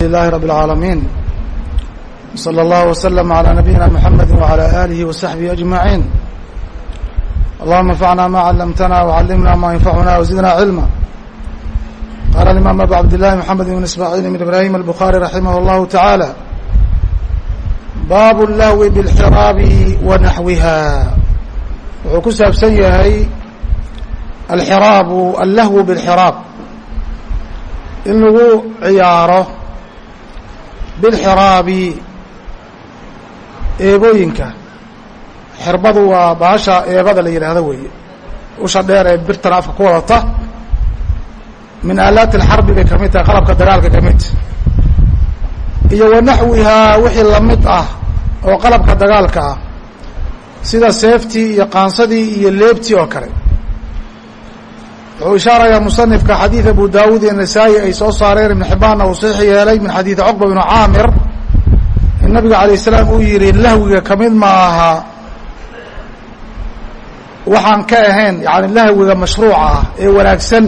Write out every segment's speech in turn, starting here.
لله رب العالمين صلى الله وسلم على نبينا محمد وعلى آله وصحبه أجمعين اللهم انفعنا ما علمتنا وعلمنا ما ينفعنا وزدنا علما قال الإمام أبو عبد الله محمد بن إسماعيل بن إبراهيم البخاري رحمه الله تعالى باب اللهو بالحراب ونحوها wuxuu ku saabsan yahay alxiraabu allahwu bilxiraab in lagu ciyaaro bilxiraabi eebooyinka. Xirbadu waa baasha eebada la yidhaahdo weeye. Usha dheer ee birtan afka ku wadata. Min aalaati alxarbi bay ka mid tahay qalabka dagaalka ka mid. Iyo wa naxwihaa wixii la mid ah oo qalabka dagaalka ah. Sida seeftii iyo qaansadii iyo leebtii oo kale wuxuu ishaarayaa musanifka xadiid abu daawuud iyo nasaa-i ay soo saareen ibn xibbaanna uu saxiix yeelay min xadiidi cuqba bnu caamir. In nabiga alayh salaam uu yihi lahwiga ka mid ma aha waxaan ka ahayn yani lahwiga mashruuca ah ee wanaagsan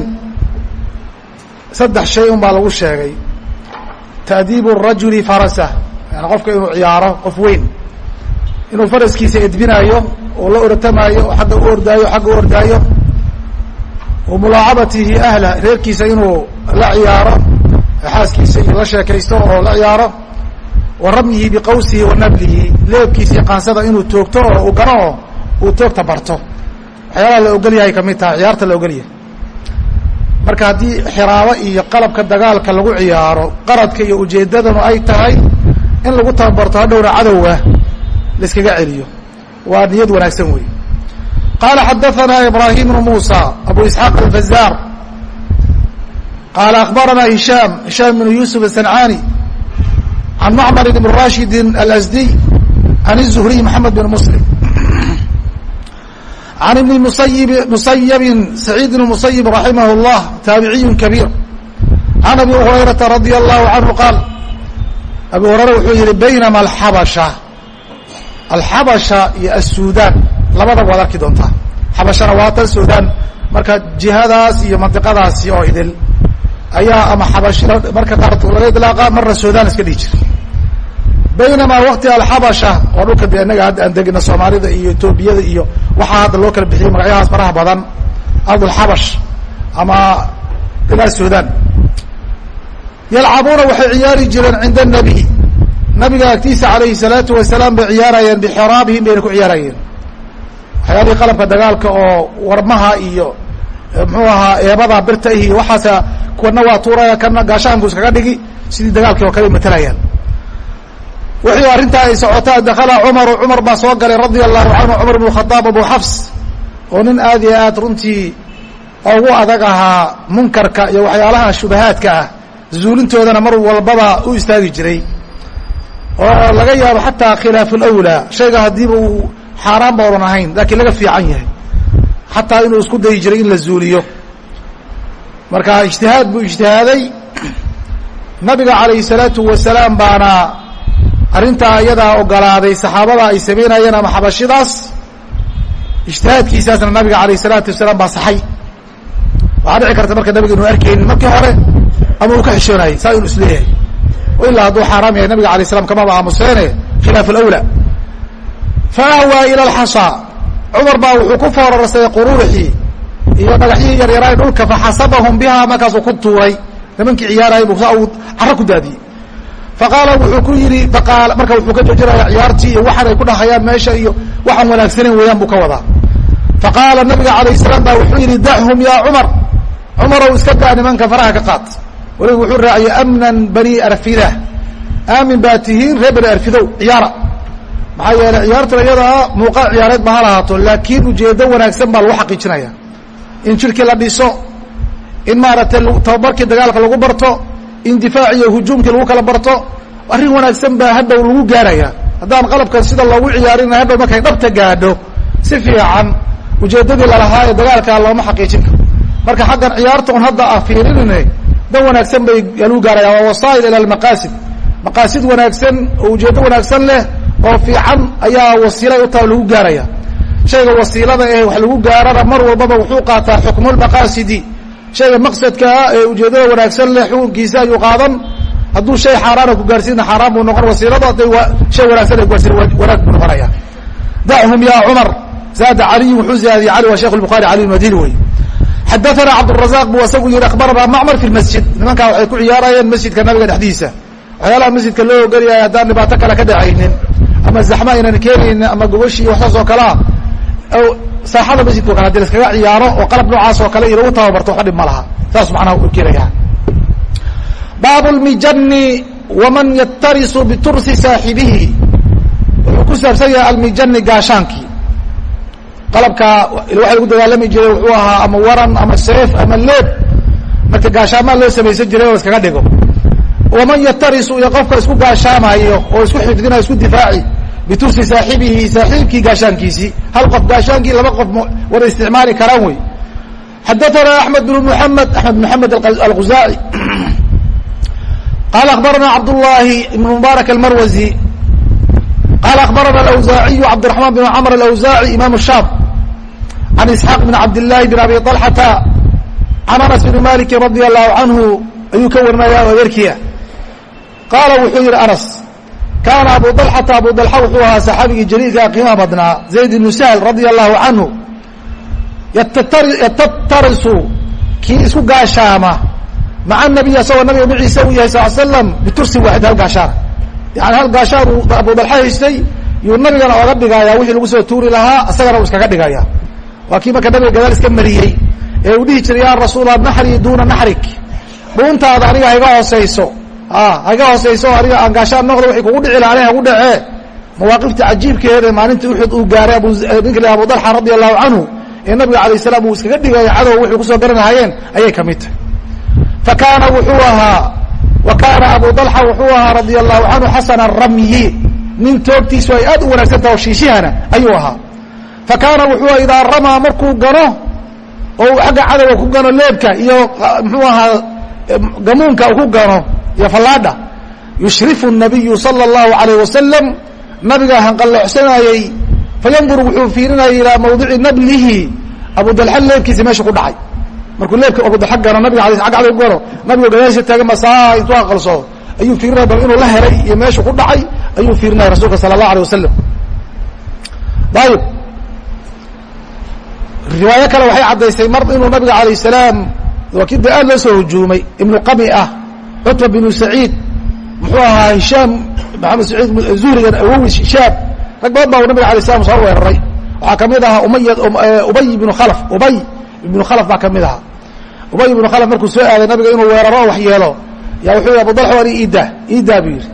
saddex shay un baa lagu sheegay. Ta'diibu rajuli farasah yani qofka inuu ciyaaro qof weyn. Inuu faraskiisa edbinaayo oo la ortamaayo oo agga u ordaayo xagga u ordaayo wa mulaacabatihi ahla reerkiisa inuu la ciyaaro xaaskiisa iyo la sheekaysto oo la ciyaaro wa ramyihi biqawsihi wa nablihi leebkiisa qaansada inuu toogto oo uu gano oo uu toogta barto. Waxyaalaha la ogol yahay ka mid tahay ciyaarta la ogol yahay. Marka haddii xiraabo iyo qalabka dagaalka lagu ciyaaro qaradka iyo ujeedadanu ay tahay in lagu tababarto hadhowna cadowga laiskaga celiyo. Waa niyad wanaagsan wey qaala xadaثana ibrahim bnu musa abu isxaaq alfazaar qaala akbarana hishaam hishaam bnu yusuf asancani can macmar bn rashidi alasdiy can الzuhriy maxamed bn muslim can ibni musayib musayabin saciid bn musayib raximah اllah taabiciyu kabiir can abi hurayrata radia allahu canhu qaal abi hurayra wuxuu yihi baynama alxabasha alxabasha iyo assuudaan labadaba waad arki doontaa. Xabashana waa tan suudaan. Marka jihadaas iyo mandiqadaasi oo idil ayaa ama xabashida marka qaar laga idlaaqa marna suudaan iska dhihi jira baynamaa waqti alxabasha oo dhulka de inaga hadda aan degina soomaalida iyo etoobiyada iyo waxaa hadda loo kala bixiyey magacyahaas faraha badan ardulxabash ama ilaa suudaan. Yalcabuuna waxay ciyaari jireen cinda anabiy nabiga agtiisa alayhi salaatu wasalaam bay ciyaarayeen bixiraabihim bayna ku ciyaarayeen waxyaalihii qalabka dagaalka oo warmaha iyo muxuu ahaa eebada birta ihi waxaasa kuwana waa tuuraya kana gaashaanku iskaga dhigi sidii dagaalkii oo kale matalayaan. Wixii arrintaa ay socotaa dakala cumaru cumar baa soo galay radia allahu canhu cumar bnu khadaab abu xafs oo nin aad iyo aad runtii ugu adag ahaa munkarka iyo waxyaalaha shubahaadka ah zuulintoodana mar walbaba u istaagi jiray. Oo laga yaabo xataa khilaafu lawlaa shayga haddiiba uu xaaraan ba odan ahayn laakiin laga fiican yahay. Xataa inuu isku dayi jiray in la zuuliyo. Marka ijtihaad buu ijtihaaday. Nabiga calayhi salaatu wasalaam baana arrintaa iyadaa ogolaaday saxaabada ay samaynayeen ama xabashidaas. Ijtihaadkiisaasna nabiga alayh salaatu wasalaam baa saxay. Waxaa dhici karta marka nabiga inuu arkaynin markii hore ama uu ka xishoonayay saa inuu is leeyahay. Ilaa hadduu xaaraam yahay nabiga alay slam kamaba aamuseene khilaaf alawla fa ahwaa ila alxasaa cumar baa wuxuu ku foorarsaday quruurixii iyo dhagaxyihii yaryaraay dhulka faxasabahum biha markaasuu ku tuuray nimankii ciyaarayay buu saa uu caro ku daadiyey faqaala wuxuu ku yidhi faqaal marka wuxuu ka joojinaya ciyaartii iyo waxaan ay ku dhahayaan meesha iyo waxaan wanaagsanayn weeyaan buu ka wadaa faqaala nabiga alayh salaam baa wuxuu yidhi dachum ya cumar cumarow iska daa nimanka faraha ka qaad waliba wuxuu raaciyey amnan bani arfida aamin baa tihiin reer bani arfidow ciyaara maxaa yeeley ciyaartan iyadaa muuqaal ciyaareed ba ha lahaato laakiin ujeedo wanaagsan baa lagu xaqiijinaya. In jirkii la dhiso in maaragtay tababarkii dagaalka lagu barto in difaac iyo hujuumkii lagu kala barto arrin wanaagsan baa hadhow lagu gaaraya. Haddaan qalabkan sida loogu ciyaarina hadhow markay dhabta gaadho si fiican ujeedadii lalahaa ee dagaalkaa looma xaqiijin karo. Marka xaggan ciyaarta un hadda ah fiirinine dan wanaagsan bay lagu gaaraya waa wasaa'il ila almaqaasid. Maqaasid wanaagsan oo ujeedo wanaagsan leh oo fiican ayaa wasiilada u taha lagu gaaraya. Shayga wasiilada eh wax lagu gaarana mar walbaba wuxuu qaataa xukmulmaqaasidi shayga maqsadkaa ah ee ujeedada wanaagsan leh xukunkiisa ayuu qaadan. Hadduu shay xaaraana ku gaarsiina xaaraan buu noqon wasiiladu hadday shay wanaagsan ay kugaarsiin wanaag buu noqonaya. Dahum ya cumar zaada aliyu wuxuu ziyaadiyey ali waa sheikh bukhari ali madini wey. Xadaana cabdrazaq buu isagu yihi akhbaranaa macmar fi masjid. Nimankaa waxay ku ciyaarayeen masjidka nabiga dhexdiisa. Waxyaalaha masjidka loo ogolyahay haddaan dhibaato kale ka dhacaynin ama zaxmo aynan keenaynin ama gogoshii waxsaas oo kalea saaxada masjidka o kale haddii laskaga ciyaaro oo qalab noocaas oo kale iyo lagu tababarto waxba dhib ma laha. Saas macnaha u keenaya baab lmijani waman yatarisu bitursi saaxibihi. Wuxuu ku saabsan yahay almijani gaashaankii qalabka waxa lagu dagaalami jiray wuxuu ahaa ama waran ama seef ama leeb. Marka gaashaamaa loo samaysan jiray oo iskaga dhigo waman yatarisu iyo qofka isku gaashaamayo oo isku xifdinayo isku difaaci bitursi saaxibihi saaxiibkii gaashaankiisii hal qof gaashaankii laba qof wada isticmaali karaan wey xadaanaa axmed bn muamed axmed maxamed alquzaaci qaala akhbaranaa cabdullaahi ibn mubaarak almarwazi qaala akhbarana alawzaaciyu cabdiraxmaan bin camr alawzaaci imaam shaam can isxaaq bn cabdillaahi bn abi alxata can anas bn maliki radia allahu canhu ayuu ka warinayaa adeerkiia qaala wuxuu yihi anas kaana abu dalxata abu dalxa wuxuu ahaa saxaabigii jaliilkaa qiimaha badnaa zayd ibnu sahl radia allahu canhu yatatarisu kii isku gaashaama maca nabiy asagoo nabiga maciisa uu yahay sal slam bitursin waaxid hal gaashaana yani hal gaashaan uu abu dalxa haystay yuu nabigana oga dhigaya wixii lagu soo tuuri lahaa isagana uu iskaga dhigaya waa kii marka nabiga gadaal iska mariyey ee uu dhihi jiray ya rasuula naxrii duuna naxrik dhuuntaada aniga hayga hooseyso hayga hooseyso aniga aan gaashaan noqdo wixii kugu dhici laha hagu dhacee mawaaqifta cajiibkeeda maalintii uxud uu gaaray ninka abu dalxa radia allahu canhu ee nabiga alayh salaam uu iskaga dhigaya cadow wixii ku soo garanahayeen ayay ka mid tahay. Fa kaana wuxuu ahaa wa kaana abu wuxuu ahaa radia allahu canhu xasana ramyi nin toogtiisu ay aad u wanaagsan taha o shiishihana ayuu ahaa. Fa kaana wuxuu idaa ramaa markuu gano oo xagga cadowga ku gano leebka iyo muxuu ahaa gamuunka ku gano iyo fallaadha yushrifu nabiyu sala allahu alayh wasalam nabigaa hanqaleexsanaayey fayandur wuxuu fiirinaya ilaa mawdici nablihi abudalxal leebkiisa meesha ku dhacay. Markuu leebka abudalxa gano nabiga agada ku gano nabiga gadaasha taagan ba saa intuu ayuu fiirinaya bal inuu la helay iyo meeshu ku dhacay ayuu fiirinaya rasuulka sala allahu alay wasalam ayib riwaayo kale waxay caddaysay mar inuu nabiga alayh salaam waa kii de aad loo soo hujuumay ibnu qami ah cutba binu saciid muxuu ahaa hishaam maxamed saciid zuhrigan awowi hishaam rag badan baa uu nabiga alay slam soo weeraray. Waxaa ka mid ahaa umaya um, eh, ubay ibnu khalaf ubay ibnu khalaf baa ka mid ahaa. Ubay ibnu khalaf markuu soo aaday nabiga inuu weeraro oo wax yeelo yaa wuxuu yidhi abudalx ani iidaa iidaa buu yidhi.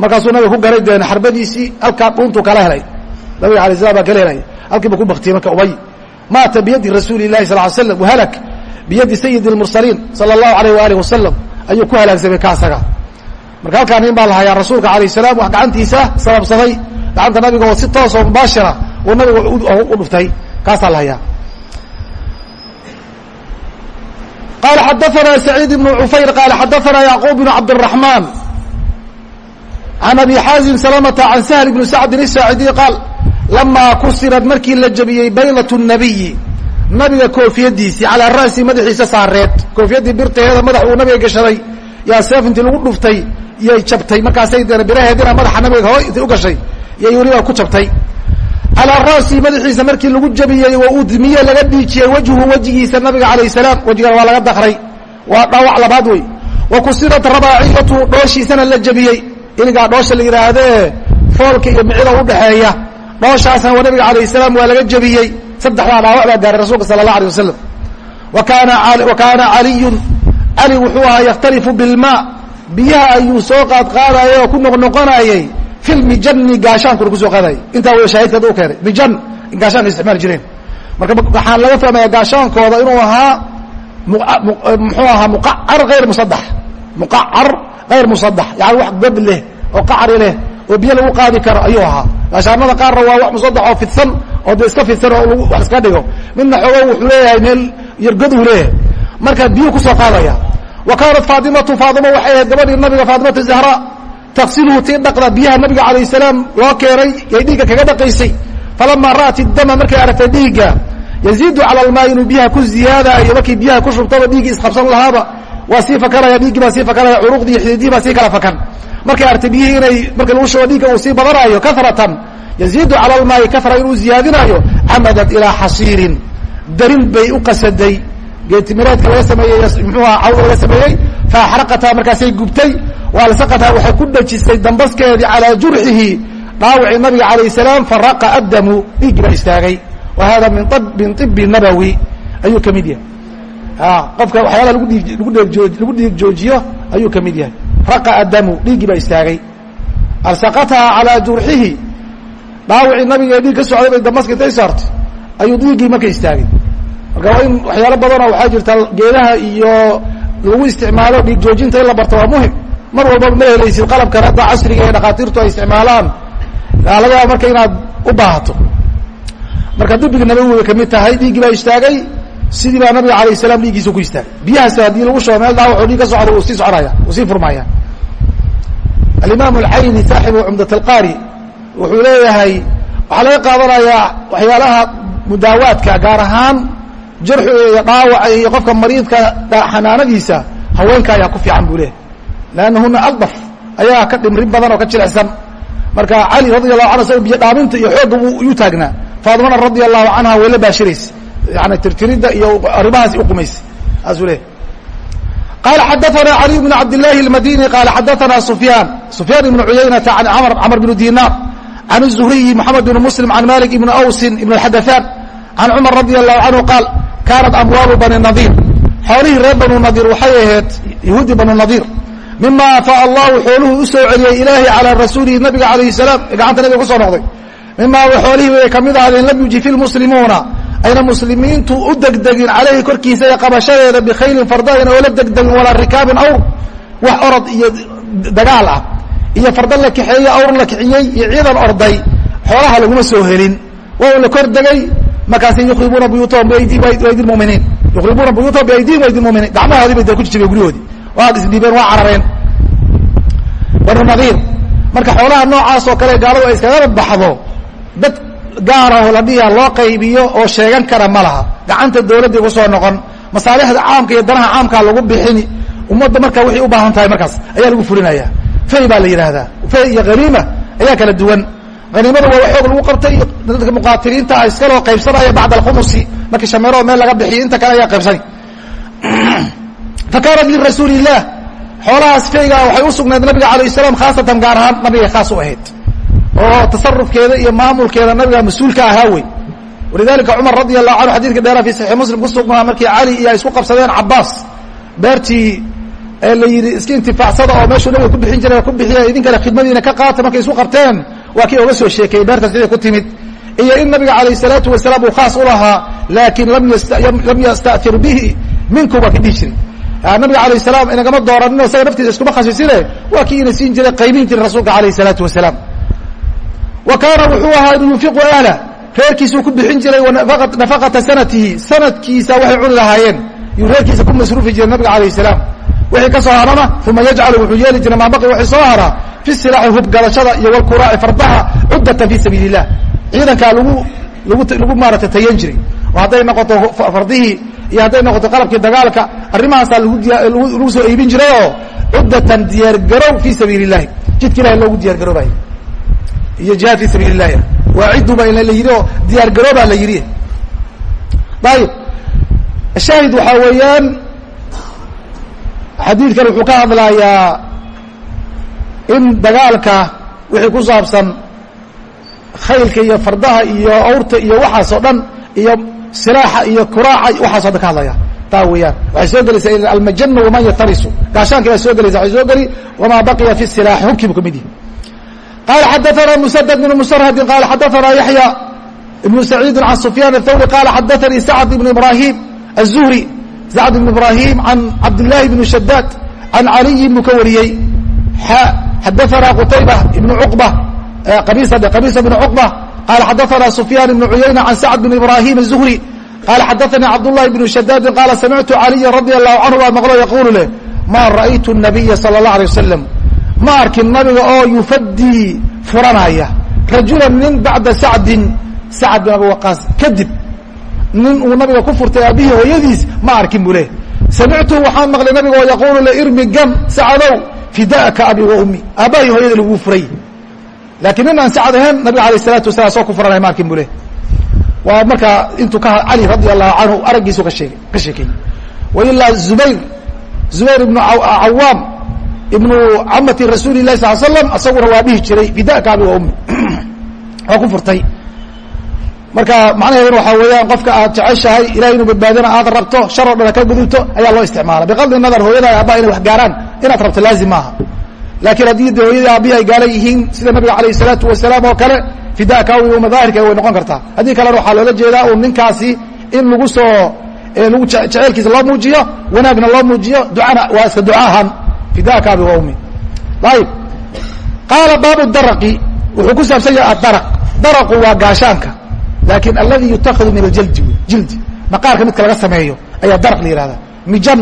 Markaasuu nabiga ku garay deen xarbadiisii halkaa dhuuntuu kala helay. Nabiga alay slam baa kala helay. Halkiiba ku baktiyey marka ubay. Maata biyadi rasuuli lahi sal l slm wahalak biyadi sayidi اmursaliin sal اllahu alayh waalih wasalam ayuu ku halaagsamay ka asaga marka halkaa nin baa la hayaa rasuulka alayh salaam wax gacantiisa sababsaday gacanta nabiga oo si toosoo mubaashira uu nabiga u dhuftay kaasaa la hayaa qala xadaana saciid ibnu cufayr qala xadaana yacquub bn cabdالraحman can abi xaazim salamta can sahl bni sacdin الsaacidiy qaal lamaa kusirad markii la jabiyey baylaة الnabiyi nabiga koofiyadiisii calaa ra'si madaxiisa saareed. Koofiyadii birteeda madax uu nabiga gashaday. Yaa seef intii lagu dhuftay yay jabtay. Markaasay dee biraheedina madaxa nabiga hore intay u gashay yay weliba ku jabtay. Calaa ra'si madaxiisa markii lagu jabiyey wa udmiye laga dhiijiyey wejhu wejigiisa nabiga calayh salaam wejigana waa laga dakray waa dhaawac labaad wey wa kusirat rabaaciyatu dhooshiisana la jabiyey. Iligaa dhoosha la yidhaahdee foolka iyo micida udhaxeeya dhooshaasna waa nabiga calayh salaam waa laga jabiyey saddexdaa dhaawac baa gaaray rasuulka sala allah alay wasalam wa kaana wa kaana caliyun cali wuxuu ahaa yakhtalifu bilmaa. Biyaha ayuu soo qaad qaadayay oo ku noqnoqonayey. Fi lmijani gaashaankuna ku soo qaadayay intaa way shaahidka hadda u keenay. Mijan in gaashaanka jireen. Marka waxaan laga fahmaya gaashaankooda inuu ahaa muxuu ahaa muqacar hayr musadax muqacar hayr musadax yani wax god leh oo qacri leh oo biyo lagu qaadi karo ayuu ahaa. Gaashaanada qaarna waa wax musadax oo fidsan oo de iska fidsan oo wax iska dhigo. Midna xoogo wuxuu leeyahay meel yargod uu leeyahay. Marka biyuu ku soo qaadaya. Wa kaanat faatimatu faatima waxay ahayd gabadhii nabiga faatimatu zahra taqsiluhu tii dhaqda biyaha nabiga calayh salaam loo keenay yay dhiigga kaga dhaqaysay. Falamaa ra'at idama markay aragtay dhiigga yaziidu cala almaa inuu biyaha ku ziyaadaayo markii biyaha ku shubtaba dhiiggii isqabsan lahaaba waa sii fakanaya dhiiggii baa sii fakanaya curuqdii xididihii baa sii kala fakan markay artay biyihii inay markii lagu shubo dhiigga uu sii badanayo karatan yaziidu cala almaayi kara inuu ziyaadinayo camadat ilaa xasiirin. Darin bay u qasaday. Geetimireedka laga sameeyey mxuuha cawda laga sameeyey faaxraqataa markaasay gubtay waalsaqataa waxay ku dhajisay dambaskeedii calaa jurxihi. Dhaawacii nabiga alayh salaam faraqa addamu dhiiggii baa istaagay. Wa hada min ibi nabawi. Ayuu ka mid yahay. Qofka waxyaalaha lagu dhiig joojiyo ayuu ka mid yahay raqa addamu dhiiggii baa istaagay. Alsaqataha calaa jurxihi. Dhaawacii nabiga ee dhiig ka socday bay dambaska intay saartay. Ayuu dhiiggii marka istaagay. Marka waa in waxyaalo badanoo waxaa jirta geedaha iyo lagu isticmaalo dhiig joojinta in la barto waa muhiim. Mar walbaba ma qalabkan hadda casriga ee dhakhaatiirtu ay isticmaalaan. Yaaba marka inaad u baahato. Marka dibiga nabawiga ka mid tahay dhiiggii baa istaagay sidii baa nabiga alayh salaam dhiiggiisa ku istaagay biyahaas haddii lagu shubo meel dhaawaco dhiig ka socda wuu sii soconaya wuu sii furmaya. Alimaam alcayni saaxibu cumdat alqaari wuxuu leeyahay waxaa laga qaadanayaa waxyaalaha mudaawaadka gaar ahaan jarxiga iyo dhaawaca iyo qofka mariidka xanaanadiisa haweenka ayaa ku fiican buu leeyahay. Leannahuna aldaf ayaa ka dhimrin badan oo ka jilicsan. Marka cali radia allahu anhu isaga biyo dhaaminta iyo xoogga yuu taagnaa faatimana radia allahu canha way la baashiraysa yani tirtiridda iyo arrimahaas uqumaysa saasuu leeyahy qala xadaana caliy bn cabdillaahi اlmadini qala xadaana sufyaan sufyaan ibn cuyaynata an mr camr bn dinaar can الzuhriyi moxamed bn muslim can malik ibn awsin ibn اxadaثaan can cumar radi allahu canhu qaal kaanat amwaalu bani nadiir xoolihii reer banu nadiir waxay ahayd yahuudi banu nadiir mima afaa allahu xooluhu u soo celiyey ilaahi calaa rasuulihi nabiga alayh salaam gacanta nabiga ku soo noqday mima xoolihii way kamid ahaadeen lam yujifi lmuslimuuna ayna muslimiintu u degdegin calayhi korkiisa ee qabashadeeda bikhaylin farda ayna oola degdegin walaa rikaabin awr wax orod iyo dagaal ah iyo farda la kaxeeye awr la kiciyey iyo ciidan orday xoolaha laguma soo helin. Waa la kor degay markaas yukhribuuna buyuutahum biaydi muminiin. Yukhribuuna buyuutahum biaydihim aydi muminiin. Gacmahoodii bay de ku jijibeen guryahoodii waad isdhiibeen waa carareen. Banu marka xoolaha noocaas oo kale gaaladu ay iskaga baxdo dad gaarahoo la dhiya loo qaybiyo oo sheegan kara ma laha. Gacanta dawladday ku soo noqon masaalixda caamka iyo danaha caamkaa lagu bixini ummadda marka waxay u baahan tahay markaas ayaa lagu fulinaya. Fay baa la yidhaahdaa. Fay iyo haniima ayaa kala duwan. Haniimada waa xoog lagu qabtay dadka muqaatiliinta a iskaloo qaybsanaya bacda alkhumusi. Markii shameeroo meel laga bixiyo inta kale ayaa qaybsani fa kaanat lirasuuli illah xoolahaas fayga waxay u sugnayd nabiga alayh salaam khaasatan gaar ahaan nabiga khaas u ahayd oo tasarufkeeda iyo maamulkeeda nabiga mas'uulka ahaa wey walidalika cumar radi allahu canhu xadidka dheera fi saxiix muslim kusugnaa markii cali iyo ay isku qabsadeen cabaas beertii ee la yidhi iska intifaacsada oo meeshuu nabiga ku bixin jiray ku bixiya idinkale khidmadiina ka qaata markay isku qabteen. Waa kii oga soo sheekeeyey beertaas siday ku timid. Iyo in nabiga alayh salaatu wasalaam uu khaas u lahaa laakiin lam yasta'ir bihi minku waa ka dhihi jiray. Nabiga alayh salaam inagama dooranino isaga naftiisa iskuma khasisine waa kii ina siin jiray qaybiin jiray rasuulka alayh salaatu wasalaam wa wuxuu ahaa yunfiqu ahla reerkiisuu ku bixin jiray nafaqata sanatihi. Sanadkiisa waxay cuni lahaayeen. Yuu reerkiisa ku masruufi jiray nabiga alayh salaam. Wixii ka soo harana uma yajcalu wuxuu yeeli jiray maa baqi waxay soo haraa fi silaaxi hubgadashada iyo walkuraaci fardaha cuddatan fi sabiili ciidankaa lagu lagu maarata tayan jiray. Oo hadday noqoto fardihii iyo hadday noqoto qalabkii dagaalka arrimahaasaa lagu soo iibin jiray oo cuddatan diyaargarow fi sabiili illahi loogu diyaargaroobay iyo jihaad fi sabiili illahi waaciduba in la yidhi oo diyaargaroobaa la yidhi. Ayib shaahid waxaa weeyaan xadiidkan wuxuu ka hadlayaa in dagaalka wixii ku saabsan khaylka iyo fardaha iyo awrta iyo waxaas dhan iyo silaaxa iyo kuraaca waxaaso dhan ka hadlaya taa weeyaan waxay soo gelaysaa almajanu waman yatarisu gaashaanki baa soo gelaysa waxay soo geli wamaa baqiya fi silaaxi hubkiibu ka mid yihi qala xadaana msdد بن msrhdi qala xadaana yaحyى بن سacيidi عan سfyاn الthwrي qala xadaanii sacd بن ibrahim الزهrي sacd بن ibrahim عan cabdالlahi بن shadاd عan عaliyi bnu ka wariyey xadaana qtayba بn cqbة qabisa qabisa بن cqbة qala xadaana سfyاn بن عuyayna عan sacd بن ibrahim الزهrي qala xadaanii cabdالlahi بن shadاdi qala samictu عaliya radي الlahu canhu baa maqlo yaqulu leh ma raأytu النabiya slى الlaه عليه وsلم ma arkin nabiga oo yufadii furanaya. Rajula nin bacda sacdin sacd bin abi waqaas. Kadib nin uu nabiga ku furtay aabihii hooyadiis ma arkin buu leh samictu waxaan maqlay nabiga oo yaquulu lairmi gam sacadow fidaaka abi wa ummi. Aabbahay hooyada laguu furay. Laakiin nin aan sacad ahayn nabiga alayh isalaatu wasalaam soo ku furanay maalkin buu leh waa markaa intuu ka cali radi allahu canhu araggiisu ka sheegay ka sheekeeyey wailaa zubayr zubayr ibnu cawaam ibnu camati rasuuli lahi sal slam waa dhihi jiray fidaaka abi wa ummi. Waa ku furtay. Marka macnaheeduna waxaa weeyaan qofka aad jeceshahay ilahay inuu badbaadina aad rabto shar o ka gudubto ayaa loo isticmaala. Biqadri nadar hooyada aabbaha inay wax gaaraan inaad rabto laazim maaha. Laakiin haddii de hooyadii aabihi ay gaalan yihiin sida nabiga alayh salaatu wasalaam oo kale fidaaka awi uma daahirka way noqon kartaa. Haddii kalena waxaa loola jeedaa un ninkaasi in lagu soo lagu jeceelkiisa loo muujiyo wanaagna loo muujiyo ducana waa iska ducaahan fidaaka abi wa ummi ayib. Qaala baabu daraqi wuxuu ku saabsan yahay adaraq daraqu waa gaashaanka laakiin alladii yutakadu min aljildi jildi maqaarka midka laga sameeyo ayaa daraq la yihahda mijan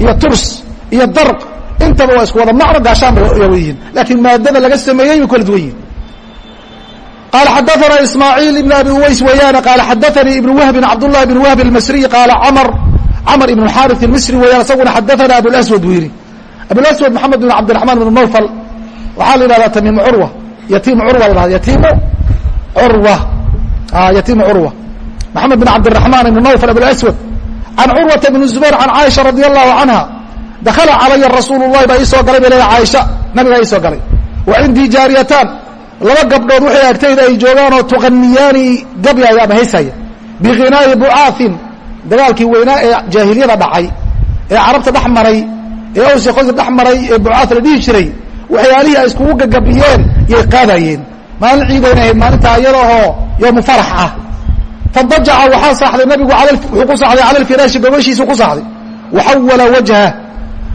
iyo turs iyo darq intaba waa isku wada macno gaashaan bay yihiin laakiin maadada laga sameeyey bay kala duwan yihiin qaala xadaana ismaaciil ibn abi uways weeyaane qaala xadaanii ibn wahbin cabdullahi ibn wahb almasriy qaala camar camr ibn xaari almisri weeyaan isaguna xadaana abulaswad buu yidhi abulaswad maxamed bin cabdiraxmaan ibn nawfal waxaa la yidhahdaa tamiimu curwa yatiimu curwa la yatiimu curwa. Yatiimu curwa. Maxamed bin cabdiraxmaan ibn nawfal abulaswad can curwata bn zubayr can caaisha radi allahu canha dakala calaya rasuulu llahi baa iisoo galay bay leeda caaisha nabigaa iisoo galay. Wa cindii jaariyataan laba gabdhood waxay agtayda ay joogaan oo tuqaniyaani gabyaya ama haysaya. Bihinaa'i bucaafin dagaalkii weynaa ee jaahiliyada dhacay ee carabta dhex maray ee awsi qoysa dhex maray ee bucaaf la dhihi jiray waxyaalihii ay iskugu gagabiyeen yay qaadayeen. Maalin ciidayna ahayd maalintaa iyada oo yoomu farax ah. Fadajaca waxaa saaxday nabigu wuxuu ku saxday cala lfiraashi gobashiisu ku saxday waxawala wajha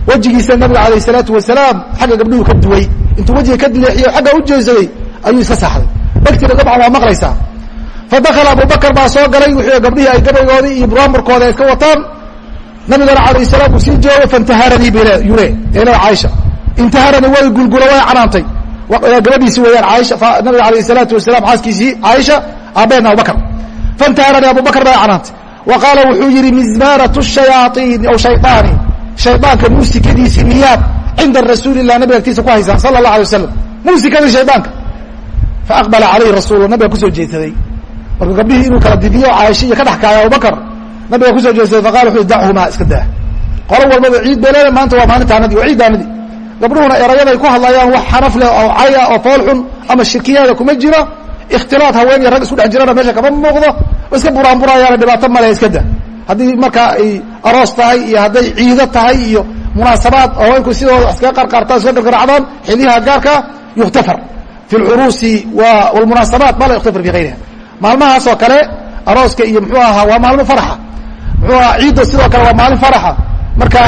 wejigiisa nabiga alayh salaatu wasalaam xagga gabdhuhu ka duway. Intuu wejiga ka dileexiyo xagga u jeesaday ayuu iska saxday dhegtiina dabcan waa maqlaysaa. Fadakala abubakar baa soo galay wuxuu gabdhihii ay gabaygoodii iyo buraamurkooda ay iska wataan nabigana alayh salaam uu sii joogo faintaharanii yule eela caaisha intaharanii way gulgula way canaantay. Gabadhiisi weeyaan caaisha nabiga alayh salaatu wasalaam xaaskiisii caaisha aabbeedna abubakar faintaharanii abubakar baa canaantay. Wa qaala wuxuu yihi mizmaaratu shayaaiini aw shayaani shaydaanka muusikadiisii miyaad cinda rasuuli lah nabiga agtiisa ku haysaan sala allah alay wasalam muusikadii shaydaanka faaqbala calayhi rasuul nabiga ku soo jeedsaday marka gabdhihii inuu kala didiyo caaisha iyo ka dhex kaaya nabiga ku soo jeedsaday faqala wuxu dachumaa iska daa. Qolo walbaba ciid bay leeda maanta waa maalintaanadii waa ciiddaanadii gabdhuhuna erayaday ku hadlayaan wax xaraf leh oo caya oo fool xun ama shirkiyaada kuma jiro. Ikhtilaad haween iyo rag isku dhex jirana meesha kama muuqdo. Iska buraanburaayaana dhibaato male iska da haddii markaa ay aroos tahay iyo hadday ciido tahay iyo munaasabaad haweenku sidooda wax iskaga qarqaartaan iska gargaracdaan xiliyaha gaarka yuktafar fi lcuruusi wlmunaasabaat ma la yuktafar fi gayriha maalmahaasoo kale arooska iyo muxuu ahaa waa maalmo faraxa muxuu ahaa ciidda sidoo kale waa maalin faraxa marka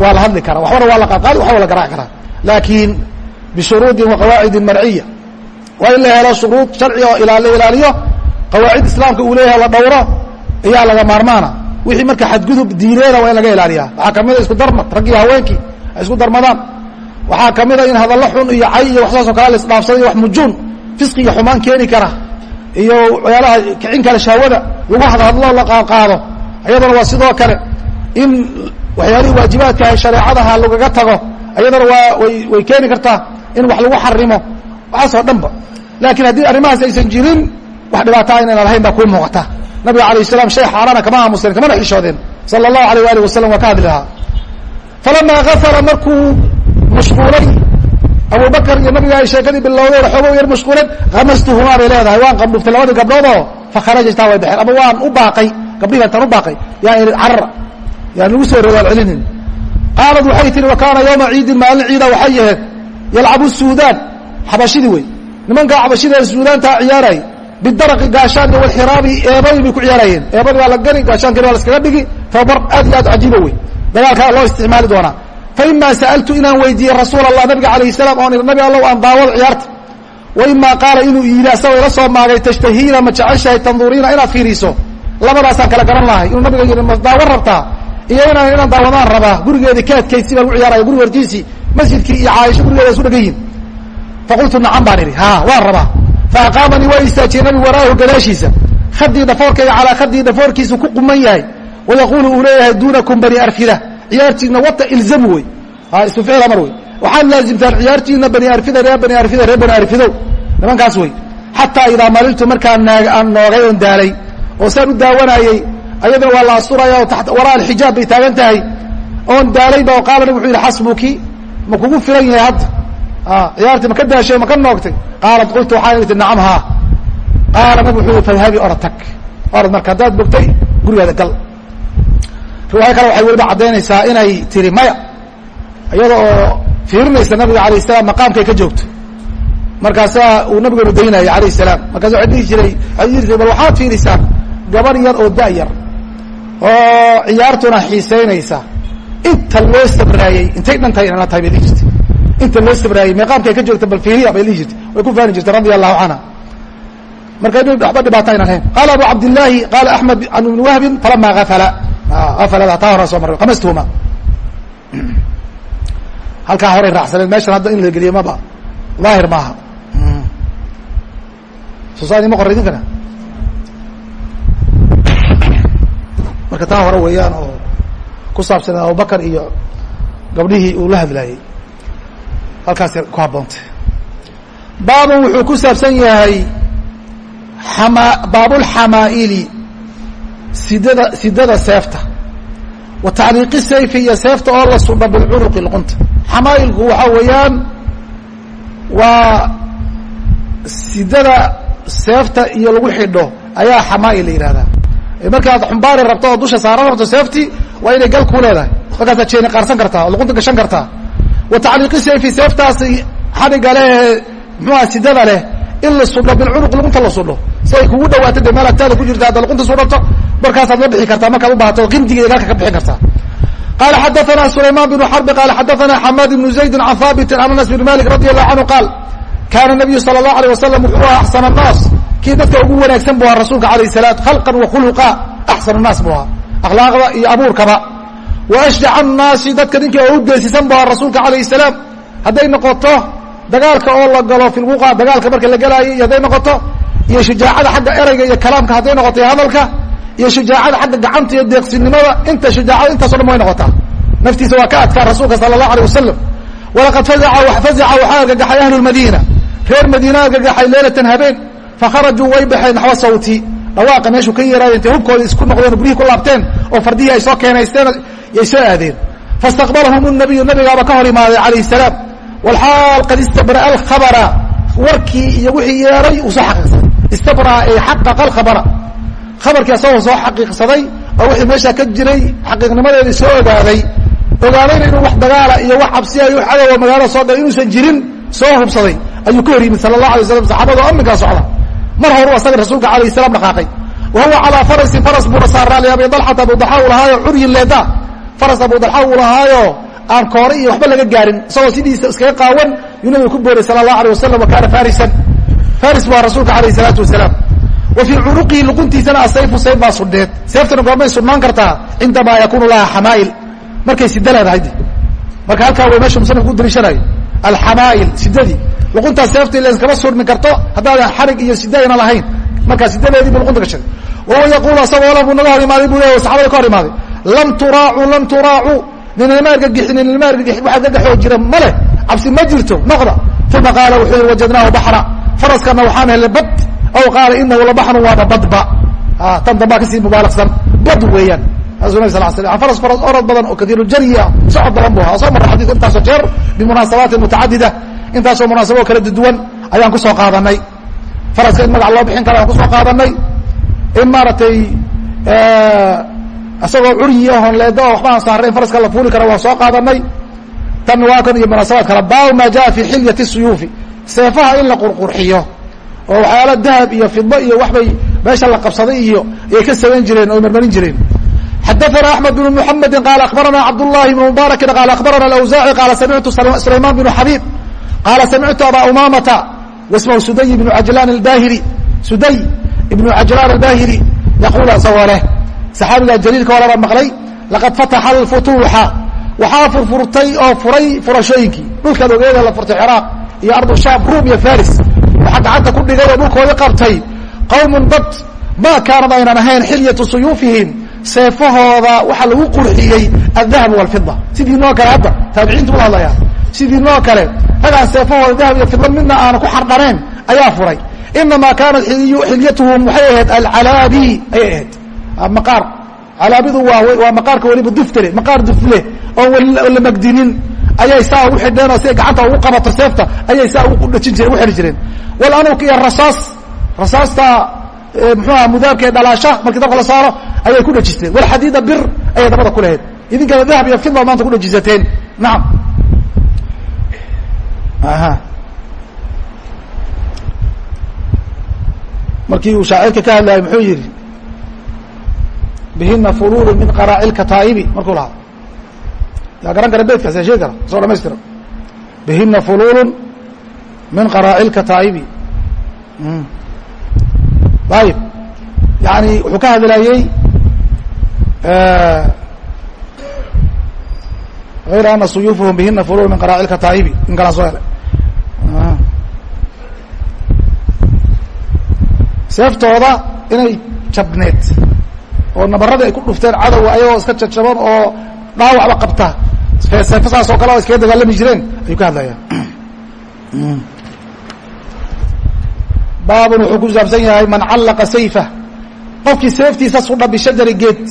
waa la hadli karaa waxbana waa la qaadqaadi waxba waa la garaaci karaa. Laakiin bishuruudin wa qawaacidin marciya. Waa in la helo shuruud sharci oo la ilaaliyo. Qawaacid islaamka uu leeyahay la dhowro ayaa laga maarmaana. Wixii marka xadgudub diineena waa in laga ilaaliyaa. Waxaa kamida isku darmad raggii haweenkii ay isku darmadaan. Waxaa kamida in hadallo xun iyo cay iyo waxsaasoo kale laisdhaafsaday wax mujuun fisqi iyo xumaan keeni kara. Iyo waxyaalaha kicin kale shahwada lagu hadhadlo la qaadqaado ayadana waa sidoo kale in waxyaalihii waajibaadka shareecadaha lagaga tago ayadana waa way keeni kartaa in wax lagu xarimo waxaasoo dhan ba laakiin haddii arrimahaas aysan jirin wax dhibaataa inayna lahayn baa kuu muuqata. Nabiga alayh salaam shay xaaraana kama aamuseen kamana xishoodeen sala allahu alayh waalih wasalam waa ka hadli lahaa. Falamaa gafara markuu mashquulay abubakar iyo nabiga ay sheekadii bilowdeen xoogo yar mashquuleen hamastuhumaa bay leedahay. Waan qandhuftay labadii gabdhoodoo fakharajtaa way baxeen. Ama waan u baaqay gabdhihi intaan u baaqay yaa ihi carara yaan lagu soo rogaal celinin qaalad waxay tihi wa kaana yawma ciidin maalin ciida waxay ahayd yalcabu suudaan xabashidii wey nimankaa xabashida suudaantaa ciyaarayay bidaraqi gaashaan iyo walxiraabi eebadii bay ku ciyaarayeen eebadii waa la gani gaashaankani waa la iskaga dhigi tababar aad iyo aad cajiiba wey dagaalkaa loo isticmaali doonaa faima sa'altu inaan weydiiyey rasuul allah nabiga alayh salaam oon ihi nabi allow aan daawado ciyaarta wa ima qaala inuu yidhi asagoo ila soo maagay tashtahiina ma jeceshahay tanduuriina inaad fiiriiso labadaasaan kala garan lahay. Inuu nabiga ma daawan rabtaa iyo inaan inaan daawadaan rabaa gurigeedii kaadkaysii baa lagu ciyaaraya guriga hortiisii masjidkii iyo caaisho gurigeeda isu dhegan yihiin faqultu nacam baan idhi ha waan rabaa. Faaqaamanii waa istaajiyey nabigu waraahu gadaashiisa. Khadii dhafoorkayga calaa khadii dhafoorkiisu ku quman yahay wayaquulu uu leeyahay duunakum bani arfida. Ciyaartiina wata ilzamu wey isku ficil amar wey waxaad laazimtaan ciyaartiina bani arfida reer bani arfida reer bani arfidow. Nimankaas wey xataa idaa maliltu markaan aan noogay oon daalay oo saan u daawanayey ayadana waa la asturaya oo waraa alxijaab bay taagan tahay. Oon daalayba oo qaala nabig wuxuu yidhi xasbuki ma kugu filan yahay hadda ciyaartii ma ka daashay ma ka noogtay qaalat qultu waxaa iti nacam haa qaala nabig wuxuu yihi fadhabi orad tag orad marka haddaad bogtay gurigaada gal. Riwaaya kale waxay weliba caddaynaysaa inay tiri maya. Iyada oo fiirinaysa nabiga alayh salaam maqaamkay ka joogto. Markaasaa uu nabigeenu daynaya alayh salaam. Markaas waay dhihi jiray waxaad fiirisaan gabar yar oo da yar oo ciyaartuna xiisaynaysa inta loo sabraayey intay dhan tahay inana tahay bay dhihi jirtay. Inta loo sabraayey meeqaamkay ka joogta bal fiiriya bay jirtay. Way ku faani jirtay radia allahu canha marka waxba dhibaata aynan hayn qaala abu cabdillaahi qaala axmed can ibni wahbin falama afala afalada taa hora soo marray kamastuhuma halkaa horay raacsaneed meeshan hadda in la geliyo maba daahir maaha. Sosaani ma qoraydin kana marka taa hore weeyaan oo ku saabsanee abubakar iyo gabdhihii uu la hadlaayey halkaasay ku habboontay baabun wuxuu ku saabsan yahay ama baabulxamaa'ili sidada sidada seefta. Wa tacliiqi sayfi iyo seefta oo la sudha bilcunuqi luqunta. Xamaa'ilku waxaa weeyaan waa sidada seefta iyo lagu xidho ayaa xamaa'il la yihahdaa markaad xumbaari rabto oo dusha saaran rabto seefti waa inay gal ku leedahay. Markaasaad jeeni qaarsan kartaa oo luqunta gashan kartaa. Wa tacliiqi seefi seeftaasi xadhigga leh ee muxuaha sidada leh in la sudho bilcunuq luqunta la sudho. Si ay kugu dhawaato dee meel agtaada ku jirta hadda luqunta sudhato markaasaad la bixi kartaa markaad u baahato oo qimdiga ka bixin kartaa. Qaala xadaanaa sulaymaan binu xarbi qaala xadaanaa xamaad ibnu zaydin can haabiti an anas bn malik radi allahu canhu qaal kana الnabiyu salى الlahu alيه wasalam wuxuu aha axsan الnaas kii dadka ugu wanaagsan bu ahaa rasuulka alayh الsalaam khalqan wa khuluqa axsan الnaas bu ahaa akhlaaqda iyo abuurkaba wa ashjac الnaasi dadka ninkii oo u geesisan bu ahaa rasuulka alayh الsalaam hadday noqoto dagaalka oo la galo fi lwuqa dagaalka marka la gelaayo iyo hadday noqoto iyo shujaacada xagga ereyga iyo kalaamka hadday noqoto iyo hadalka iyo shujaacada xagga gacanta iyo deeqsinimada inta shujaacada intaaso dhan way noqotaa naftiisa waa ka adkaa rasuulka sala allahu alay wasalam walaqad fazaca fazaca waxaa argagaxay ahlu lmadiina reer madiina argagaxay leylatan habeen. Fakharajuu way baxeen naxwa sawti. Dhawaaqa meeshuu ka yeeraaya intay hubkooda isku noqdeen guryihii ku laabteen oo fardihii ay soo keenaysteen yay soo aadeen. Faistaqbalahum nabiyu nabigaaba ka hor imaaday calayh salaam. Walxaal qad istabraa alkhabara. Warkii iyo wixii yeeray uu soo xaqiiqsaday. Istabraa ay xaqaqa alkhabara. Khabarkii asagoo soo xaqiiqsaday oo wixii meeshaa ka jiray xaqiiqnimadeedii soo ogaaday. Ogaadayna inuu wax dagaala iyo wax cabsiya iyo wax cadowa magaalada soo galay inuusan jirin soo hubsaday ayuu ka hor yimid sala allahu alay waslam saxaabada oo aminkaa socda. Mar horu asaga rasuulka alayh salaam dhaqaaqay. Wa calaa farasin faras buuna saaraa liabi dalxata abu dalxa uu lahaayo curyin leeda. Faras abu dalxa uu lahaayo aan koore iyo waxba laga gaarin. Isagoo sidiisa iskaga qaawan yuu nabiga ku booray sala allahu alay wasalam wa farisan faris aha rasuulka alayh isalaatu wasalaam. Wa fii cunuqihi luquntiisana asayfu sayf baa sudheed. Seeftana goormay sudhnaan kartaa cindamaa yakunu laha xamaa'il. Markay sida leedahay marka halkaa way meesha musanifku u daliishanayo alxamaa'il sidadii luquntaa seefta ila iskama surmi karto haddaadan xarig iyo sida ayna lahayn markaa sidadeedii bu luqunta gashaday wahuwa yaquulu asagoo lan buu naga hor imaaday bu leeya saxabada ka hor imaaday lam turaacu lam turaacu ninama argagixin ninama argagixin wax argagaxoo jira ma leh cabsi ma jirto noqda. Uma qaala wuxuu yihi wajadnaahu baxra faraskana waxaan helay bad. Aw qaala inahu labaxrun waaba badba. Tan dambaa ka sii mubaalaqsan bad weeyaan. Saasuu nabi sal slam faras faras orod badan oo katiiru jaryi ah socod badan bu ahaa. Soo marra xadiis intaasoo jeer bimunaasabaati mutacadida intaasoo munaasaboo kala duwan ayaan ku soo qaadanay. Faraska in magac loo bixin kara ayaan ku soo qaadanay. In maaragtay eh, isagoo curyiya honleeda oo waxba aan saarayn faraska la fuuli kara waan soo qaadanay. Tan waa kan iyo munaasabaad kale. Baabu maa jaa fi xilyati suyuufi. Seefaha in la qurqurxiyo oo waxyaala dahab iyo fido iyo waxbay meesha la qabsaday iyo ayay ka samayn jireen oo marmarin jireen. Xadaana axmed bn muxamedi qaala abarana cabd llahi bn mubaarakn qaala abarana awsaaci qaala samictu sulaymaan bn xabiib qaala samictu abaa umaamata wasmhu suday ibnu ajlaan albahili suday ibnu cajlaan albahili yaquul isagoo leh saxaabigaa jaliilka hore baa maqlay laqad fataxa alfutuuxa waxaa furfurtay oo furay furashooyinkii dhulkaad ogeeda la furtay ciraaq iyo ardu shaam ruum iyo faris waxaa gacanta ku dhigay oo dhulkoodii qabtay qowmun dad maa kaanad aynan ahayn xilyatu suyuufihim seefahooda waxaa lagu qurxiyey aldahabu waalfida sidii noo kale hadda taabiciintu u hadlayaa sidii noo kale ragaan seefahooda dahab iyo fida midna aana ku xardhaneen ayaa furay. Inamaa kaanat xilyatuhum waxay ahayd alcalaabi ayay ahayd. Maqaar. Calaabidu waa waa maqaarka weliba duftale maqaar duftleh oon la magdinin. Ayay saa ugu xidheen oo siay gacanta ugu qabato seefta ayay saa ugu dhajin jireen ugu xidhi jireen. Walanuk iyo rasaas rasaasta muxuaha mudaabka ee dhalaasha markii dabka la saaro ayay ku dhajisteen. Walxadiida bir ayay dabada ku lahayd idinkana dahab iyo fidba maanta ku dhajisateen. Nacam aha. Markii uu shaacirka ka hadlayay muxuu yihi bihina fururu min qaraaci lkataa'ibi markuu lahaa. Yaa garan kara beydkaas yaa sheegi kara soo dhamaystira bihina fululu min qaraaci lkataa'ibi ayib yani wuxuu ka hadlayey غayra ana suyuufahum bihina fululu min qaraaci lkataa'ibi in kalaan soo seeftooda inay jabneed oo nabaradii ay ku dhufteen cadowga ayagoo iska jajaban oo dhaawacba qabta. Seefo saas oo kale o iskaga dagaalami jireen ayuu ka hadlayaan baabun wuxuu ku saabsan yahay man callaqa sayfa. Qofkii seeftiisa sudha bishajari geed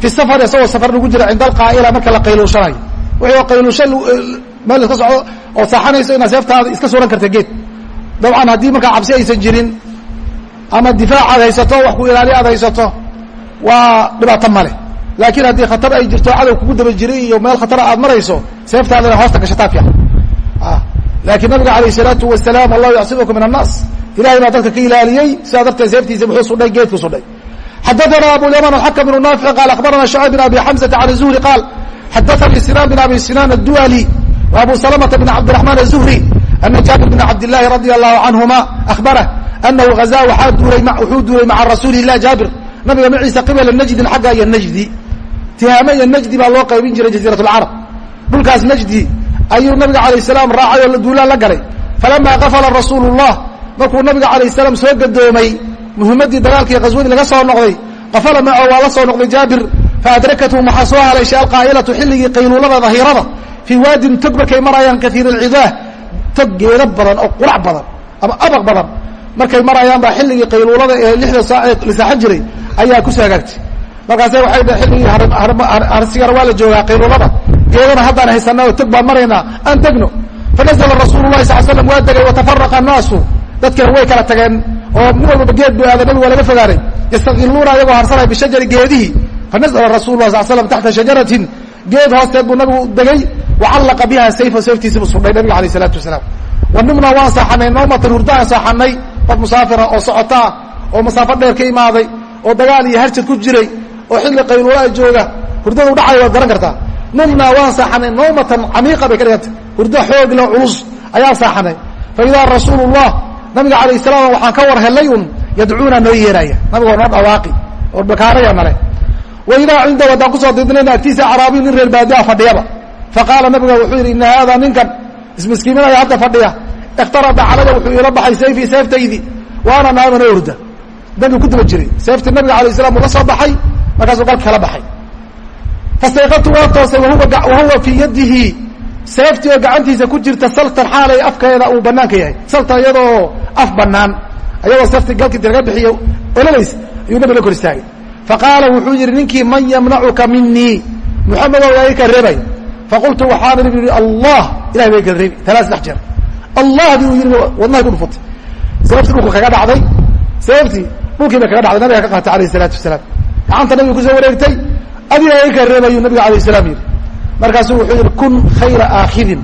fi safar isagoo safar lagu jira cinda alqaa'ila marka la qayluushanayo. Wixii qayluusho meel iska socdo oo saaxanayso inaad seeftaada iska suran karta geed. Dabcan haddii markaa cabsi aysan jirin ama difaac aad haysato wax ku ilaali aad haysato waa dhibaato male laakiin haddii khatar ay jirto cadow kugu daba jiray iyo meel khatara aad marayso seeftaada ina hoosta gashataa fiican ah, laakiin nabiga calayh isalaatu wasalaam allahu yacsimuku min annaas ilahay baa dadka ka ilaaliyey sidaa darteed seeftiisa muxuu sudhay geedku sudhay xadaana abulyaman xakam bnu naafici qaal akhbarana shacayb bin abi xamsata can zuhri qaal xadaanii sinaan bin abi sinaan aduali wa abu salamata bin cabdiraxmaan azuhri ana jaabir bna cabdilaahi radi allahu canhuma ahbara anahu azaa wuxuu duulay maca rasuuli lah jaabir nabiga maciisa qibala najdin xagga iyo najdi tihaama iyo najdi baa loo qaybin jiray jaziirat lcarab dhulkaas najdi ayuu nabiga alayh salaam raacay oo duulaan la galay falama qafala rasuul llah markuu nabiga alayh salaam soo gadoomay muhimaddii dagaalkiiy qaswadii laga soo noqday qafala maco waa la soo noqday jaabir faadrakathm waxaa soo haleeshay alqaa'ilatu xilligii qayluulada dahiirada fii waadin tog markay marayaan kaiir cidaah tog geedo badan oo qurac badan ama abaq badan. Markay marayaan baa xilligii qayluulada ee lixda saa la saaxan jiray ayaa ku soo hagaagtay markaase waxay dhh xilligii harsigana waa la joogaa qayluulada. Geedana haddaan haysanaa oo tog baan maraynaa aan tegno fanazla rasuulu lahi sal slam waa degay watafaraqa annaasu. Dadkan way kala tageen oo nin walbaba geed bu aada nabig waa laga fogaaray yastakiluuna ayagoo harsanaya bishajari geedihii fanazla rasul lah sal slam taxta shajaratin geed hoosteed buu nabigu degay wacallaqa biha sayfa sayftiisibu sudhay nabiga alayh isalaatu wasalaam. Wanimna waan saaxanay nawmatan hurdaan saaxanay dad musaafira oo socotaa oo masaafo dheer ka imaaday oo dagaal iyo harjad ku jiray oo xilli qayluulaa jooga hurdada u dhacay waad garan kartaa. Numnaa waan saaxanay nawmatan camiiqa bay ka dhigantay. Hurdo xoogla culus ayaan saaxanay. Fa idaa rasuulu llah nabiga alayh salaam waxaan ka war helay un yadcuuna noo yeeraya. Nabigoo noo dhawaaqi oo bakaaraya nale wa idaa cinda haddaan ku soo didnayna agtiisa caraabiy nin reer baadiya fadhiyaba faqaala nabiga wuxuu yidhi ina haada ninkan ismiskiiminaya hadda fadhiya ikhtarada calaya wuxuu iila baxay sayfii seeftaydii wa ana naaman oo hurda nabigu ku daba jiray seeftii nabiga alayh salam uga soo baxay markaasuu galka kala baxay fastayqadtu waan toosay wahuwa fii yadihi seeftii oo gacantiisa ku jirta saltan xaalay afkeeda uu banaanka yahay saltan iyadoo af banaan ayadoo seeftii galkii laga bixiyo ololays ayuu nabiga kor istaagay faqaala wuxuu yihi ninkii man yamnacuka minii muxamedow yaa i ka reebay. Faqultu waxaan yihi allah. Ilahay bay kala reebi talaa saddex jeer allahdii uu yihi wadnahay bu dhufutay seeftii dhulku kaga dhacday seeftii dhulkii bay kaga dhacday nabiga ka qaatay alayh isalaatu wasalaam. Gacanta nabiga ku soo wareegtay adiga i ka reebayuu nabiga alayh salaam yihi markaasuu wuxuu yihi kun khayra aakhidin.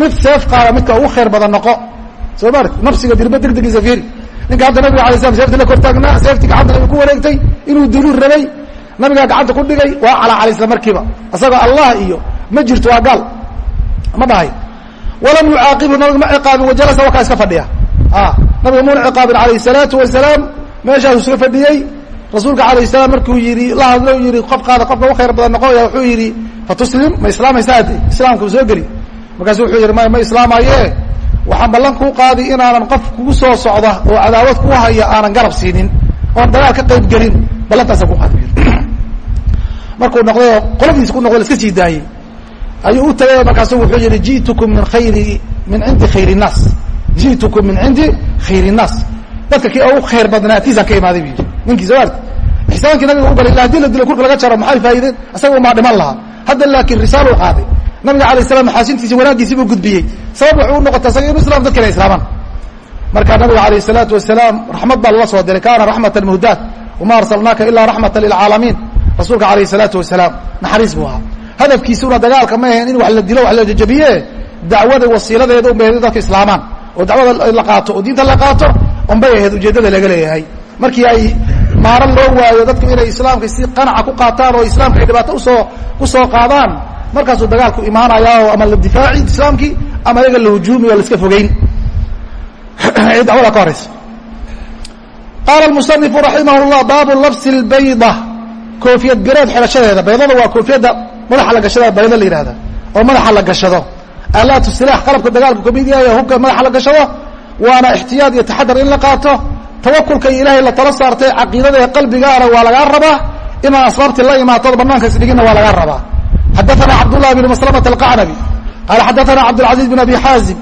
Mid seef qaada midka ugu khayr badan noqo. Soo maart nafsiga dirba degdegiisa fiiri ninka hadda nabiga alay slam seefti la kor taagnaa seeftii gacanta ku wareegtay inuu diluu rabay nabigaa gacanta ku dhigay waa calacalay isla markiiba. Isagoo allah iyo ma jirto waa gaal. Ma dhahay walam yucaaqibhu nabiga ma ciqaabin wajalasa wakaa iska fadhiya. Nabiga muna ciqaabin alayh salaatu wasalaam meeshaasu iska fadhiyey. Rasuulka alayh salaam markuu yihi la hadlo yihi qofkaada qofka u khayr badan noqoya wuxuu yihi fatuslim ma islaamaysa islaamka soo geli. Markaasu wuxuu yihi ma ma islaamaye waxaan ballan kuu qaadi inaanan qof kugu soo socda oo cadaawad ku haya aanan garab siinin oon dagaal ka qayb gelin ballantaasa ku qaadi markuu noqdayoo qoladiis ku noqdo la iska sii daayey ayuu u tagayoo markaasu wuxuu yihi ji'tukum min khayri min cindi khayr innaas ji'tukum min cindi khayr innaas dadka kii ugu khayr badnaa agtiisaan ka imaaday bu yidhi. Ninkii soo art nabiga u galay illa haddii la dilo kurka laga jaro maxay faa'ideen isaga umaa dhiman lahaa. Hadda laakiin risaal u qaaday nabiga alayه الslam maxaasintiisi wanaaggiisi buu gudbiyey sabab waxuu unoqota isaga inu islam dadkana islaamaan marka nabiga alayه الsalaatu wasalaam raxmad baa lala soo diray kana raxmata muhdaat wama arsalnaaka ila raxmata lilcaalamiin rasuulka alayه الsalaatu wasalaam naxariis buu ahaa hadafkiisuna dagaalka ma ahayn in wax la dilo wax la jajabiye dacwada wasiiladeeda unbay ahayd dadka islaamaan oo dacwada la qaato oo diinta la qaato unbay ahayd ujeeddada laga leeyahay markii ay maaro loo waayo dadku inay islaamka si qanaca ku qaataan oo islaamka ay dhibaato usoo kusoo qaadaan markaasuu dagaalku imaanayaa ama la difaaci islaamkii ama ayaga la hujuumi oo la iska fogeyn. Dawada ka horeysa. Qaala musanifu raximah llah baabu labsi lbayda koofiyad bireed xidhashadeeda baydada waa koofiyadda madaxa la gashada baydo la yihahda oo madaxa la gashado. Alaatu silax qalabka dagaalku ka mid yahay hubka madaxa la gashado waana ixtiyaad iyo taxadar in la qaato. Tawakulka iyo ilaahay la tala saartay caqiidada ee qalbigaana waa lagaa rabaa. Inaan asbaabtii la imaatado banaanka isdhiginna waa lagaa rabaa xadaana cabdالlah بn mslmة الqacnabi qala xadaana cabdالcaزيز بn abi xaazim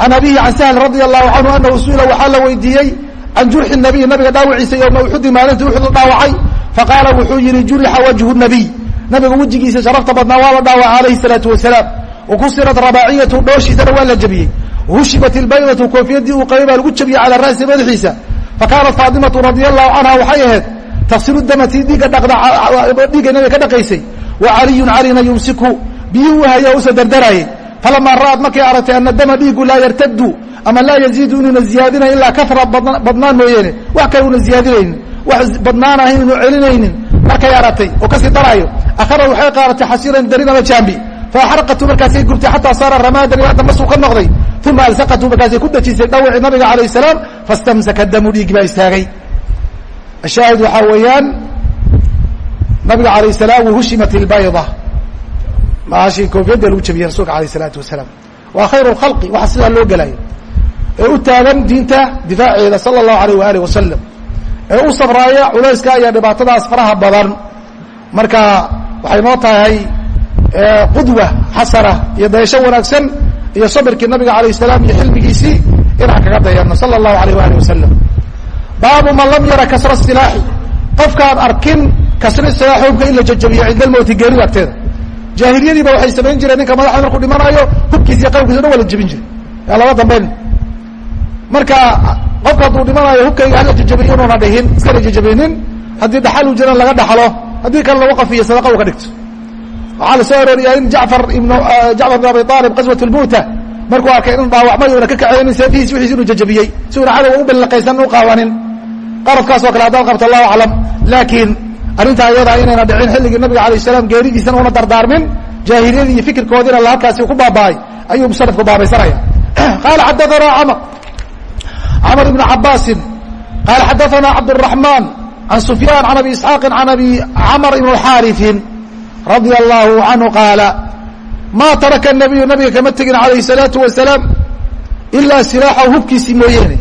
can abihi can sahl radي الlahu canhu anahu suئila waxaa la weydiiyey can jurxi الnabiy nabiga dhaawiciisa yowma uxudi maalintii uxud la dhaawacay faqaala wuxuu yihi jurixa wajhu الnabiy nabiga wejigiisa sharafta badnaa waa la dhaawacay alayhi الsalaaةu wasalaam wakusirat rabaaciyatu dhooshiisana waa la jebiyey hushibat ilbaydatu koofiyadii uu qabay baa lagu jebiyey calaa ra'si madaxiisa fakaanat faatimatu radia allahu canha waxay ahayd tafsilu dama tii dhiigga dhaqda dhiigga nabiga ka dhaqaysay wa caliyun calina yumsiku. Biyuu haya usa dardaraayey falamaa ra'ad markay aragtay ana dama dhiigu laa yartadu ama laa yaziidu inuuna ziyaadinayn ilaa kara badnaan mooyeene wax kale una ziyaadinaynin wax badnaan ahayn inu celinaynin. Markay aragtay oo ka sii daraayo akhara waxay qaadatay xasiiran darin ama jaambi. Faaxaraqatu markaasay gubtay xataa saara ramaadan ilaa dambasuu ka noqday. Uma alsaqatu markaasay ku dejisay dhawicii nabiga alayh salaam fastamsaka damu dhiigi baa istaagay. Ashaahid waxaa weeyaan nabiga alayh salaam wahushimat ilbayda. Maashii koofiyadda lagu jabiyey rasuulka alayh isalaatu wasalaam. Waa khayr lkhalqi waxa sidaa loo gelayo ee u taagan diinta difaaceeda sala allahu alayh waaalih wasalam ee u sabraaya culayska iyo dhibaatadaas faraha badan. Marka waxay noo tahay qudwa xasana iyo dayasho wanaagsan iyo sabirkii nabiga alayh salaam iyo xilmigiisii inaan kaga dayano sala allahu alayh waali wasalam baabu man lam yara kasra silaaxi qofkaan arkin kasri hubka in la jajabiyo cinda almowti geerida agteeda jaahiliyadiiba waxay samayn jireen ninka madaxda markuu dhimanayo hubkiisa iyo dhan waa la jebin jiray. Yaa laba dambayn marka qofka hadduu dhimanayo hubkayga hala jajabiyo inuuna dhihin iskana jajabinin haddii dhaxal uu jiran laga dhaxlo haddii kale lagu qafiyo sadaqa uu ka dhigto. Waxaa la soo arooriyaa in jacfar ibn jacfar bin abi aalib qaswat lmuuta markuu arkay in dhaawacmay una ka kaceynin seefihiis wixiis inuu jajabiyey si una cadowga u ballaqaysan u qaawanin qaradkaas oo kale haddaad qabto allahu aclam. Laakiin arrintaa iyadaa inayna dhicin xilligii nabiga alayh salaam geeridiisana una dardaarmin jaahiliyadii iyo fikirkoodiina la halkaasi ku baaba'ay ayuu musanafku baabaysanaya qaala xadaana camr camr ibn cabaasin qaala xadaana cabdالraحmaan can sufyaan can abi isxaaqi can abi camr ibn xaariثin radia allahu canhu qaala maa taraka nabiyu nabiga kama tegin alayh الsalaatu wasalaam ilaa silaaxahu hubkiisii mooyeene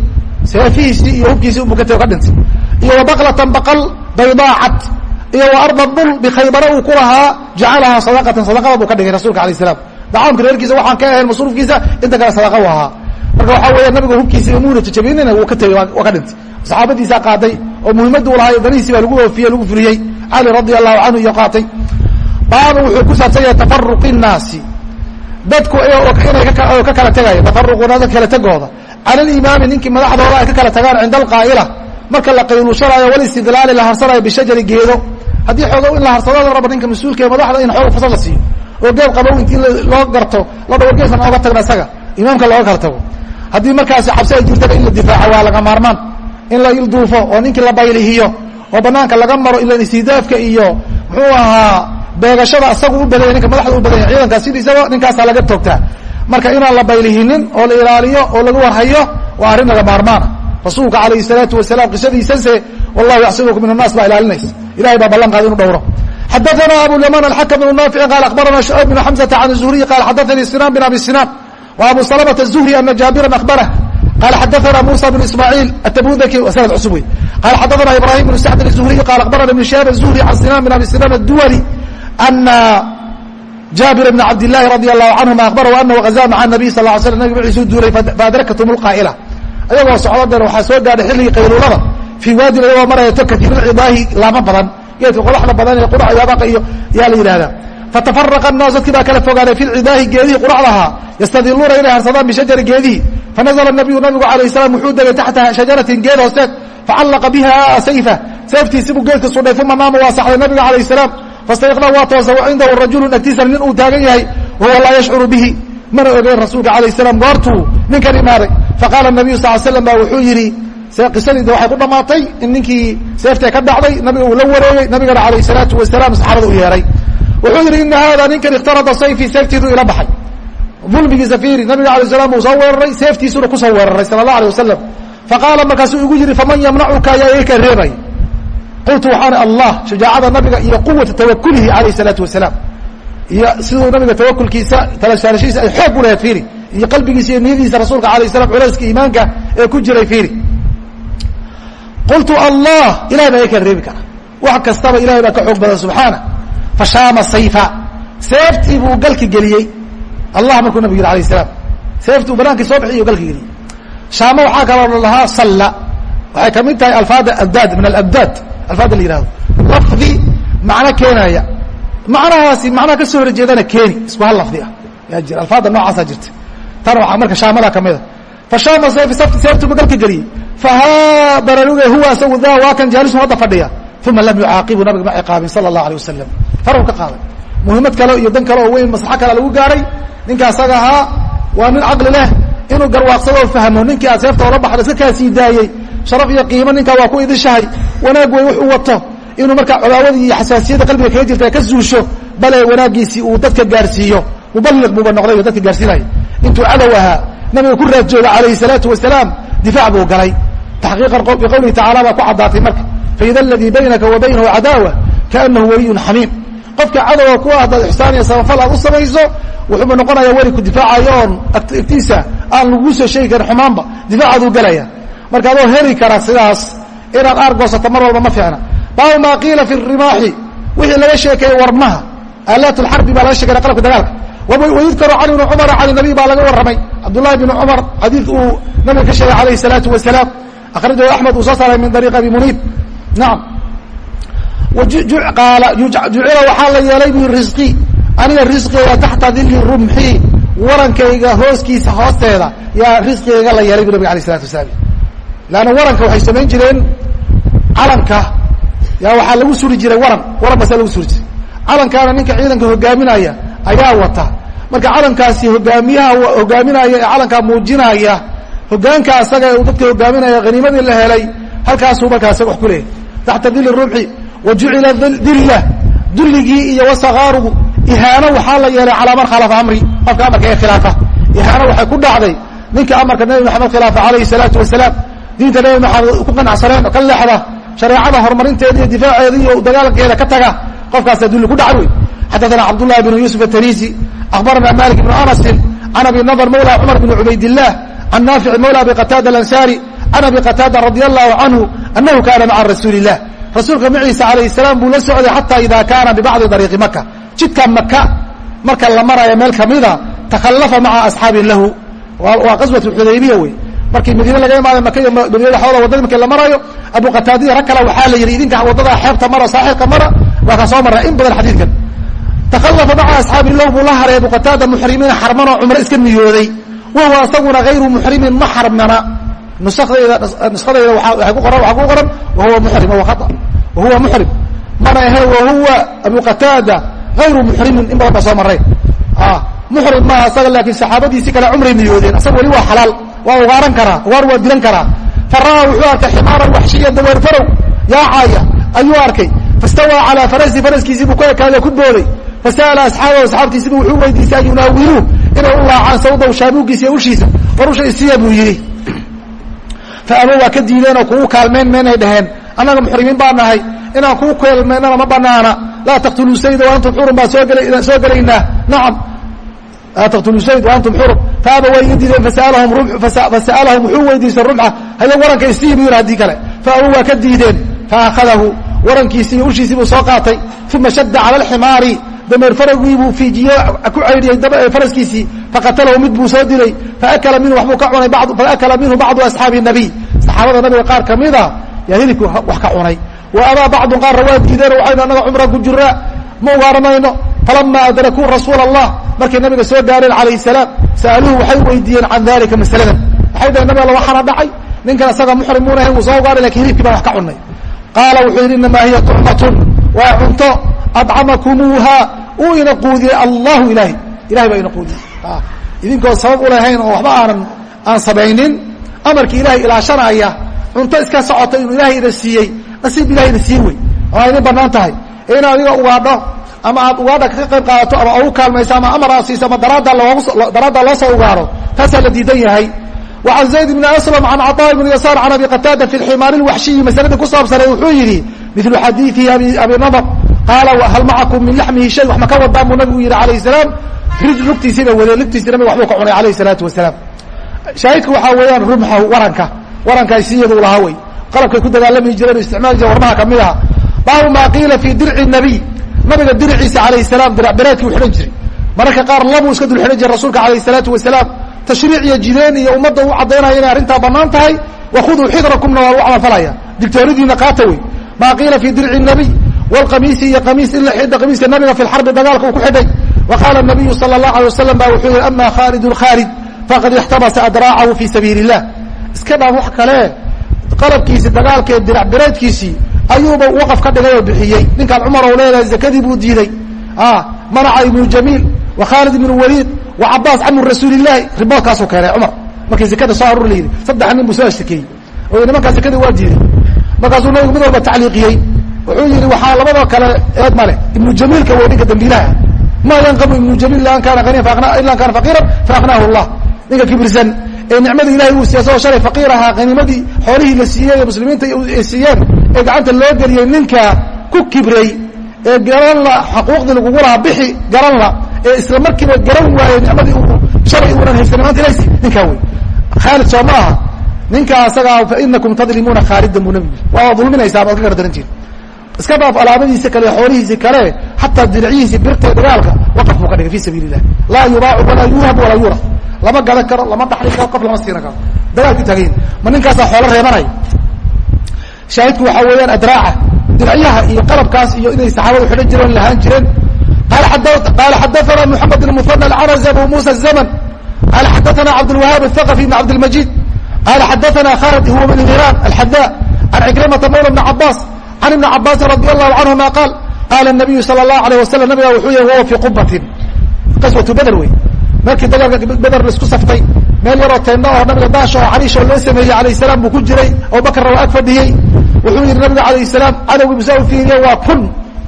seefihiisii iyo hubkiisii unbu ka teg ka dhintay iyo wabaqlatan baqal baydaa cad iyo wa arda dhul bikhaybara uu ku lahaa jacalahaa sadaqatan sadaqada buu ka dhigay rasulka alayh salaam. Dacaamka reerkiisa waxaan ka ahayn masruufkiisa inta kale sadaqa u ahaa. Marka waxaa weya nabiga hubkiisa muuna jajabinina wuu ka tegey waa ka dhintay. Saxaabadiisaa qaaday oo muhimaddu u lahaa danihiisii baa lagu oofiyey lagu fuliyey. Cali radia allahu canhu iyo qaatay. Baabu wuxuu ku saabsan yahay tafaruqi innaasi dadku inay ka kala tegaya tafaruquna kala tegooda. Cala alimaami ninkii madaxdooda ay ka kala tagaan cinda alqaa'ila. Marka la qayluushanayo walistidlaali la harsanayo bishajari geedo haddii xoogo in la harsado la rabo ninka mas'uulka madaxda in xoog fasad la siiyo oo geeb qabow intii loo garto la dhawargeesana oga tagna isaga imaamka looga kala tago haddii markaasi cabsi ay jirtana in la difaaco waa laga maarmaan in la ilduufo oo ninkii la baylihiyo oo banaanka laga maro ilan istidaafka iyo muxuu ahaa beegashada isaga u badanya ninka madaxda u badanya ciidankaas sidiisaba ninkaasaa laga toogtaa. Marka inaan la baylihinin oo la ilaaliyo oo lagu warhayo waa arrin laga maarmaana rasuulka calayhi salaatu wasalaam qisadiisanse wallahu yaxsibuku min annaas baa ilaalinaysa ilahay baa ballan qaad inu dhowro xadaana abu yaman alxakam bnu naafici qaal akhbarana shucayb bn xamsata can zuhriyi qaal xadaanii sinaan bin abi sinaan wa abu salamata zuhri ana jaabiran akhbarah qaal xadaana musa bn ismaaciil atabudaki waa sanad cusub wey qaal xadaana ibrahim bnu sacd azuhriyi qaal akhbarana ibn shihab azuhri can sinaan bin abi sinaan adduwali ana jaabir bn cabd lahi radi alahu canhuma ahbarahu anahu azaa maca nabiy sal l sl nabig maciisuu duulay faadrakathm lqaa'ila ayagoo socda deen waxaa soo gaadhay xilligii qayluulada fii waadin ayagoo maraya to katiir cidaahi laama badan. Geedka qodaxda badan ee qurac iyo yaa la yidhahdaa fatafaraqa الnaas dadkii baa kala fogaaday fi cidaahi geedihii quracdahaa yastadiluuna inay harsadaan bishajari geedihi fanazla nabiyu nabigu alayh salaam wuxuu degay taxta shajaratin geed hoosteed. Facallaqa biha sayfa. Seeftiisibuu geedka sudhay uma naama waa saxday nabiga alayh salaam. Fastayqna waa toosa wa cindahu rajulun agtiisa nin uu taagan yahay wahuwa laa yashcuru bihi. Mana ogeyn rasuulka alayh salaam goortuu ninkan imaaday. Faqaala nabiyu sal slam ba wuxuu yidhi qisadiida waxay ku dhammaatay in ninkii seeftee ka dhacday nabiga uu la wareegay nabigana alayh salaatu wasalaam saxaabada u yeehay wuxuu yidhi ina hada ninkan ikhtarada sayfii seeftiidu ila baxay. Dulmigiisa fiiri nabiga alay slam uu soo weeraray seeftiisuna ku soo weeraray sala allah alay wasalam faqaala markaasuu igu yidhi faman yamnacuka? ayaa iga kaa reebay qultu waxaan allah shajaacada nabiga iyo quwata tawakulihi alayh salaatu wasalaam iyo siduu nabiga tawakulkiisa talashaarashiisa ay xoog u lahayd fiiri. Iyo qalbigiisa iyo niyadiisa rasuulka alayh salam culayska iimaanka ee ku jiray fiiri qultu allah ilahay baa iga kaa reebi kara wax kastaba ilahay baa ka xoog badan subxaana fashaama sayfa. Seeftii buu galki geliyey. Allah markuu nabig yidhi alayh salaam seeftuu banaankii soo bixiy galki geliyey. Shaamo waxaa kaloo lahaa salla. Waxay ka mid tahay alfaada abdaad min alabdaad. Alfaada la yihahdo lafdi macno keenaya. Macnahaasi macnaha ka soo horjeedana keeni. Isku hal lafdi ah. Yaa jira alfaada noocaasaa jirta. Tan waxaa marka shaamada kamida fashaama sayf seeftuuba galka geliyey fahaa bararuge huwa asagu daa waa kan jaalisu hadda fadhiya uma lam yucaaqibu nabiga ma ciqaabin sala allahu alay wasalam farw ka qaaday muhiimad kale iyo dan kale oo weyn maslaxo kale lagu gaaray ninka asaga ahaa waa nin caqli leh inuu garwaaqsado oo fahmo ninkii aad seefta ola baxda iska kaa sii daayey sharaf iyo qiimo ninkaa waa ku idishahay wanaag wey wuxuu wato inuu markaa codaawadii iyo xasaasiyadda qalbiga kaga jirta ka zuusho bale wanaagiisii uu dadka gaarsiiyo mubaliq buuba noqday oo dadka gaarsiinaya intuu cadow ahaa nabiga ku raad jooga calayhi salaatu wasalaam difaac buu galay taxqiiqan biqowlihi tacala baa ku caddaatay marka faida aladii baynaka wa baynahu cadaawa kaanahu waliyun xamiim qofka cadowga ku ah hadaad ixsaan iyo samafal aad u samayso wuxuuba noqonayaa weli ku difaacayo oon agtiisa aan lagu soo sheegi karin xumaanba difaacaaduu gelaya marka adoo heli kara sidaas inaad aar goosato mar walba ma fiicna baabu maa qiila fi rimaaxi wixii laga sheekeeyey warmaha aalaat lxarbi baa laga sheekaya qalabka dagaalka wayudkaru cali bni cumara can nabiy baa laga warramay cabdullahi bni cumar xadiidka uu nabiga ka sheegay alayh salaatu wasalaam akhrajahu axmed uu soo saaray min ariiq abi muniib nacam jucila waxaa la yeelay bu risqi aniga risqigayga taxta dili rumxi warankayga hooskiisa hoosteeda yaa risqigayga la yeelay bu nabig alay salatu wasalaam leanna waranka waxay samayn jireen calanka yaa waxaa lagu suri jiray waran waran basa lagu suri jiray calankaana ninka ciidanka hogaaminaya ayaa wata marka calankaasi hogaamiyaha hogaaminaya ee calankaa muujinaya hogaanka asaga uu dadka hogaaminaya haniimadii la helay halkaasuu markaa isaga wax ku leeyahy taxta dili rumxi wa jucila dilla dulligii iyo wasakaarugu ihaano waxaa la yeelay calaa man khalafa amri. Qofka amarka ee khilaafa ihaano waxay ku dhacday ninka amarka nabi maxamed khilaafa alayhi salaatu wasalaam diinta nabi maxamed ku qanacsaneen oo ka leexda shareecada horumarinteeda iyo difaaceeda iyo dagaalkeeda ka taga qofkaasaa dulli ku dhacan wey xadaثana cabdullahi bn yuusuf atanisi akhbarana malik bn anasin can abi nadr mawla cumar bn cubaydilah can naafic mawla abi qataada alansari can abi qataada radi allahu canhu anahu kana maca rasuuli illah rasuulka maciisa alayh salaam buu la socday xata ida kaana bibacdi dariiqi maka jidka maka marka la marayo meel kamida takhallafa maca asxaabin lahu waa qaswat xudaybiya wey markii madiine laga imaaday maka iyo madiinada xoola waddada markii la marayo abu qataadiya rag kale waxaa la yidhi idinka waddada xeebta mara saaxilka mara waa kaa soo marra in badan xadiidkan takhallafa maca asxaabi lahu buu la haray abu qataada muxrimiina xarmanoo cumro iska niyooday wahuwa asaguna hayru muxrimin ma xarmana nuskadayda waxay ku qoran waxaa ku qoran wahuwa muxrim wahuwa muxrim mana ahe wahuwa abu qataada hayru muxrimin in badan baa soo maray muxrim maaha asaga laakiin saxaabadiisi kale cumray niyoodeen asaga weli waa xalaal waa ugaaran karaa ugaar waa dilan karaa fara'aa wuxuu arkay ximaaran waxshiya daweer farow yaacaya ayuu arkay fastawaa calaa farasi faraskiisii buu ku ekaaday ku booday fasa'ala asxaabahu asxaabtiisiba wuxuu weydiisay an yunaawiluuh inay u raacaan sawdaw shaabuuggiisa iyo ushiisa. War usha isiya buu yidhi. Faamo waa ka diideenoo kugu kaalmayn maynay dhaheen. Annaga muxrimiin baa nahay. Inaan kuu kaalmaynana ma banaana laa taqtuluu sayda wa xurum baan soo gelaynaa nacam. Laa taqtuluu sayd wa xurum. Faaba way iga diideen fasa'alahum wuxuu weydiistay rumxa. Haye waranka isii buu yidhi haddii kale. Fa abuu waa ka diideen. Faahadahu warankiisii iyo ushiisii buu soo qaatay. Uma shadda cala alximaari dameer faragii buu fiijiye ku caydhiyey faraskiisii faqatalahu mid buu soo dilay faakala minhu waxbuu ka cunay faakala minhu bacdu asxaabi nabiy. Saxaabada nabiga qaar ka mida yaa hilibkii wax ka cunay. Wa abaa bacdu qaarna waa diideen waxaynu annaga cumra ku jira ma ugaaramayno falama adrakuu rasuula allah markay nabiga soo gaareen calayh salaam sa'aluuhu waxay weydiiyeen can dalika masaladan. Waxay dhaheen nabi alla dhacay? Ninkan isaga muxrim muuna ahayn wuu soo ugaaray laakiin hilibkii baan wax ka cunay. Qaala wuxuu yidhi inamaa hiya tucmatun waa cunto adcamakumuuha uu ina quudiyey allahu ilahay ilahay baa ina quudiyey idinkoo sabab ulahayn oo waxba aanan aan samaynin amarkii ilahay ilaashanaya cunto iska socota inuu ilahay ina siiyey nasiib ilahay ina siiye wey waa idin banaan tahay in adiga ugaadho ama aad ugaadha ka qayb qaadato ama ugu kaalmayso ama amar aad siiso ama daraadda daraaddaa loo soo ugaadho taasaa la diidan yahay وعن زayd بن أسلم عن cطاء بن يسار عن أbي qتاadة في الحimaar الوحشhiyi maسladii ku saabsanay wuxuu yidhi miثlu xadiiثi abi نضر qaala hal macakum min lamihi shay? Wax maka wadaan buu nabigu yihi alayh salaam. Rij lugtiisiibay wadeen lugtiisina waxbuu ka cunay alayh salaatu wasalaam. Shaahidka waxaa weeyaan rumxahu waranka. Warankaa siyadu lahaa wey. Qalabkay ku dagaalami jireen isticmaal jire warmaha ka mid aha baabu maa qiila fi dirci nabiy. Nabiga dirciisa alayh salaam dirac bereedkii u xidhan jiray. Mararka qaar labuu iska dul xidhan jiray rasuulka alayh salaatu wasalaam. Tashriic iyo jideen iyo ummadda u caddaynaya inay arrintaa bannaan tahay. Wakhuduu xidrakumna waa lagu camalfalaya digtooridiina qaata wey. Maa qiila fi dirci nabiy wlqamiisi iyo qamiis in la xidha qamiiska nabiga fi lxarbi dagaalka uu ku xidhay. Wa qaala nabiyu sala allahu alay wasalam ba wuxuu yihi ama khaalid khaalid faqad ixtabasa adraacahu fii sabiili illah iska dhaaf wax kale qalabkiisii dagaalka ee dirac bireedkiisii ayuuba waqaf ka dhigay oo bixiyey. Ninkaan cumar ou leedahay zakadii buu diiday. Manaca ibnu jamiil wa khaalid ibnu waliid wa cabaas camu rasuulilahi riboodkaasuu keenay cumar. Markii zakada soo arur layidhi saddex nin buu soo ashtakeeyey oo nimankaa zakada waa diiday. Markaasuu nabigu mid walba tacliiqiyey wuxuu yidhi waxaa labadoo kale eed male ibnu jamiilka wey ninka dambiilaha. Ma yanqamu ibnu jamiil ila an kaana faqiiran faaqnaahu allah. Ninka kibirsan ee nicmadii ilahay uu siiya asagoo shalay faqiir ahaa qaniimadii xoolihii la siiyey ee muslimiinta ay siiyeen ee gacanta loo geliyey ninka ku kibrey ee garan la xaquuqdii lagugu lahaa bixi garan la ee isla markiiba garan waaye nicmadii shalay uunan haysanin maanta ilaysi ninkaa wey. Khaalid soo ma aha. Ninkaa asagaa fa inakum tadlimuuna khaalidan buu nabigu waa dulminaysaa baad ka gardarantiin iska dhaaf alaabadiisi kale xoolihiisi kale xataa diracyihiisi birta dagaalka waqaf buu ka dhigay fi sabiil laa yubaacu walaa yurhab walaa yura lama gadan karo lama dhaxli karo qof lama siinan karo. Dagaalku taagayin ma ninkaasaa xoolo reebanay? Shaahidku waxaa weeyaan adraaca diracyaha iyo qalabkaas iyo inay saxaabadu xidhan jireen lahaan jireen. Qaala xadaana moxamed muhana alcaraz abu musa zaman qaala xadaana cabdilwahaab athaqafi ibn cabdilmajid qaala xadaana khalid huwa bn hiraan alxada can cikrimata mawla bni cabaas can ibni cabaasin radi allahu canhuma qaal qaala nabiyu sala allahu alayh wasalam nabiga wuxuu yah wahuwa fii qubatin qaswatu beder wey markii dagaalka beder la isku saftay meel yaroo teendho oo nabiga daasho oo cariishoo loo sameeyey calayh salaam buu ku jiray abubakarna waa ag fadhiyey wuxuu yihi nabiga calayh salaam cadowgii musaa u fiiriye waa kun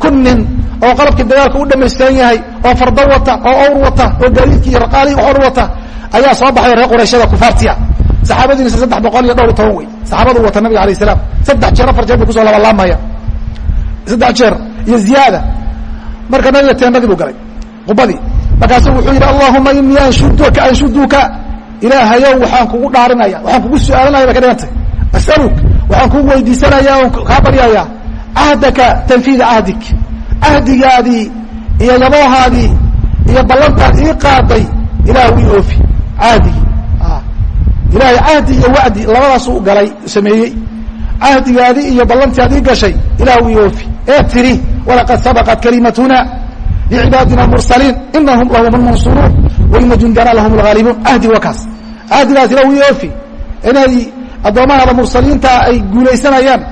kun nin oo qalabkii dagaalka u dhamaystiran yahay oo fardo wata oo awr wata oo gaariidki iyo raqaali waxoon wata ayaa soo baxay o reer qurayshada kufaartiya saxaabadiinisa saddex boqol iyo dhowr iyo toban wey. Saxaabadu wata nabiga alayh salaam. Saddex jeer afar jeer bay ku soo labalaamaya saddex jeer iyo ziyaada. Marka nabiga teendadii buu galay. Qubadii. Markaasuu wuxuu yidhi allahuma inii anshuduka anshuduka ilaahayow waxaan kugu dhaarinaya waxaan kugu su'aalanaya bay ka dhigantay. Asaluk waxaan kugu weydiisanaya on kaa baryaya cahdaka tanfiida cahdik cahdigaadii iyo yaboohaadii iyo ballantaad ii qaaday ilaah ii oofi. Cahdigii ilaahay cahdi iyo wacdi labadaasuu galay sameeyey. Cahdigaadii iyo ballantii ad ii gashay ilah oofi ee tiri walaqad sabaqat kalimatuna licibaadina mursaliin inahum lahum lmansuruun waina jundana lahum lgaalibuun cahdi waa kaas. Cahdigaas ilah oofi inay addoommahada mursaliinta ay guulaysanayaan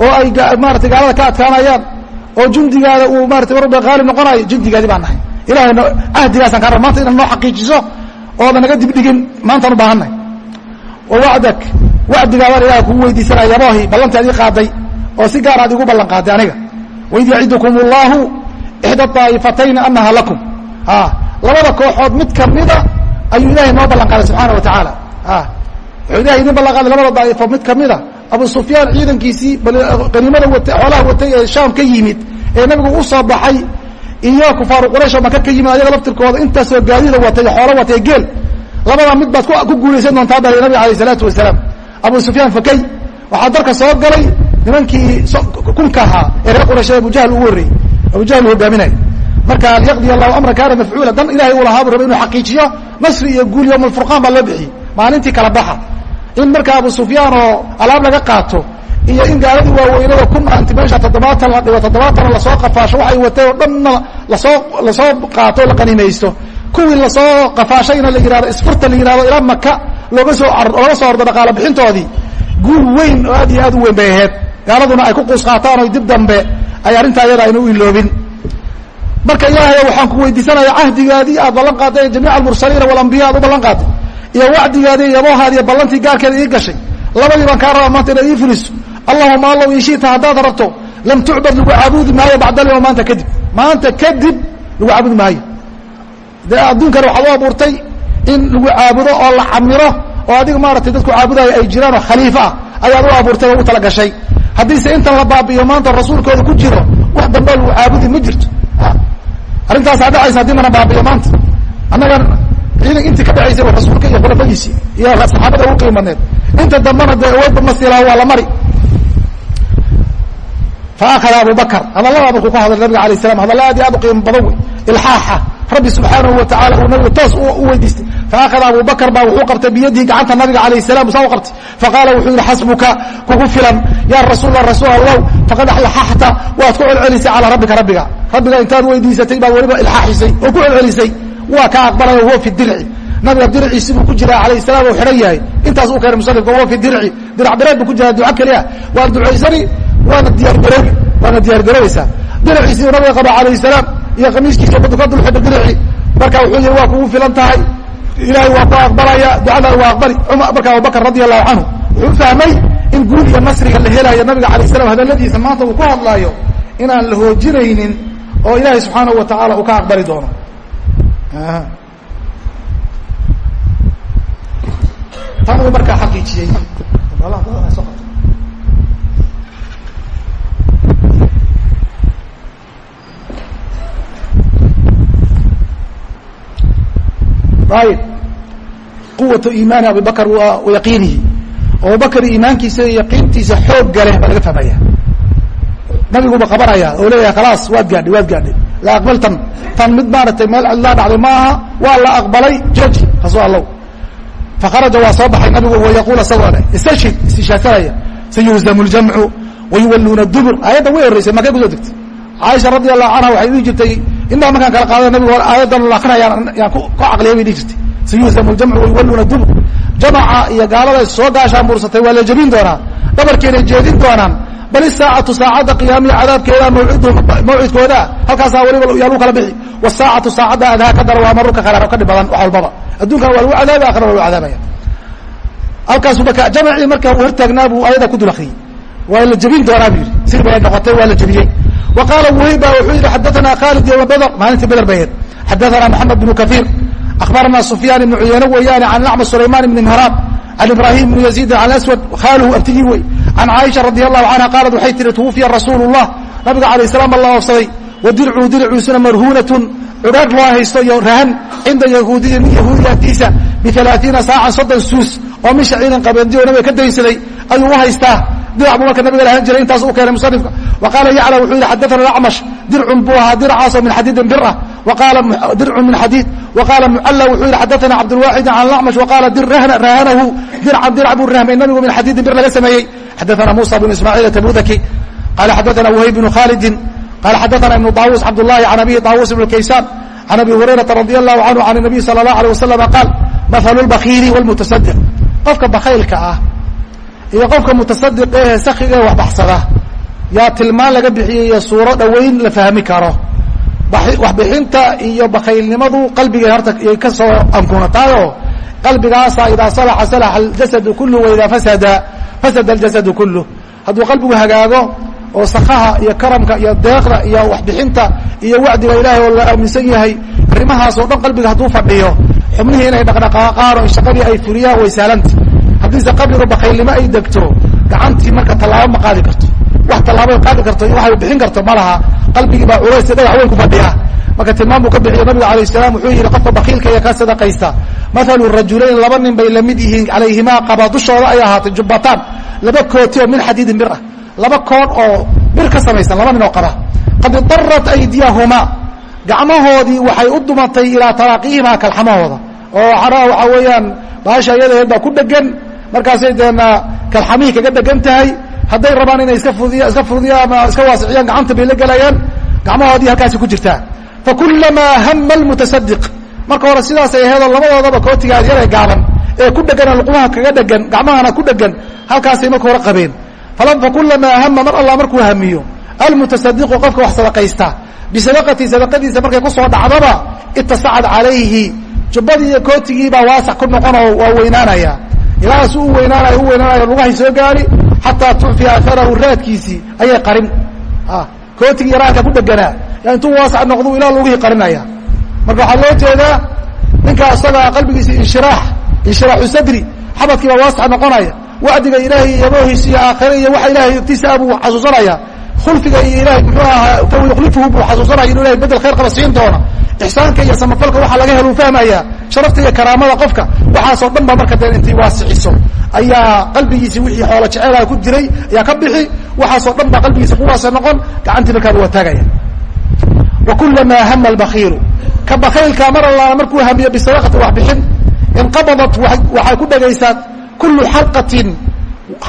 oo ay maarata gaalada ka adkaanayaan oo jundigaada uu maarata marba haalib noqonayo jundigaadii baan nahay. Ilahayna cahdigaasaan kaa maanta inaad noo xaqiijiso ooda naga dibdhigin maantaan u baahannahay wa wacdak wacdigaabaan ilahay kugu weydiisanaya yaboohi ballantii ad ii qaaday oo si gaar aad igu ballan qaaday aniga. Waid yacidukum allahu ixda daa'ifatayni anaha lakum. Labada kooxood mid kamida ayuu ilahay noo ballan qaaday subxaana wa tacaala. Wuxuu ilahay idin ballan qaaday labada daa'ifo mid kamida abu sufyaan ciidankiisii qaniimada watay xoolaha watay ee shaam ka yimid ee nabigu u soo baxay iyo kufaaru quraysh oo maka ka yimid ayaga laftirkooda intaasoo gaadida watay xoolo watay geel labadaa mid baad ku guulaysan doontaa bal nabiga alayh isalaatu wasalaam. Abu sufyaan fakey waxaa dalka soo galay nimankii kunka ahaa ee reer qurayshada abujahl ugu horreeyey abujahl uu hogaaminaya marka liyaqdiya allahu amra kaana mafcuula dan ilahay uu lahaa buu inuu xaqiijiyo nasri iyo guul yowma alfurqaan baa loo bixiyey maalintii kala baxa. In marka abu sufyaan oo alaab laga qaato iyo in gaaladii waaweynada kun anti meesha toddobaatan la dhigo toddobaatan la soo qafaasho waxay watay oo dhanna la soo la soo qaato o la qanimaysto kuwii la soo qafaashayna la yihahdo isfurta la yihahdo ilaa maka looga soo looga soo ordo dhaqaalo bixintoodii. Guul weyn oo aad iyo aad u weyn bay ahayd. Gaaladuna ay ku quus qaataan o dib dambe ay arrintaa iyada ayna u iloobin marka ilaahay waxaan ku weydiisanaya cahdigaadii aad ballan qaaday jamiica almursaliina walambiya aad u ballan qaaday iyo wacdigaadii yaboohaadiiyo ballantii gaarkeeda ii gashay. Labadii baan kaa rabaa maanta inaad ii fuliso allahuma allow in shita haddaad rabto lam tucbad lagu caabudi maayo bacda alyawm maanta kadib. Maanta kadib lagu caabudi maayo dee adduunkana waxaad u abuurtay in lagu caabudo oo la camiro oo adiga maaratay dadku caabudayo ay jiraan oo khaliifo ah ayaad u abuurtay oo u tala gashay. Haddiise intan la baabi'iyo maanta rasuulkooda ku jiro wax dambeo lagu caabudi ma jirto. Arrintaasaa dhacaysa haddii mana baabi'iyo maanta. Annaga ciidan intii ka dhacaysay wa rasuulka iyo khulafadiisii iyo saxaabada ugu qiimaneed. Inta dambena dee awoodba masilaha waa la mari. Faakada abu bakr hadallada markuu ku hadlay nabiga alay slam hadalla aad iyo aad u qiimo badan wey rabbi subxaanahu watacaala uu nabiga toos u weydiistay. Faakada abu bakr baa wuxuu qabtay biyadihi gacanta nabiga alayh salam saa u qabtay faqaala wuxuu yihi xasbuka kugu filan ya rasuula rasuul allah faqad laxaxta waad ku celcelisay calaa rabbika rabbiga. Rabbiga intaad weydiisatay baad weliba ilxaaxisay oo ku celcelisay. Waa kaa aqbalaya huwa fi dirci. Nabiga dirciisi buu ku jiraa alayh salam u xidhan yahay intaas u keenay musanifka huwa fi dirci. Dirac bireed buu ku jiraa duco keliya waa ducaysani waana diyaargaroobi waana diyaargaroobaysaa dinaciisii nabiga qaba alayh salaam iyo khamiiskiisa ka dulxidha dinaci marka wuxuu yihi waa kugu filan tahay ilahay waa ku aqbalaya ducadaada waa aqbali. Marka abubakr radi allahu canhu wuxuu fahmay in iyo nasriga la helayo nabiga alay salam hadaladiisa maanta uu ku hadlaayo inaan la hoojinaynin oo ilaahay subxaanahu watacaala uu ka aqbali doono. Tan uu markaa xaqiijiyey ayb quwatu iimaani abibakr wa yaqiinihi. Abubakr iimaankiisa iyo yaqiintiisa xoog gale baa laga fahmaya. Nabiguba qabanaya oo leeyahay khalaas waad gaadhay waad gaadhay la aqbal tan mid maaratay meel cidlaa dhacday ma aha waa la aqbalay jooji rasuul allow fakharaja waa soo baxay nabigu wa yaquul isagoo leh istashhid istishaadsanaya sayuhzamu ljamcu wayuwalluuna dubur aayaddan way horreysay makay ku soo degtay? Caaisha radi allahu canha waxay dhihi jirtay intaa markaan kala qaada nabigu aayaddan akrinayaan yaan ku caqliyay bay dhihi jirtay. Sayuhzamu ljamcu wayuwalluuna dubur jamaca iyo gaalada soo gaashaan buursatay waa la jebin doonaa. Dhabarkeeday jeedin doonaan. Bal isaacatu saacadda qiyaamiya cadaabkeeda mawcidhum mawcidkoodaa halkaasaa weliba yaa lagu kala bixi. Wasaacatu saacadda adhaa ka dara waa marurka kale ka dhib badan wax walbaba. Addunkana waa lagu cadaabay akhirana waa lagu cadaabaya. Halkaasu marka jamacii marka uu hortaagnaa buu ayada ku dul akriyey waa la jebin doonaa bu yidhi. Sidii bay noqotay waa la jebiyey wa qaala wuhayba wuxuu yidhi xadathana khaalid yowma bedr maalintii beder bay ahayd xadathana moxamed bnu kahiir akhbarana sufyaan ibnu cuyeyne weeyaane can acma sulayman ibni mihraab can ibrahim bni yaziid can aswad khaaluhu abtigii wey can caaisha radi allahu canha qaalat waxay tihi twufiya rasuulu llah nabiga alayh salaam baa la oofsaday wa dircuu dircuusuna marhuunatun cudhaar loo haysto iyo rahan cinda yahuudiyin yahuudi agtiisa bialaaiina saacan soddon suus oo misha ciidan qabeediyo nabiga ka daynsaday ayuu u haystaa dirac buu marka nabiga lahan jiray intaas u keenay musanifka wa qaala yacla wuxuu yihi xadaana acmash dircun buu ahaa diracaasoo min xadiidin bir ah dircun min xadiid. Waqaala mucalla wuxuu yihi xadaana cabdulwaaxidi can acmash waqaala dir rahanahu. Dircan dirac buu rahmay nabigu min xadiidin bir laga sameeyey. Xadaana musa bnu ismaaciil tabudaki qala xadaana wahayb bnu khaalidin. Qala xadaana ibnu daawuus cabdullahi can abihi daawuus ibnu kaysaan can abi hurayrata radi allahu canhu can nabiy sala allah alيh wasalama qaal mahalu lbakiili wlmutasadiq qofka bakaylka ah iyo qofka mutasadiq ehe sakiga ee waxbaxsada yaa tilmaan laga bixiyey iyo suuro dhoweyn la fahmi karo. Waxbixinta iyo bakaylnimadu qalbigay horta yay ka soo ankunataayoo qalbigaasa idaa salaxa salaxa aljasadu kulu wa idaa fasada fasada aljasadu kulu hadduu qalbigu hagaago oo sakaha iyo karamka iyo deeqda iyo waxbixinta iyo wacdiga ilaahay oo la aaminsan yahay arrimahaas oo dhan qalbiga hadduu fadhiyo xubnihii inay dhaqdhaqaaqaan oo shaqadii ay fuliyaan way saalanta haddiise qabriga bakaylnimo ay degto gacantii marka tallaabo ma qaadi karto. Wax tallaabay qaadi karto waxay bixin karto ma laha. Qalbigii baa culays dhagax weyn ku fadhiya marka tilmaan buu ka bixiyo nabiga alayh salaam wuxuu yihi qofka bakiilka iyo ka sadaqaysta mathalu rajulayn laba nin bay la mid yihiin calayhimaa qaba dushooda ay ahaatay jubbataan laba kooti oo min xadiidin bir ah laba koon oo bir ka samaysan laba nin oo qaba. Qad idarat aydiyahumaa gacmahoodii waxay u dumatay ilaa taraaqiihimaa kalxamahooda. Oo waxaa weeyaan baasha iyadaheed baa ku dhegan markaasay deena kalxamihii kaga dhegan tahay hadday rabaan inay iska fudiya iska fudiyaan ama iska waasiciyaan gacanta bay la gelayaan gacmahoodii halkaasi ku jirtaa. Fakulamaa hama almutasadiq marka hore sidaasay aheedoo labadoodaba kootigaa yaree gaaban. Ee ku dhegana luqumaha kaga dhegan gacmahana ku dhegan halkaasay marka hore qabeen. Fakulamaa hama mar allah markuu hamiyo almutasadiqu qofka wax sadaqaysta. Bisadaqatii sadaqadiisa markay ku soo dhacdaba itasacad calayhi. Jubbadii iyo kootigiibaa waasac ku noqonoo waa weynaanaya ilaa si u weynaanayo u weynaanayo lugahay soo gaari xataa tucfiya aarahu raadkiisii ayay qarin. Kootigii yaraanka ku dheganaa. Intuu waasac noqdu ilaa lugihii qarinaya. Marka waxaa loo jeedaa ninka isagaa qalbigiisa inshiraax inshiraaxu sadri xabadkii baa waasac noqonaya. Wacdiga ilaahay iyo yaboohiisa iyo aakhire iyo waxa ilahay agtiisa ah buu xasuusanaya. Khulfiga iyo ilahay muxuu ahaa fa yukhlifuhu buu xasuusanaya inu ilahay bedel khayr qaba siin doona ixsaanka iyo samafalka waxaa laga helu fahmaya sharafta iyo karaamada qofka. Waxaasoo dhan ba marka dee intay waasiciso ayaa qalbigiisi wixii xoolo jeceelaha ku jiray ayaa ka bixi. Waxaasoo dhan baa qalbigiisa kuwaasa noqon gacantii markaaba waa taagaya wa kulamaa hama albakiilu ka bakaylka mar allaana markuu hamiyo bisadaqati wax bixin inqabadat waxay ku dhegaysaa kullu xalqatin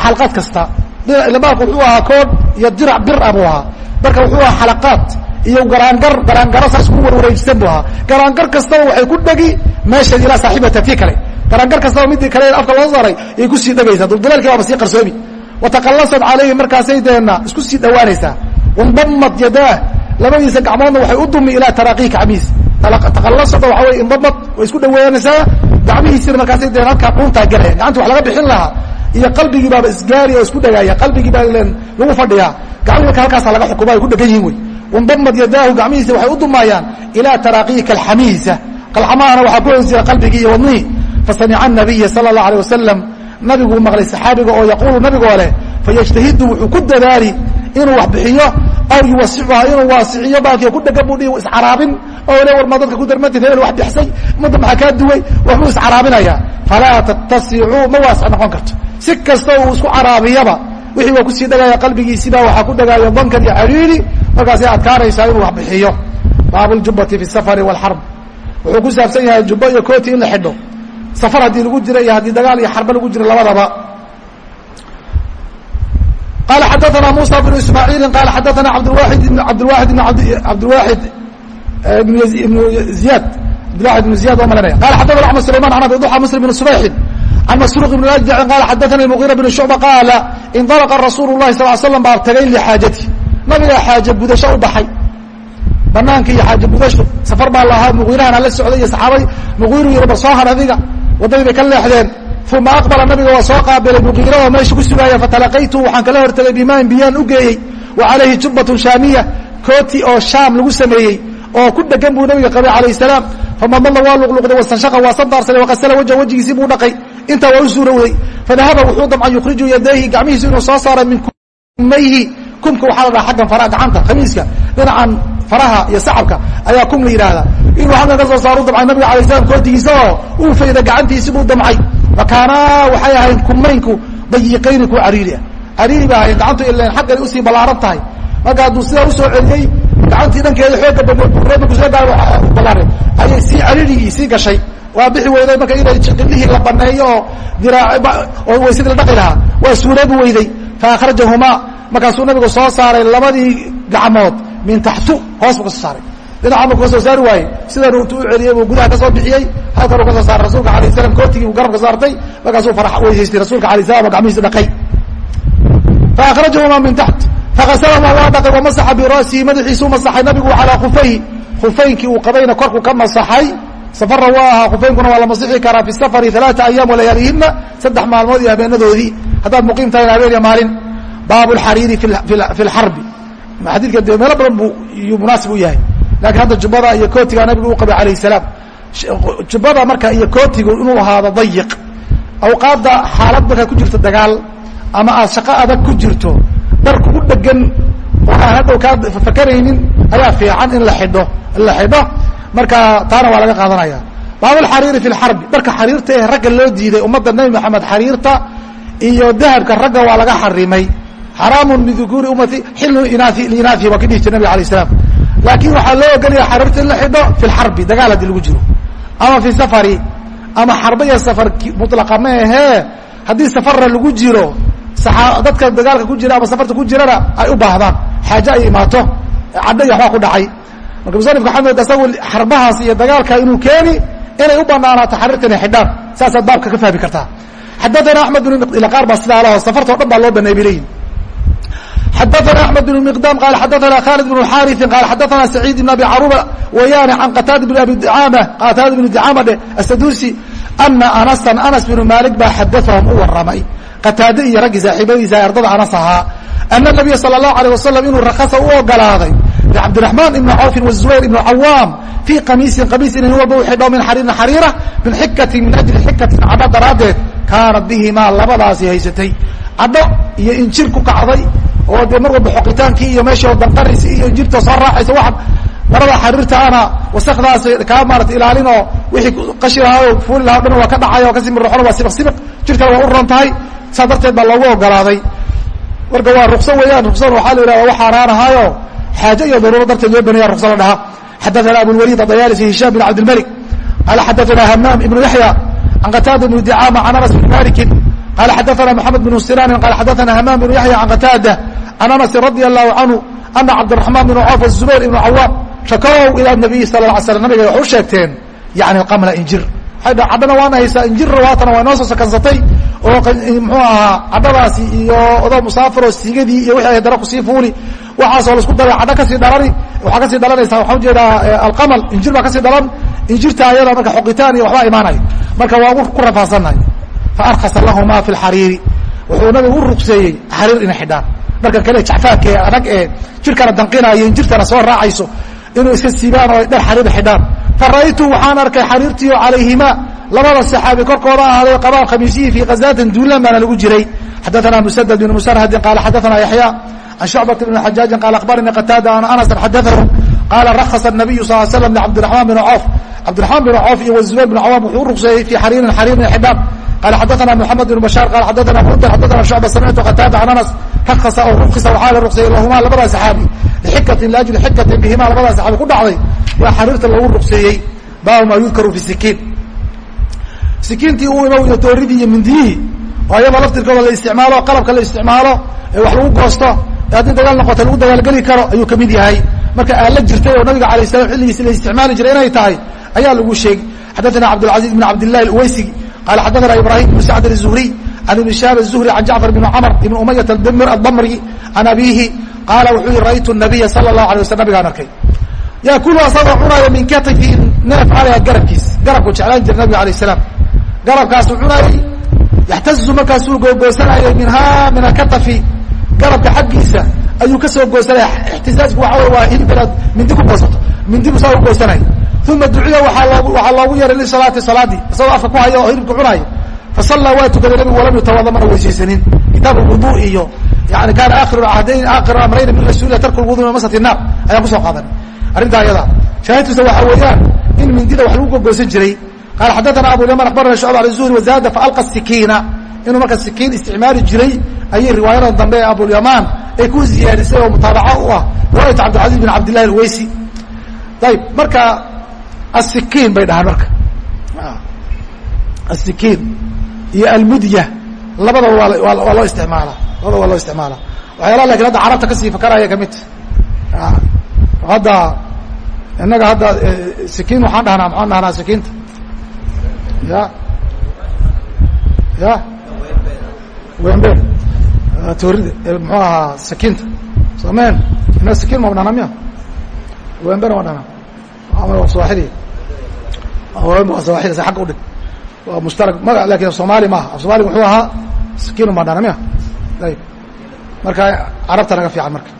xalqad kasta. Ilmaalku wuxuu ahaa kood iyo dirac bir ah buu ahaa. Marka wuxuu ahaa xalaqaad iyo garaangar garaangaro saas ku warwareejisan bu ahaa. Garaangar kastaba waxay ku dhegi meesheed ilaa saaxibata tii kale. Garaangar kastaba midii kale afka loo saaray ayay ku sii dhegaysaa duldalaalkii baaba sii qarsoomi wataqallasad calayhi markaasay deena isku sii dhawaanaysaa. Indamad yadaah labadiisa gacmoodna waxay u dumi ilaa taraaqihi gacmihiis taqallasada waxa wey indamad way isku dhawaanaysaa. Gacmihiisina markaasay deen halkaa dhuuntaa gelaya gacanta wax laga bixin lahaa. Iyo qalbigii baaba isgaari isku dhagaaya. Qalbigii baa lagu fadhiyaa. Gacmihi marka halkaasa laga xukuma ay ku dhegan yihiin wey indamad yadaahu gacmihiisa waxay u dumaayaan ilaa taraaqihi kalxamihiisa kalxamahana waxaa ku hoos qalbigii iyo wadnihii. Fasamica nabiya sala allahu alay wasalam nabiguu maqlay saxaabiga oo yaquulu nabigoo leh fayajtahidu wuxuu ku dadaali inuu wax bixiyo aw yuwasicuha inuu waasiciyo baalkii ku dhegan buu dhihi iscaraabin. Oo le war ma dadka ku darmantid hebel wax bixsay ummadda maxaa kaa duway waxbuu iscaraabinaya. Falaa tattasicuu ma waasic noqon karto. Si kasta uu isku caraabiyaba wixii waa ku sii dhagaaya qalbigiisiba waxaa ku dhagaaya dankan iyo cariiri markaasay adkaanaysaa inuu wax bixiyo. Baabu ljubati fi safari waalxarb wuxuu ku saabsan yahay jubbo iyo kooti in la xidho. Safar haddii lagu jiro iyo haddii dagaal iyo xarbe lagu jiro labadaba. Qala xadaana musa bnu ismaaciili qala xadaana abdwaid abdwaid abdwaid ibnu ziyad abdwaxid ibnu ziyad oo malanaya qala xadana axmed sulayman an abi duxa muslim bn subayxin can masruuq ibn ajacin qala xadaana mugira bn shucba qaala indalaqa rasuulu lahi sal slam baa tagay lixaajati nabigaa xaaje gudasho u baxay banaanka iyo xaaje gudasho safar baa lahaa mugiirahana la socday iyo saxaabay mugiiru yiri bar soo har adiga waddadii bay ka leexdeen uma aqbala nabiga waa soo qaabilay mugiira oo meesha ku sugaaya fatalaqaytu waxaan kala hortagay bimaan biyaan u geeyey wa calayhi jubbatun shaamiya kooti oo shaam lagu sameeyey oo ku dhegan buu nabiga qabay calayh salaam famadalla waa luqluqday wastanshaqa waa sandaarsaday waqasala wajha wajigiisii buu dhaqay. Intaa waa u suurowday. Fadahaba wuxuu damca yukhriju yadayhi gacmihiisu inuu soo saaray min kumayhi kumka waxaa la dhaha aggan faraha gacanta khamiiska. Dhinacan faraha iyo sacabka ayaa kum la yidhaahdaa. Inuu xaggan ka soo saaru damcay nabiga alay slam kootigiisa oo uu fayda gacantiisi buu damcay. Fakaanaa waxay ahayn kumaynku dayiqayni kuwa cariiri ah. Cariiri ba ahayn gacantu ilan xaggan u sii ballaaran tahay marka hadduu sidaa u soo celiyey gacantii dhankeeda xooga badneed ku soo gaa ballaareen ayay sii cariirigii sii gashay. Waa bixi weyday marka inay qindhihii la baneeyo oo oo waysadii la dhaqi lahaa. Waa suuroobi weyday. Fa markaasuu nabigu soo saaray labadii gacmood min taxtu hoos buu ka soo saaray. Dhinaca markuu ka soo saari waaye sidan utu u celiyey buu gudaha ka bixiyey halkan uu ka soo saaray rasuulka alay slam kootigii buu garabka saartay markaasuu weysaystay rasuulka alay salam oo gacmihiisa dhaqay. Fa min taxt fakasalama waa dhaqay wamasaxa bira'sihi madaxiisuu masaxay nabigu calaa khufayhi. Khufaynkii uu qabayna korku ka masaxay. Safara waa ahaa khufaynkuna waa la masixi karaa fi safari alaaa ayaam walayaalihina saddex maalmood iyo habeenadoodii. Haddaad muqiim tahay habeen iyo maalin. Baabu lxariiri fi lxarbi xadiidka de meelo badan buu munaasib u yahay. Lakiin hadda jubbada iyo kootiga nabigu u qabay alayh salaam. Jubbada marka iyo kootigu inuu ahaado dayiq. Awqaadda xaalad markaad ku jirto dagaal ama aad shaqo adag ku jirto dhar kugu dhegan oo aan kaa fakaraynin ayaa fiican in la xidho in la xidho. Marka taana waa laga qaadanaya. Baabulxariiri fi lxarbi dharka xariirta ee ragga loo diiday ummadda nebi maxamed xariirta iyo dahabka ragga waa laga xarimay. Xaraamun lidukuri ummati xillu inaai liinaahi waa ka dhihi jir nabig alay slam laakiin waxaa loo ogolaya xariirta in la xidho fi lxarbi dagaal haddii lagu jiro. Ama fi safari ama xarba iyo mutlaqa ma ahee. Haddii safarra lagu jiro dadka dagaalka ku jira ama safarta ku jirana ay u baahdaan. Xaaje ay imaato. Cadho iyo waxbaa ku dhacay. Marka musanifka xamed isagu xarbahaas iyo dagaalka inuu keeni inay u banaanaato xariirta inay xidhaan. Saasaad baabka ka fahmi kartaa. Xadaana axmed ila qaar baa sidaa laho safarta o dhan baa loo baneey bay leeyihiin xadaana axmed bn miqdam qaal xadaana khalid bn xariثin qaal xadaana saciid ibn abi caruba weyaane can qataada bn abi dicaama qataada bn dicaama dheh asadusi ana anasan anas bnu maalik baa xadaahum u waramay qataade iyo raggii saaxiibadiisa ardada anas ahaa ana nabiya sala allahu alayh wasalam inuu rakasa u ogolaaday licabdiraxmaan ibni cawfin wazubayr ibnu cawaam fii qamiisin qamiis inin walba u xidho min xariirin xariira min xikatin min ajli xikatin cadho daraaddeed kaanat bihimaa labadaasi haysatay. Cadho iyo injir ku kacday oo dee mar walba xoqitaankii iyo meesha danqanaysa iyo injirta soo raacaysa waa marada xariirtaana wasakdaas kaa maarata ilaalin oo wixii qashi lahaa oo fuuli lahaa o dhan waa ka dhacay oo ka sii mirroxona waa sibiq sibiq jirkana waa u ron tahay saa darteed baa loogu ogolaaday. Marka waa rukso weeyaan ruksan waxaa la yidhahda wax xaaraan ahaayo xaaje iyo daruuro darteed loo banaya ruksa la dhahaa xadaana abulwaliid adayaalisi hishaam bin cabdilmalik qaala xadaana hamaam ibnu yaxya can qataada bni dicaama can anas bni malikin qala xadaana moxamed bnu siraanin qala xadaana hamaam bnu yaxya can qataada can anasin radi allahu canhu ana cabdiraxmaan bn cawf azubayr ibnu cawaam shakow ila nabiyi sala la slam nabiga waxay sheegteen yani qamla injir. Cadhana waana haysaa injir rawaatana waa inoo soo sakansatay oo muxuu ahaa cadhadaasi iyo odoo musaafiroo siigadii iyo wixii haddana ku sii fuuli waxaasoo la isku daray cadho ka sii dhalani waxaa ka sii dhalanaysaa waxaan u jeedaa alqamal injir baa ka sii dhalan injirta ayada marka xoqitaan iyo waxbaa imaanaya marka waa ku rafaasanahay faarkasa lahuma fi lxariiri wuxuu nabigu u rugseeyey xariir inay xidhaan. Dharkan kale jacfaadka ee adag ee jirkana danqinaayo injirtana soo raacayso inuu iska siibaan oo dhar xariir xidhaan fara'aytu waxaan arkay xariirtii oo calayhima labada saxaabi korkooda ahaaday qabaan khamiisyihi fii khazaatin duulan baana lagu jiray. Xadaana musadad bn musarhadin qaala xadaana yaxya can shucbat bn xajaajin qaala akhbaranii qataada an anasan xadaahum qaala rakasa nabiyu sal slam licabdiraxmaan bin cawf cabdiraxmaan bin cawf iyo wazubayr bin cawaam wuxuu u rugseeyey fii xariirin xariirin xidhaan qala xadaana mxamed bn bashaar qala xadaana mudar xadaana shucba samictu qataada can anas rakasa oo rukisa waxaa la ruqseeyey lahumaa labadaa saxaabi lixikatin liajli xikatin bihimaa labadaa saxaabi ku dhacday waa xariirta lagu ruqseeyey baabu maa yudkaru fi sikiin sikiintii u imow iyo tooridii iyo mindiyihii oo ayaba laftirkooda la isticmaalo qalabka la isticmaalo ee wax lagu goosto ee haddii dagaal noqota lagu dagaalgeli karo ayuu kamid yahay marka aala jirtay oo nabiga alayh salam xilligiisi la isticmaali jiray inay tahay ayaa lagu sheegi xadaana cabdilcaziz bn cabdillahi alwaysigi qala xadaana ibrahim bn sacd الzuhriy can ibn shihab الzuhri can jacfar bn cmr ibn umayat adamri can abihi qaala wuxuu yihi ra'aytu nabiya sala الlahu alay waslam nabigaan arkay yaakulu asagoo cunaaya min katifi neef alea garabkiis garabku jeclaan jira nabiga alayh salaam garabkaasuu cunaayey yaxtazu markaasuu googoosanayay minhaa min akatafi garabka xaggiisa ayuu ka soo goosanaya ixtisaasku waxa waa hilib inaad mindi ku goosato mindibu saa u goosanaya uma duciya waaa loogu waxaa loogu yeeray lisalaati salaadii isagoo afka ku haya oo hilibka cunaaya fasallaa waa tukaday nabigu walam yutawada mana weysaysanin kitaab lwudu iyo yani kaana aakhiru ahdayn aakhiru amrayni min rasuulilah tarku lwudu min masati naar ayaan ku soo qaadanay arrintaa ayada shaahidkiisa waxaa weeyaan in mindida wax lagu gogoosan jiray. Qaala xadaana abu yaman akbarana shucb an zuhri wazaada faalqa sikiina. Inuu marka sikiin isticmaali jiray ayay riwaayadan dambe ee abulyamaan ay ku ziyaadisay oo mutaabaco u ah riwaayat cabdilcaziz bin cabdillahi alweysi ayib marka asikiin bay dhahaan marka. Asikiin iyo almudya labadaba waa waa loo isticmaala. Labadaba waa loo isticmaala. Waxyaalaha laakiin hadda carabta ka sii fakaraya ka mid hadda innaga hadda sikiin waxaan dhahnaa maxaan dhahnaa sikiinta? Ya? Ya? Wembe toorida muxuu ahaa sakiinta somen ina sikiin ma dhana miya? Wembena ma dhana swaaxili swaaxili sa agga udhig waa mushtarak maga laakiin somaali maaha. Af somaliga muxuu ahaa sikiin ma dhana miya? Ayib. Marka carabta naga fiican marka.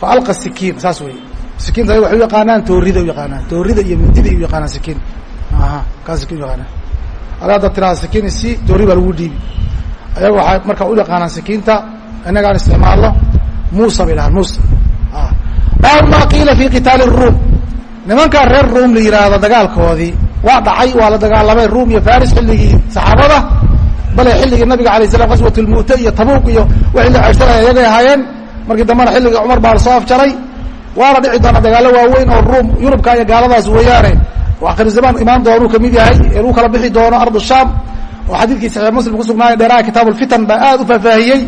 Fa alqa sikiin saas wey sikiinta ayaga waxay u yaqaanaan toorida u yaqaanaan. Toorida iyo mindida u yaqaanaan sikiin. Aha kaa sikiin u yaqaanaan. Ada hadda tirada sikiin si toori baa lagu dhiibi. Ayaga waxay marka u yaqaanaan sikiinta inagaan isticmaalno muusa bay dhahaan muusa. Baabu ma qiila fi qitaali ruum. Nimankaa reer ruum la yidhaahdo dagaalkoodii waa dhacay waa la dagaalamay ruum iyo faris xilligii saxaabada. Bale xilligii nabiga alay slam qaswat lmu'te iyo tabuuq iyo wixii la ceebsanaya iyagay ahaayeen. Markii dambena xilligii cumar baa la soo afjaray waana dhici doona dagaalo waaweyn oo ruum yurubka iyo gaaladaas weeyaane. Akhir zamaan imaan doonuu ka mid yahay ee lagu kala bixi doono ardu shaam oo xadiidkii saxiix muslim kusugnaaye dheeraha kitaab lfitan baa aad u faahfaahiyey.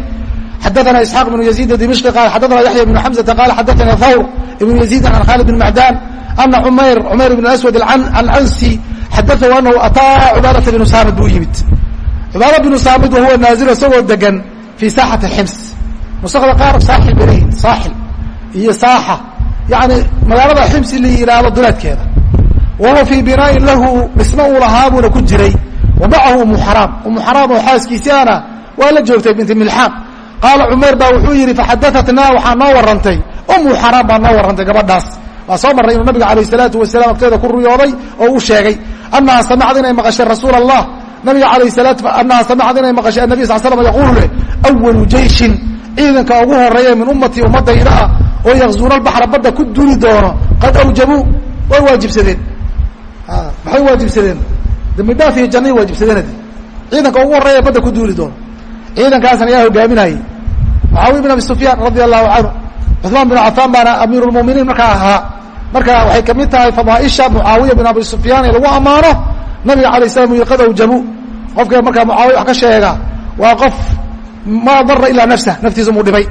Xadaana isxaaq bnu yaziid dimishqi qaal xadaana yaxya bnu xamzata qaal xadaana thawr ibnu yaziidin can khaalid bn macdan ana umayr cumayr ibn aswad alcansi xadaahu anahu ataa cubaadata bnu saamid buu yimid. Cubaada bnu saamid wahuwa naazil isagoo degan fii saaxati xims nusakda qaar saaxil leeyihiin saaxil iyo saaxa yani magaalada ximsi la yidhaahdo duleedkeeda wahuwa fii binaain lahu dhismo uu lahaa ku jiray. Wa macahu umu oo xaaskiisiana waa la joogtay binti milxaan qaala cumayr baa wuxuu yidhi faxadaatnaa waxaa noo warantay umu baa noo warantay gabadhaas. Waa soo marray inuu nabiga alayh salaatu wasalam agteeda ku ruyooday oo u sheegay anaha samicad inay maqashay rasuul allah nabiga alayh salaat anaha samicad inay maqashay annabi sal slam yaquulu leh awalu jeyshin ciidanka ugu horreeya min ummatii ummadayda ah oo yakzuuna albaxra badda ku duli doono qad awjabuu way waajibsadeen. Maxay waajibsadeen? Dambi dhaaf iyo jannay waajibsadeen ciidanka ugu horreeya badda ku duuli doono. Ciidankaasna ayaa hogaaminayay mucaawiya bin abi sufyaan radia allahu canhu cuثmaan bin cafaan baana amiiru lmuminiin markaa ahaa. Marka waxay ka mid tahay fadaaisha mucaawiya bin abi sufyaan ee lagu ammaano nabiga alay slam u qad awjabu. Qofka markaa mucaawiya wax ka sheega waa qof ma dara ilaa nafsa naftiisa muu dhibay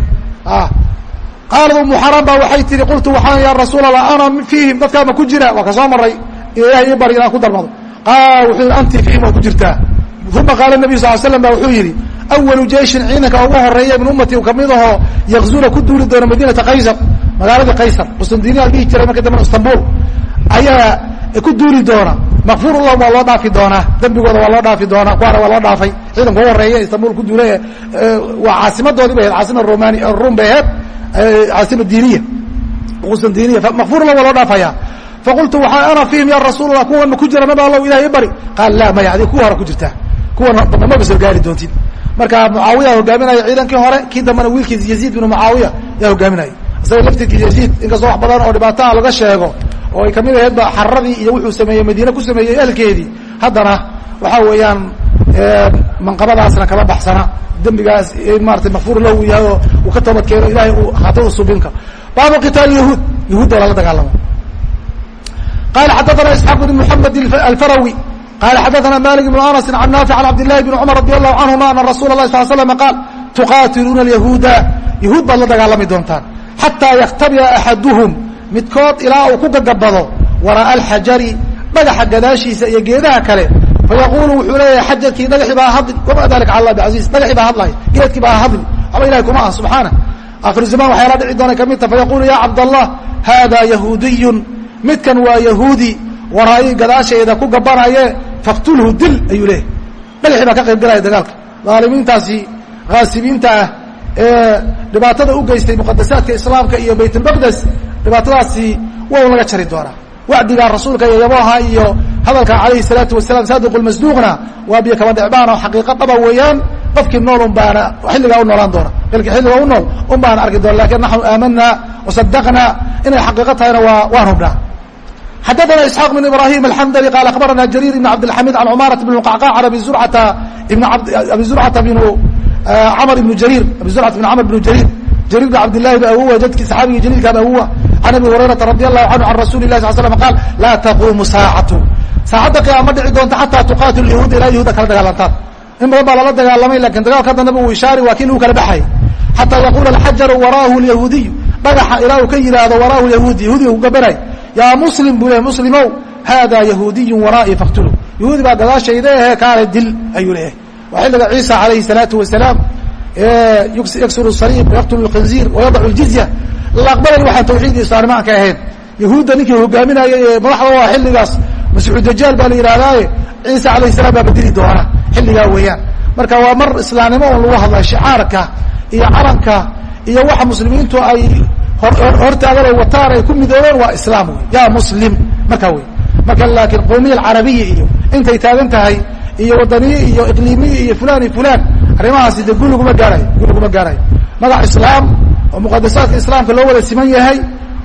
qaalad umu xaram baa waxay tihi qultu waxaan ya rasuul allah ana fiihim dadkaama ku jira waa ka soo maray ilahay ii bari inaan ku darmado qaal wuxuu yihi anti fiihim waa ku jirtaa uma qaala nabiyu sal slam ba wuxuu yidhi awalu jeishin ciidanka ugu horreeya min ummati ka mid ahoo yakzuna ku duuli doona madiinata qaysar magaaladii qaysar qustandiniya dhihi jiray marka dambena istanbul ayaa ku duuli doona makfur lahum waa loo dhaafi doonaa. Dembigooda waa loo dhaafi doonaa. Kuwaana waa loo dhaafay. Ciidanka ugu horreeya istanbul ku duulay waa caasimadoodii bay ahed caasima romani rum bay aheyd caasima diiniya. Qustandiniya makfur lahum waa loo dhaafaya faqultu waxaa ana fiihim ya rasuul allah kuwan ma ku jira nabi allow ilahay bari? Qaal laa maya adig kuwa hore ku jirtaa. Kuwan dambe maba soo gaari doontid marka mucaawiya hogaaminaya ciidankii hore kii dambena wiilkiis yaziid binu mucaawiya yaa hogaaminaya isaga laftirkii yaziid inkastoo wax badan oo dhibaataa laga sheego oo ay ka mid ahaydba xaradii iyo wuxuu sameeyey madiine ku sameeyey ahlkeedii haddana waxaa weeyaan eh, manqabadaasna kama baxsana. Dembigaas eh, maarata makfuur lah yahay oo uu ka toobadkeeno ilahay uu hata u subinka baabu qitaali yahuud. Yahuudda lala dagaalamo. Qala xadaana isxaaq bn muxamed alfarawi. Qala xadaana malik bn anas an naafic an cabdillahi bn cumar radi allahu canhuma ana rasuula lahi sal slam qaal tuqaatiluuna alyahuuda. Yahuud baad la dagaalami doontaan. Xataa yaktabiya axaduhum midkood ilaa uu ku gagabado waraa'a alxajari dhagaxa gadaashiisa iyo geedaha kale. Fayaqulu wuxuu leeyahay xajarkii dhagaxii baa hadli wama dalika cala allah bcasiiz dhagaxii baa hadlay geedkii baa hadli. Waxba ilahay kuma ah subxaana akhiru zaman waxyaala dhici doona ka mid ta fayaqulu ya cabdallah hada yahuudiyun midkan waa yahuudi waraayi gadaasheeda ku gabanaye faktulhu dil ayuu leeyahy dhagaxii baa ka qayb galaya dagaalka. Dhaalimiintaasi haasibiinta ah ee dhibaatada u geystay muqadasaadka islaamka iyo baytulmaqdes dhibaatadaasi waa un laga jari doonaa wacdigaa rasuulka iyo yaboha iyo hadalka calayhi salaatu wasalaam saadiqu lmasduuqna waa biyo kaba dhicbaan oo xaqiiqo dhaba weeyaan. Qofkii nool un xilligaa u noolaan doona. Ilka xilliga u nool un arki doona. Lakin naxnu aamanaa wasadaqnaa inay xaqiiqo tahayna waa waan hubnaa xadaثna isxaaq بn ibrahim alxamdli qaal akhbarana jarir ibn cabdilxamid an cumarat bn qacqac an abi zurcata abi zurcata bn camr ibn jarir abi zurcata bn camr bn jarir jarir bn cabdillahi ba awowa jadkii saxaabigii jaliilka ba awowa can abi hurayrata radi allahu canhu can rasuli lah sal slam qaal laa taquumu saacatu saacadda qiyaama dhici doonta xataa tuqaatilu yahuuda ilaa yahuuda kala dagaalantaan in badan baa lala dagaalamay laakiin dagaalka hadda nabigu ishaari waa kii lagu kala baxay xataa yaqula alxajaru waraahu lyahuudiyu dhagaxa ilaa uu ka yidhaahdo waraahu yahuudi yahuudiga ku gabanay yaa muslim buu leeyahy muslimow hada yahuudiyun waraa'i faktulu yahuudi baa gadaashayda ahe kaale dil ayuu leeyahay waa xilliga ciisa calayhi salaatu wasalaam yaksuru saliib wayaqtulu lkhinziir wayadacu ljizya aqbalay waxaan tawxiid iyo islaanimaanka ahayn yahuudda ninkii hogaaminaya ee madaxda waa xilligaas masiixu dajaal baa la yidhahdaaye ciisa calayhi salaam baa bedeli doona xilligaa weeyaan. Marka waa mar islaamnimo un lagu hadlay shicaarka iyo calanka iyo waxa muslimiintu ay hortaagan ay wataan ay ku midoobeen waa islaam wey ya muslim markaa wey marka laakiin qowmiya alcarabiya iyo intay taagan tahay iyo wadaniye iyo iqliimiye iyo fulan iyo fulan arrimahaasi de gul laguma gaarayo gul laguma gaarayo magac islaam oo muqadasaadka islaamka loo wada siman yahay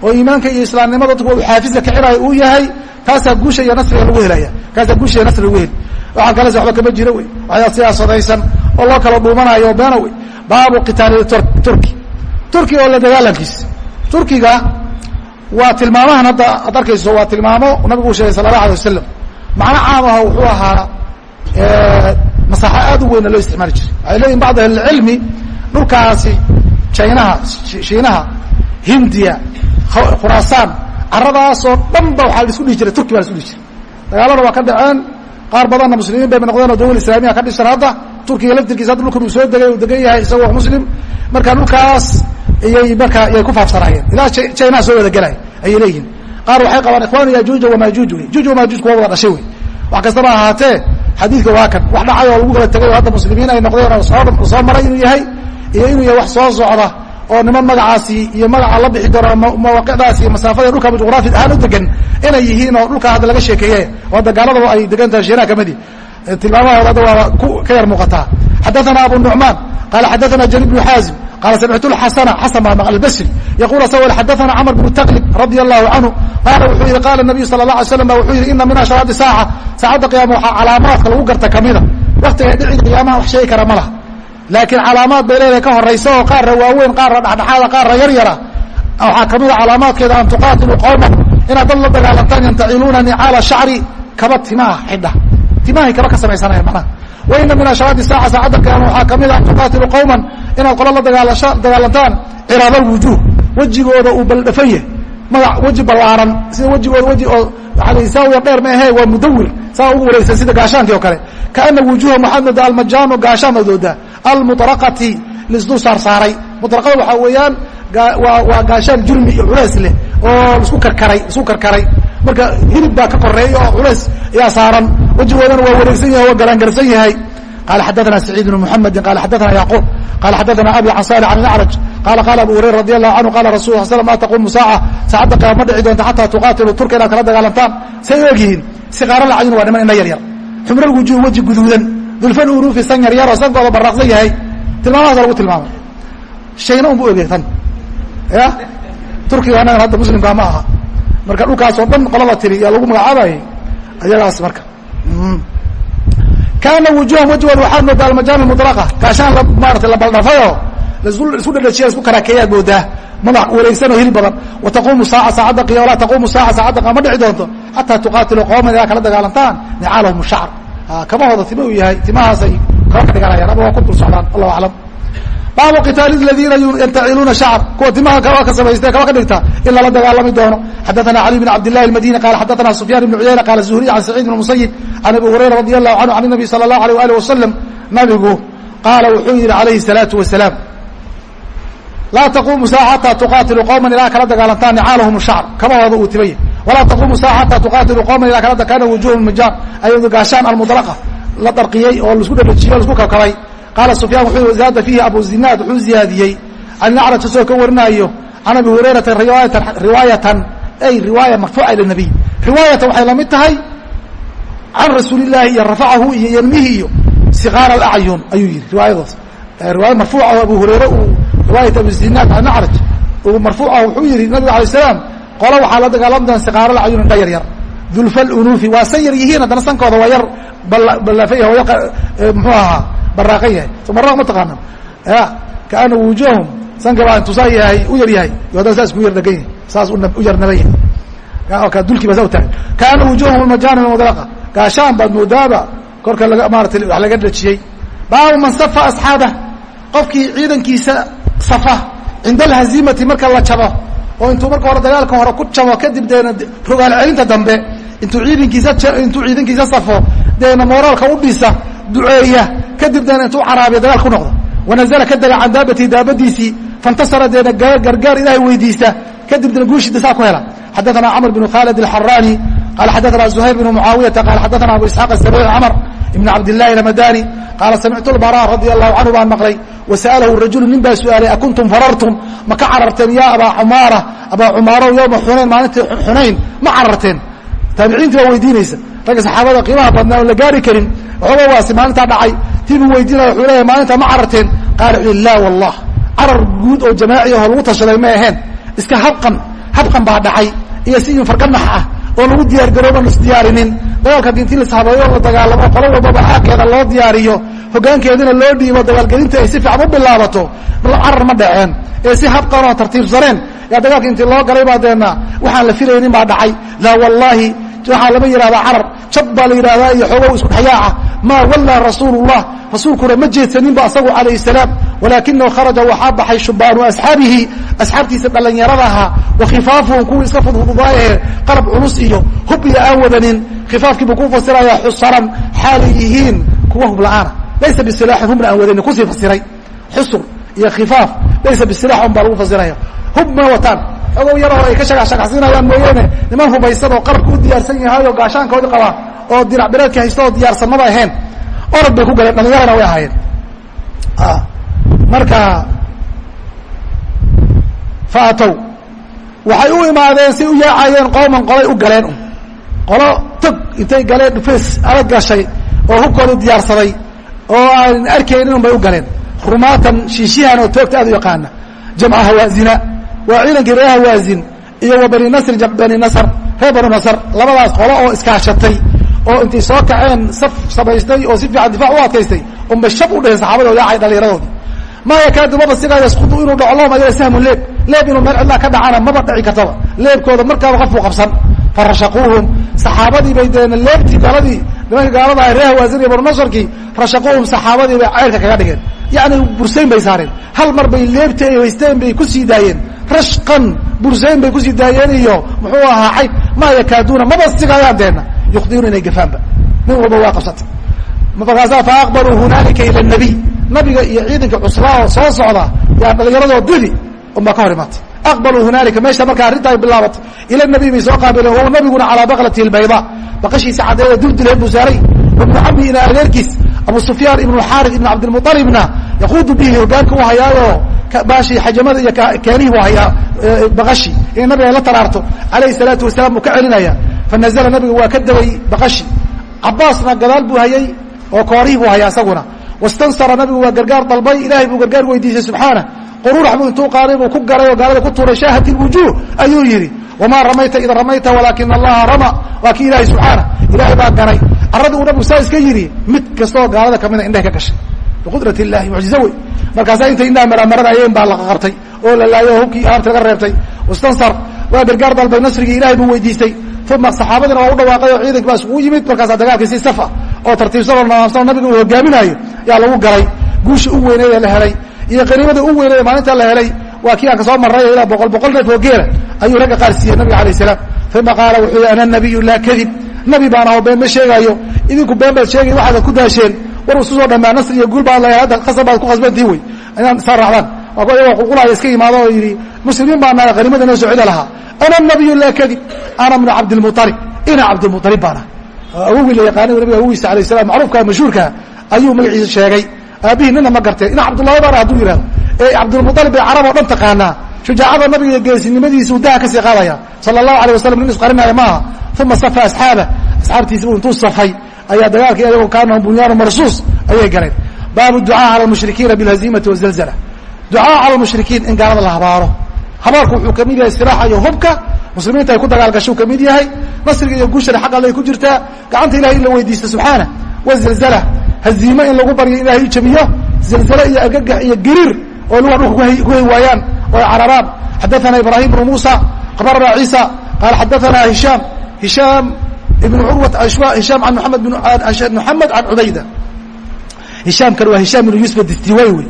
oo iimaanka iyo islaamnimada dadku uu xaafiska kicinayo uu yahay kaasaa guusha iyo nasriga lagu helaya. Kaasaa guusha iyo nasriga lagu heli. Waxaan kale se waba kama jiro wey. Waxyaa siyaasadaysan oo loo kala dhuumanayo beena wey. Baabu qitaali turki. Turkiga oo la dagaalankiisa turkiga waa tilmaamahan hadda ad arkayso waa tilmaamo nabigu uu sheegay sala allah alay wasalam macno caam ah wuxuu ahaa masaaxo aad u weyna loo isticmaali jiray. Waxay leeyihiin bacd ahlilcilmi dhulkaasi jinaha shiinaha hindiya khuraasaan caradaasoo dhan ba waxaa la isku dhihi jiray turki baa la dhihi jiray. Dagaalada waa ka dhaceen qaar badanna muslimiin bay noqdeen oo dawal islamiya ka dhishan hadda turkiga laftirkiisa hadda dhulkan soo degay uu degan yahay isagoo muslim. Marka dhulkaas iyay marka iyay ku faafsanaayeen. Ilaa jinaha soo wada gelay ayay leeyihiin qaar waxay qabaan ikhwanu yajuuja wamaajuuj wey juuj? wamaajuuj kuwa wada dhashay wey. Wax kastaba ahaatee xadiidka waa kan. Wax dhacay oo lagu kala tegay oo hadda muslimiin ay noqdeen oo soo soo maray inuu yahay iyo inuu yahay wax soo socda oo niman magacaasi iyo magaca la bixi doono mawaaqidaas iyo masaafada dhulka juqraafi ahaan u degan inay yihiin oo dhulkaa hadda laga sheekeeye oo hadda gaaladaba ay degan tahay shiinaha kamidi tilmaamahooda hadda waa ka yar muuqataa xadaثana abu nucmaan qala xadaثana jariir bnu xaazim qala samictu xasana xasan baa maql basri yaqul asagoo xadaثana camr bnu taklib radi allahu canhu qaala wuxuu yihi qaala nabiyu sala اla alay slam ba wuxuu yihi ina min ashraadi saaca saacadda qiyaama waxaa calaamaadka lagu garta kamida waktiga dhici qiyaamaha wax sheegi kara ma laha laakiin calaamaad bay leedahay ka horaysa oo qaarra waaweyn qaarra dhexdhexaada qaarra yar yara. Waxaa kamida calaamaadkeeda an tuqaatilu qowman inaad dad la dagaalantaan yantaciluuna nicaala shacri kaba timaha xidha. Timahay kaba ka samaysanayan manaha wa ina min ashraadi saaca saacadda qiyaama waxaa kamida an tuqaatilu qowman inaad qola la dagaalantaan ciraaba wujuuh. Wejigooda uu baldhafan yahay magac weji ballaaran sida wejigooda weji oo saawiya dheer ma ahe waa mudawir saa ugu wareegsan sida gaashaankii oo kale. Kaana wujuuhum waxaad moodaa almajaano gaashaan almuطraqati lisdul saarsaaray muطraqada waxaa weeyaan waa waa gaashaan jurmi iyo culays leh oo isku karkaray isku karkaray marka hilib baa ka koreeya oo culays ayaa saaran wejigoodana waa wareegsan yahay waa galaangarsan yahay qala xadaثna سacيid بن محamedi qala xadaثna yعquب qala xadaثna abi can salح عن الأعrج qala qala abu hurayra radي الlahu canهu qala rasul sl ma taqumu saaca saacadda qiyaama ma dhici doonta xataa tuqaatilu turka inaad kala dagaalantaan say ogyihiin siqaaro lacayun waa niman ina yar yar xumral wujuh weji guduudan dulfan uruufi san yar yaroo sankooda barraaqsan yahay. Tilmaamahaasa lagu tilmaamay. Shayna unbu ogey tan. Ya? Turkiga anagan hadda muslimkaa ma aha. Marka dhulkaasoo dhan qolada tiri yaa lagu magacaabayay ayagaas marka. Kaana wujuham wejigooda waxaad moodaa almajaami mudlaqa gaashaan maarata la baldhafayoo isku dhadhajiya isku karaakeeyaad moodaa madax wareegsan oo hili badan. Wa taquumu saaca saacadda qiya walaa taquumu saaca saacadda qiya ma dhici doonto. Xataa tuqaatilu qooman kala dagaalantaan nicaalahum shacr kamahooda tima uu yahay timahaasay kala ka dhiganayaan ama waa ku dul socdaan allahu aclam baabu qitaali ladiina yantaciluuna shacr kuwa timaha kaba ka samaystee kaba ka dhigta in lala dagaalami doono xadaثana cali bn cabd lahi اmadini qala xadaثana sufyan ibn cuyayna qala zuhriy can saciid bn musayib can abi hurayra radi allahu canhu can الnabi salى اlahu alيh alih wasalam nabigu qaala wuxuu yihi alayhi الsalaatu wasalaam laa taquumu saaca xataa tuqaatilu qowman ilaa kala dagaalantaan nicaalahum shacr kamahooda uu timaya walaa taquumu saaca xataa tuqaatilu qowman ilaa kala kana wujuhum majaan ayadu gaashaan almudlaqa la darqiyey oo la isku dhadhajiyey o la isku kabkabay qaala sufyaan wuxuu zaada fiihi abu zinaad wuxuu ziyaadiyey. Can acraj isagoo ka warinaayo can abi hurayrata riwaayatan ay riwaaya marfuuca ila nabiy. Riwaayatan waxay la mid tahay can rasuulillaahi iyo rafacahu iyo yanmihi iyo siqaar alacyun ayuu yihi riwaayadaas. Riwaaya marfuuca oo abu hureyre uu riwaayat abu zinaad can acraj uu marfuuca wuxuu yihi nabiga alay salaam qolo waxaa la dagaalami doona siqaar alacyun indha yar yar dulfa lunuufi waa san yar yihiin haddana sankooda waa yar ballaafay oo muxuu ahaa barraaqan yahay. So barraaq ma taqaana ya kaana wujuhum sanka baa yahay u yar yahay. Yo haddana saas ku yar dhagan yahay saas u yar naban yahay ka dulkii baa saa u taagay kaana wujuhum almajaani mudlaqa gaashaan baad moodaaba korka laga maaratay wax laga dhajiyey. Baabu man safa asxaabah qofkii ciidankiisa safa cinda alhaziimati marka la jabo oo intuu marka hore dagaalka hore ku jabo kadib deena rogaal celinta dambe intuu ciidankiisa intuu ciidankiisa safo deena mooraalka u dhisa duceeya kadib deena intuu caraabiya dagaal ku noqdo. Wanazala ka dega can daabatii daabadiisii fantasara deena gargaar ilaahay weydiista kadib deena guushii ku hela. Xadaana camr bnu khaalid alxaraani qala xadaثana زuhayr bn mucaawiyaةa qala xadaثana abu isxaaq الsabici cmr ibn cabdiلlahi اlamadani qaala samictu اlbara radi allahu canhu baan maqlay wasa'alahu rajulu nin baa su-aalay akuntum farartum ma ka cararteen ya abaa cumaara abaa cumaarow yowma xunayn maalintii xunayn ma cararteen taabiciinti baa weydiinaysa ragga saxaabada qiimaha badnaa oon la gaari karin waxooga waasi maalintaa dhacay tii buu weydiinaya wuxuu leeyahay maalintaa ma cararteen qaala wuxuu yihi la wallah carar guud oo jamaaci ahoo lagu tashaday ma aheen iska habqan habqan baa dhacay iyo si farganax ah oo lagu diyaar garooban isdiyaarinin. Dagaalka haddii intii lashabeeyo la dagaalamo qolo walbaba xaqeeda loo diyaariyo. Hogaankeedina loo dhiibo dagaalgelinta ay si fiican u bilaabato. Carar ma dhaceen. Ee si habqan oo tartiibsaneen yaa dagaalka intii loo galay baa deena waxaan la filaynin baa dhacay. Laa wallaahi waxaa lama yidhahdaa carar jab baa la yidhahdaa iyo xoogow isku dhexyaaca maa wallaa rasuulullah rasuulkuna ma jeedsaninba asagu calayh salaam walaakinahu kharaja waxaa baxay shubaanu asxaabihi asxaabtiisa dhallinyarada ahaa wa khifaafuhum kuwii iska fudfududaayahe qalab culus iyo hub aan wadanin khifaafkii buu ku fasiraya xusaran xaalay yihiin kuwa hub la'aana laysa bisilaaxin hubna aan wadanin ku sii fasiray xusur iyo khifaaf laysa bisilax un baa lagu fasiraya hub ma wataan ogow yaroo ay ka shagaxshagaxsinayaan mooyaane niman hubaysan oo qalabka u diyaarsan yahay oo gaashaankoodii qabaa oo dirac bireedka haysta oo diyaarsanmada ahayn orod bay ku galeen dhalinyarana way ahaayeen. Marka faatow waxay u imaadeen say u yaacayeen qooman qolay u galeen. Qolo tog intay galeen dhufeys adag gashay oo hubkooda diyaarsaday oo aan arkaynin un bay u galeen. Rumaatan shiishihan oo toogta aad u yaqaana jamca hawaazina waa ciidankii reer hawaazin iyo wa bani nasr bani nasr reer banu nasr labadaas qolo oo iskaashatay oo intay soo kaceen saf samaystay oo si fiican difac u adkaystay unbay shab u dheheen saxaabada oo yaacay dhalinyaradoodii. Maa yakaadu maba sigaa yasqudu inuu dhaco lahum ayaga sahmun leeb. Leeb inuu meel cidlaa ka dhacana maba dhici kartaba. Leebkooda markaaba qofku qabsan. Farashaquuhum. Saxaabadii bay deen leebtii galadii nimanka gaalada ahay reer hawaazin iyo banu nasrkii rashaquuhum saxaabadii bay ceyrka kaga dhigeen. Yacni bursayn bay saareen. Hal mar bay leebti ay haysteen bay ku sii daayeen. Rashqan bursayn bay ku sii daayeen iyo muxuu ahaa xayb maa yakaaduuna maba sigayaan deena yukhdiruuna inay gafaanba nin walba waa qabsatay markaasaa fa aqbaluu hunaalika ila nabiy nabiga iyo ciidanka cuslaa oo soo socda yaa dhalinyaradoo dili unbaa ka hor imaatay aqbaluu hunaalika meesha markaa arrinta ay bilaabatay ila nabiy bay soo qaabileen wahuwa nabiguna calaa baklatihi albayda baqashiisa caddeeda duldileen buu saaray ibnu cami ina adeerkiis abu sufyaan ibn xaari ibn cabdilmualibna yaquudu bihi hogaanka u hayaayo baashi xajamada iyo keenihi u hayaa baqashi inay nabiga la taraarto alayhi salaatu wasalaam buu ka celinaya fanazla nabiga waa ka degay baqashi. Cabaasna gadaal buu hayay oo koorihii buu hayaa isaguna wastansara nabigu waa gargaar dalbay ilahay buu gargaar weydiisay subxaana. Quruurax buu intuu qaaday buu ku garay oo gaalada ku tuuray shaahat ilwujuuh ayuu yidhi. Wamaa ramayta ida ramayta walaakina allaha rama. Waa kii ilahay subxaana ilahay baa ganay arradii uu nabigu saa iska yidhi mid kastaoo gaalada kamida indhaha ka gashay. Biqudrat illahi mucjizo wey. Markaasaa intay indhaha maramaranayeen baa laqa qabtay oo la laayay oo hubkii aabta laga reebtay. Wastansar waa gargaar dalbay nasrigii ilahay buu weydiistay uma saxaabadiina waa u dhawaaqay oo ciidanki baa isugu yimid markaasaa dagaalkii si safa oo tartiibsanoo nadaamsanoo nabiga uu hogaaminaayo yaa lagu galay guusha u weyneeda la helay iyo qaniimada u weyneeda maalinta la helay waa kii aan ka soo marray ilaa boqol boqol neef oo geela ayuu ragga qaar siiyey nabiga alayh salaam uma qaala wuxuu yihi ana nabiyu laa kadib nabi baan aho been ma sheegaayo idinku been baad sheegay waxaad ku daasheen war isu soo dhamaa nasr iyo guul baa la hadda qasab baad ku qasbantihi wey inaan saa raacdaan waa iyagoo qulqulaya iska yimaado oo yidhi muslimiin baa nahay qaniimada noo soo celi lahaa. Ana nabiyu laa kadib ana bnu cabdilmualib ina cabdilmualib baana. Awogii la yaqaana nabiga awogiisa alayh salam macruufka mashhuurka ayuu magaciisa sheegay. Aabihii ma garteen ina cabdullahi baana hadduu yihahdo ee cabdilmualib bay carab oo dhan taqaanaa. Shujaacada nabiga iyo geesinimadiisa uu daha ka sii qaadaya. Sala allahu alay wasalam nin isqarinaya maaha. Uma safa asxaaba. Asxaabtiisa u intuu safay. Ayaa dagaalkii ayagoo kaanahum bunyaanu marsuus ayay galeen. Baabu ducaa cala mushrikiina bilhaziimati wazalzala ducaa cala mushrikiin in gaalada la habaaro habaarku wuxuu ka mid yahay silaaxa iyo hubka muslimiinta ay ku dagaalgasho ka mid yahay. Nasriga iyo guushana xaq allay ku jirtaa gacanta ilahay in la weydiisto subxaana. Wazalzala haziimo in lagu baryo ilahay u jamiyo. Zalzalo iyo argagax iyo gariir oo luga dhulka ku hay waayaan oo ay cararaan xadaثana ibrahim bnu musa abarana ciisa. Qaala xadaثana hishaam. Hishaam ibn curwat hishaam an mamed moxamed can cubayda hishaamkan waa hishaam ibnu yuusuf adistiway wey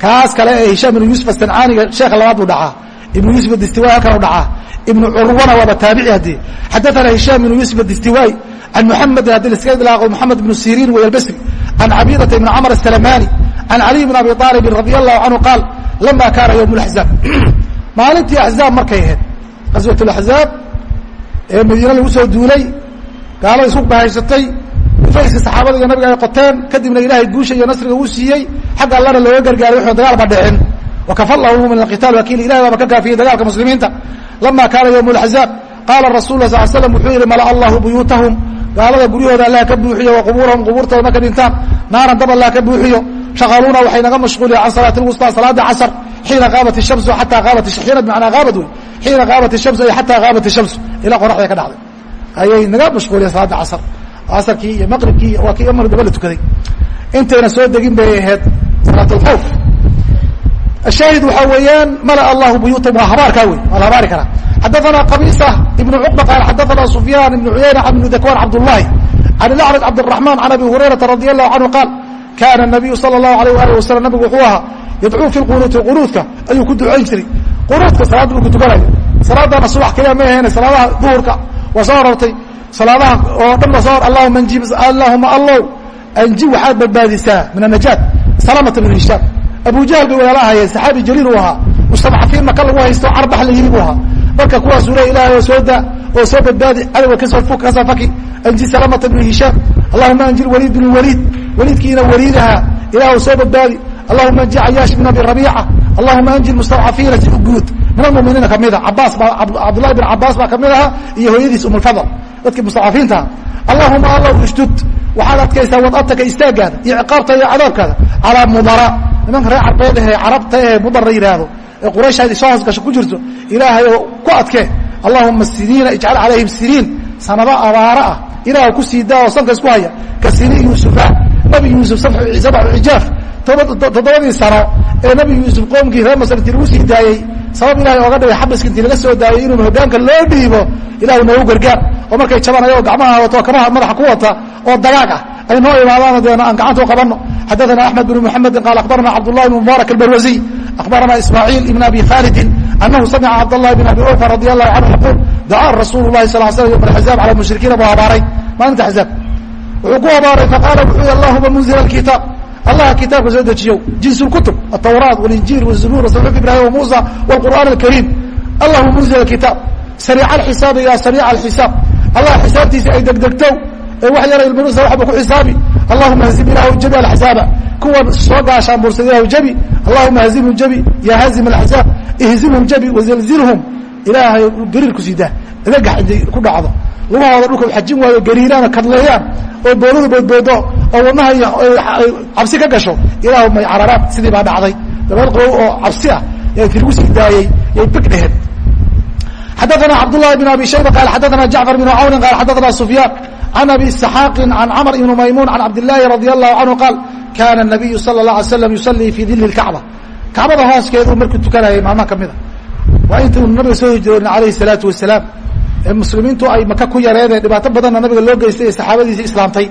kaas kale ee hishaam ibnu yuusuf asancaaniga sheekha labaad buu dhacaa ibnu yusuf adistiwaay halkan u dhacaa ibnu curwana waaba taabici haddii. Xadaana hishaam ibnu yusuf adistiwaay can muxamedin haddii la iska idlaaqo moxamed siriin wey can cabiidata ibni camar asalamani can caliy bn abi aalibin radia allahu canhu qaal lama kaana yowm laxzaab maalintii axzaab markay ahayd qaswat laxzaab ee madiine lagu soo duulay gaalada isku bahaysatay fayska saxaabadiga nabiga ay qoteen kadibna ilaahay guusha iyo nasriga uu siiyey xagga allana looga gargaaray wuxuun dagaal ba dhicin. wakafa lahu min alqital wakiil ilahay baaba ka kaafiyey dagaalka muslimiinta lama kaana ywm اlaxzaab qaala rasul la sal slam wuxuu yihi malaa allahu buyuutahum gaalada guryahooda allah ka buuxiyo wa qubuurahum qubuurtooda marka dhintaan naaran dab allah ka buuxiyo shaqaluuna waxay naga mashquuliyen can salaati lwusطى salaada casr xiina qaabat الshamsu xataa qaabat xiina bmanaa qaabad wey xiina qaabat الshamsu ay xataa qaabat الshamsu ilaa qoraxday ka dhacday ayay naga mashquuliyeen salaada casr asarkii iyo maqribkii waa kii mar daba la tukaday intayna soo degin bay ahayd salaat alkhawf الشاهد waxa weeyaan mلأ الlah buyuta waa habaarkaa wey waa la habaari karaa xadaثna qبيصة iبن cقبة qال xadaثna سفyاn iبن عuyayنة بن ذكوان cبداللahi عن الأعرج cبدالرحمن عن أbي هuريرaةa رضي الله عنه قال كاna النبiyu slى الlaه عليه وaلiه وsلم nabigu wuxuu ahaa yadcuu fi lqunuuti qunuudka ayuu ku ducayn jiray qunuudka salaadda buu ku tukanayo salaadana subax kaliya ma ahayne salaadaha duhurka waa soo arortay salaadaha oo dhan ba soo allahuma anjib allahuma allow anjib waxaad badbaadisaa min anajaat salamata bn hishaam abu jahl bay walaala ahayeen saxaabi jaliil uu ahaa. Mustadcafiin maka lagu haysto carbax la yimi buu ahaa. Marka kuwaasuu le ilahay oo soo da oo soo badbaadi cadowga ka soo ka soo faki. Anji salamata bn hishaam allahuma anjil waliid bn waliid. Waliidkiina waliidaha ilah soo badbaadi. Allahuma anji cayaash bn abi rabiica. Allahuma anji mustadcafiina si guud. Min almuminiina kamida cabaas baa cabdullahi bin cabaas baa ka mid ahaa iyo hooyadiis umulfadl dadkii mustadcafiintaha allahuma allow ishdud waxaad adkaysaa wad'ataka istaagaada iyo ciqaabtaada iyo cadaabkaada. Calaa mudara nimanka reer carbeed ahee carabta ee mudar la yidhaahdo ee qurayshaadi soo hoos gasho ku jirto ilaahay oo ku adkee allahuma siniina ijcal calayhim siniin sanado abaaro ah ilaah ku sii oo sanka isku haya ka yuusufa nabi yuusuf sabcu cijaaf toddobadii sano ee nabi yuusuf qoomkii reer masr intii lagu sii daayey sabab ilahay oga dhigay xabiska intii laga soo daayay inuu hogaanka loo dhiibo ilahay noogu gargaar. Oo markay jaban gacmaha wato kamaha madaxa ku wata oo dagaag ah ay noo imaadaano dee aan gacanta u qabanno. Xadaana axmed bn muxamedin qaal abarana cabdulahi bn mubaarak albarwasiy abarana ismaaciil ibn abi khaalidin anahu samca cabdlahi bn abi cufar radi alahu canhu yaquul dacaa rasuul lahi sal sl ym axzaab ala mushrikiina buu habaaray maalinta axzaab wuxuu ku habaaray faqaala wuxuu allahuma munzila kitaab allah kitaabka soo dejiyow jins اkutub atawraat wاlinjil wالzabuur wصaxuuf ibrahim wmusa wاlqur'aan alkariim allahuma munzil alkitaab sariica alxisaabi ya sariica alxisaab allah xisaabtiisa ay degdegtow ee wax yara ilminusa waxba ku xisaabi allahuma hazim ilahu jabi alaxzaaba kuwa soo gaashaan bursad ilahu jabi allahuma hazimhum jabi ya hazim alaxzaab ihzimhum jabi wazilzilhum ilaahay gariir ku siidaa idagax intay ku dhacdo lugahooda dhulka xajin waayo gariiraana kadleeyaan oo booladu boodboodo oo wadnaha ay cabsi ka gasho ilaahu may cararaan sidii baa dhacday dabeel qabow oo cabsi ah ee inti lagu sii daayey yay beg dheheen xadaثana cabdالlahi بn abi shayba qaal xadaثana jacfar بn cawni qaal xadaثana sufyaan can abi isxaaqi can camr ibn maymuun can cabdالlahi radي الlahu canhu qaal kana الnabiyu salى الlaه alay slam yusalii fi dili اkacba kacbada hooskeedu markuu tukanayay maalmaha kamida waa intuu nabiga soo hijroonin alayhi الsalaatu wasalaam ee muslimiintu ay maka ku yareedeen dhibaato badanna nabiga loo geystay ee saxaabadiisi islaamtay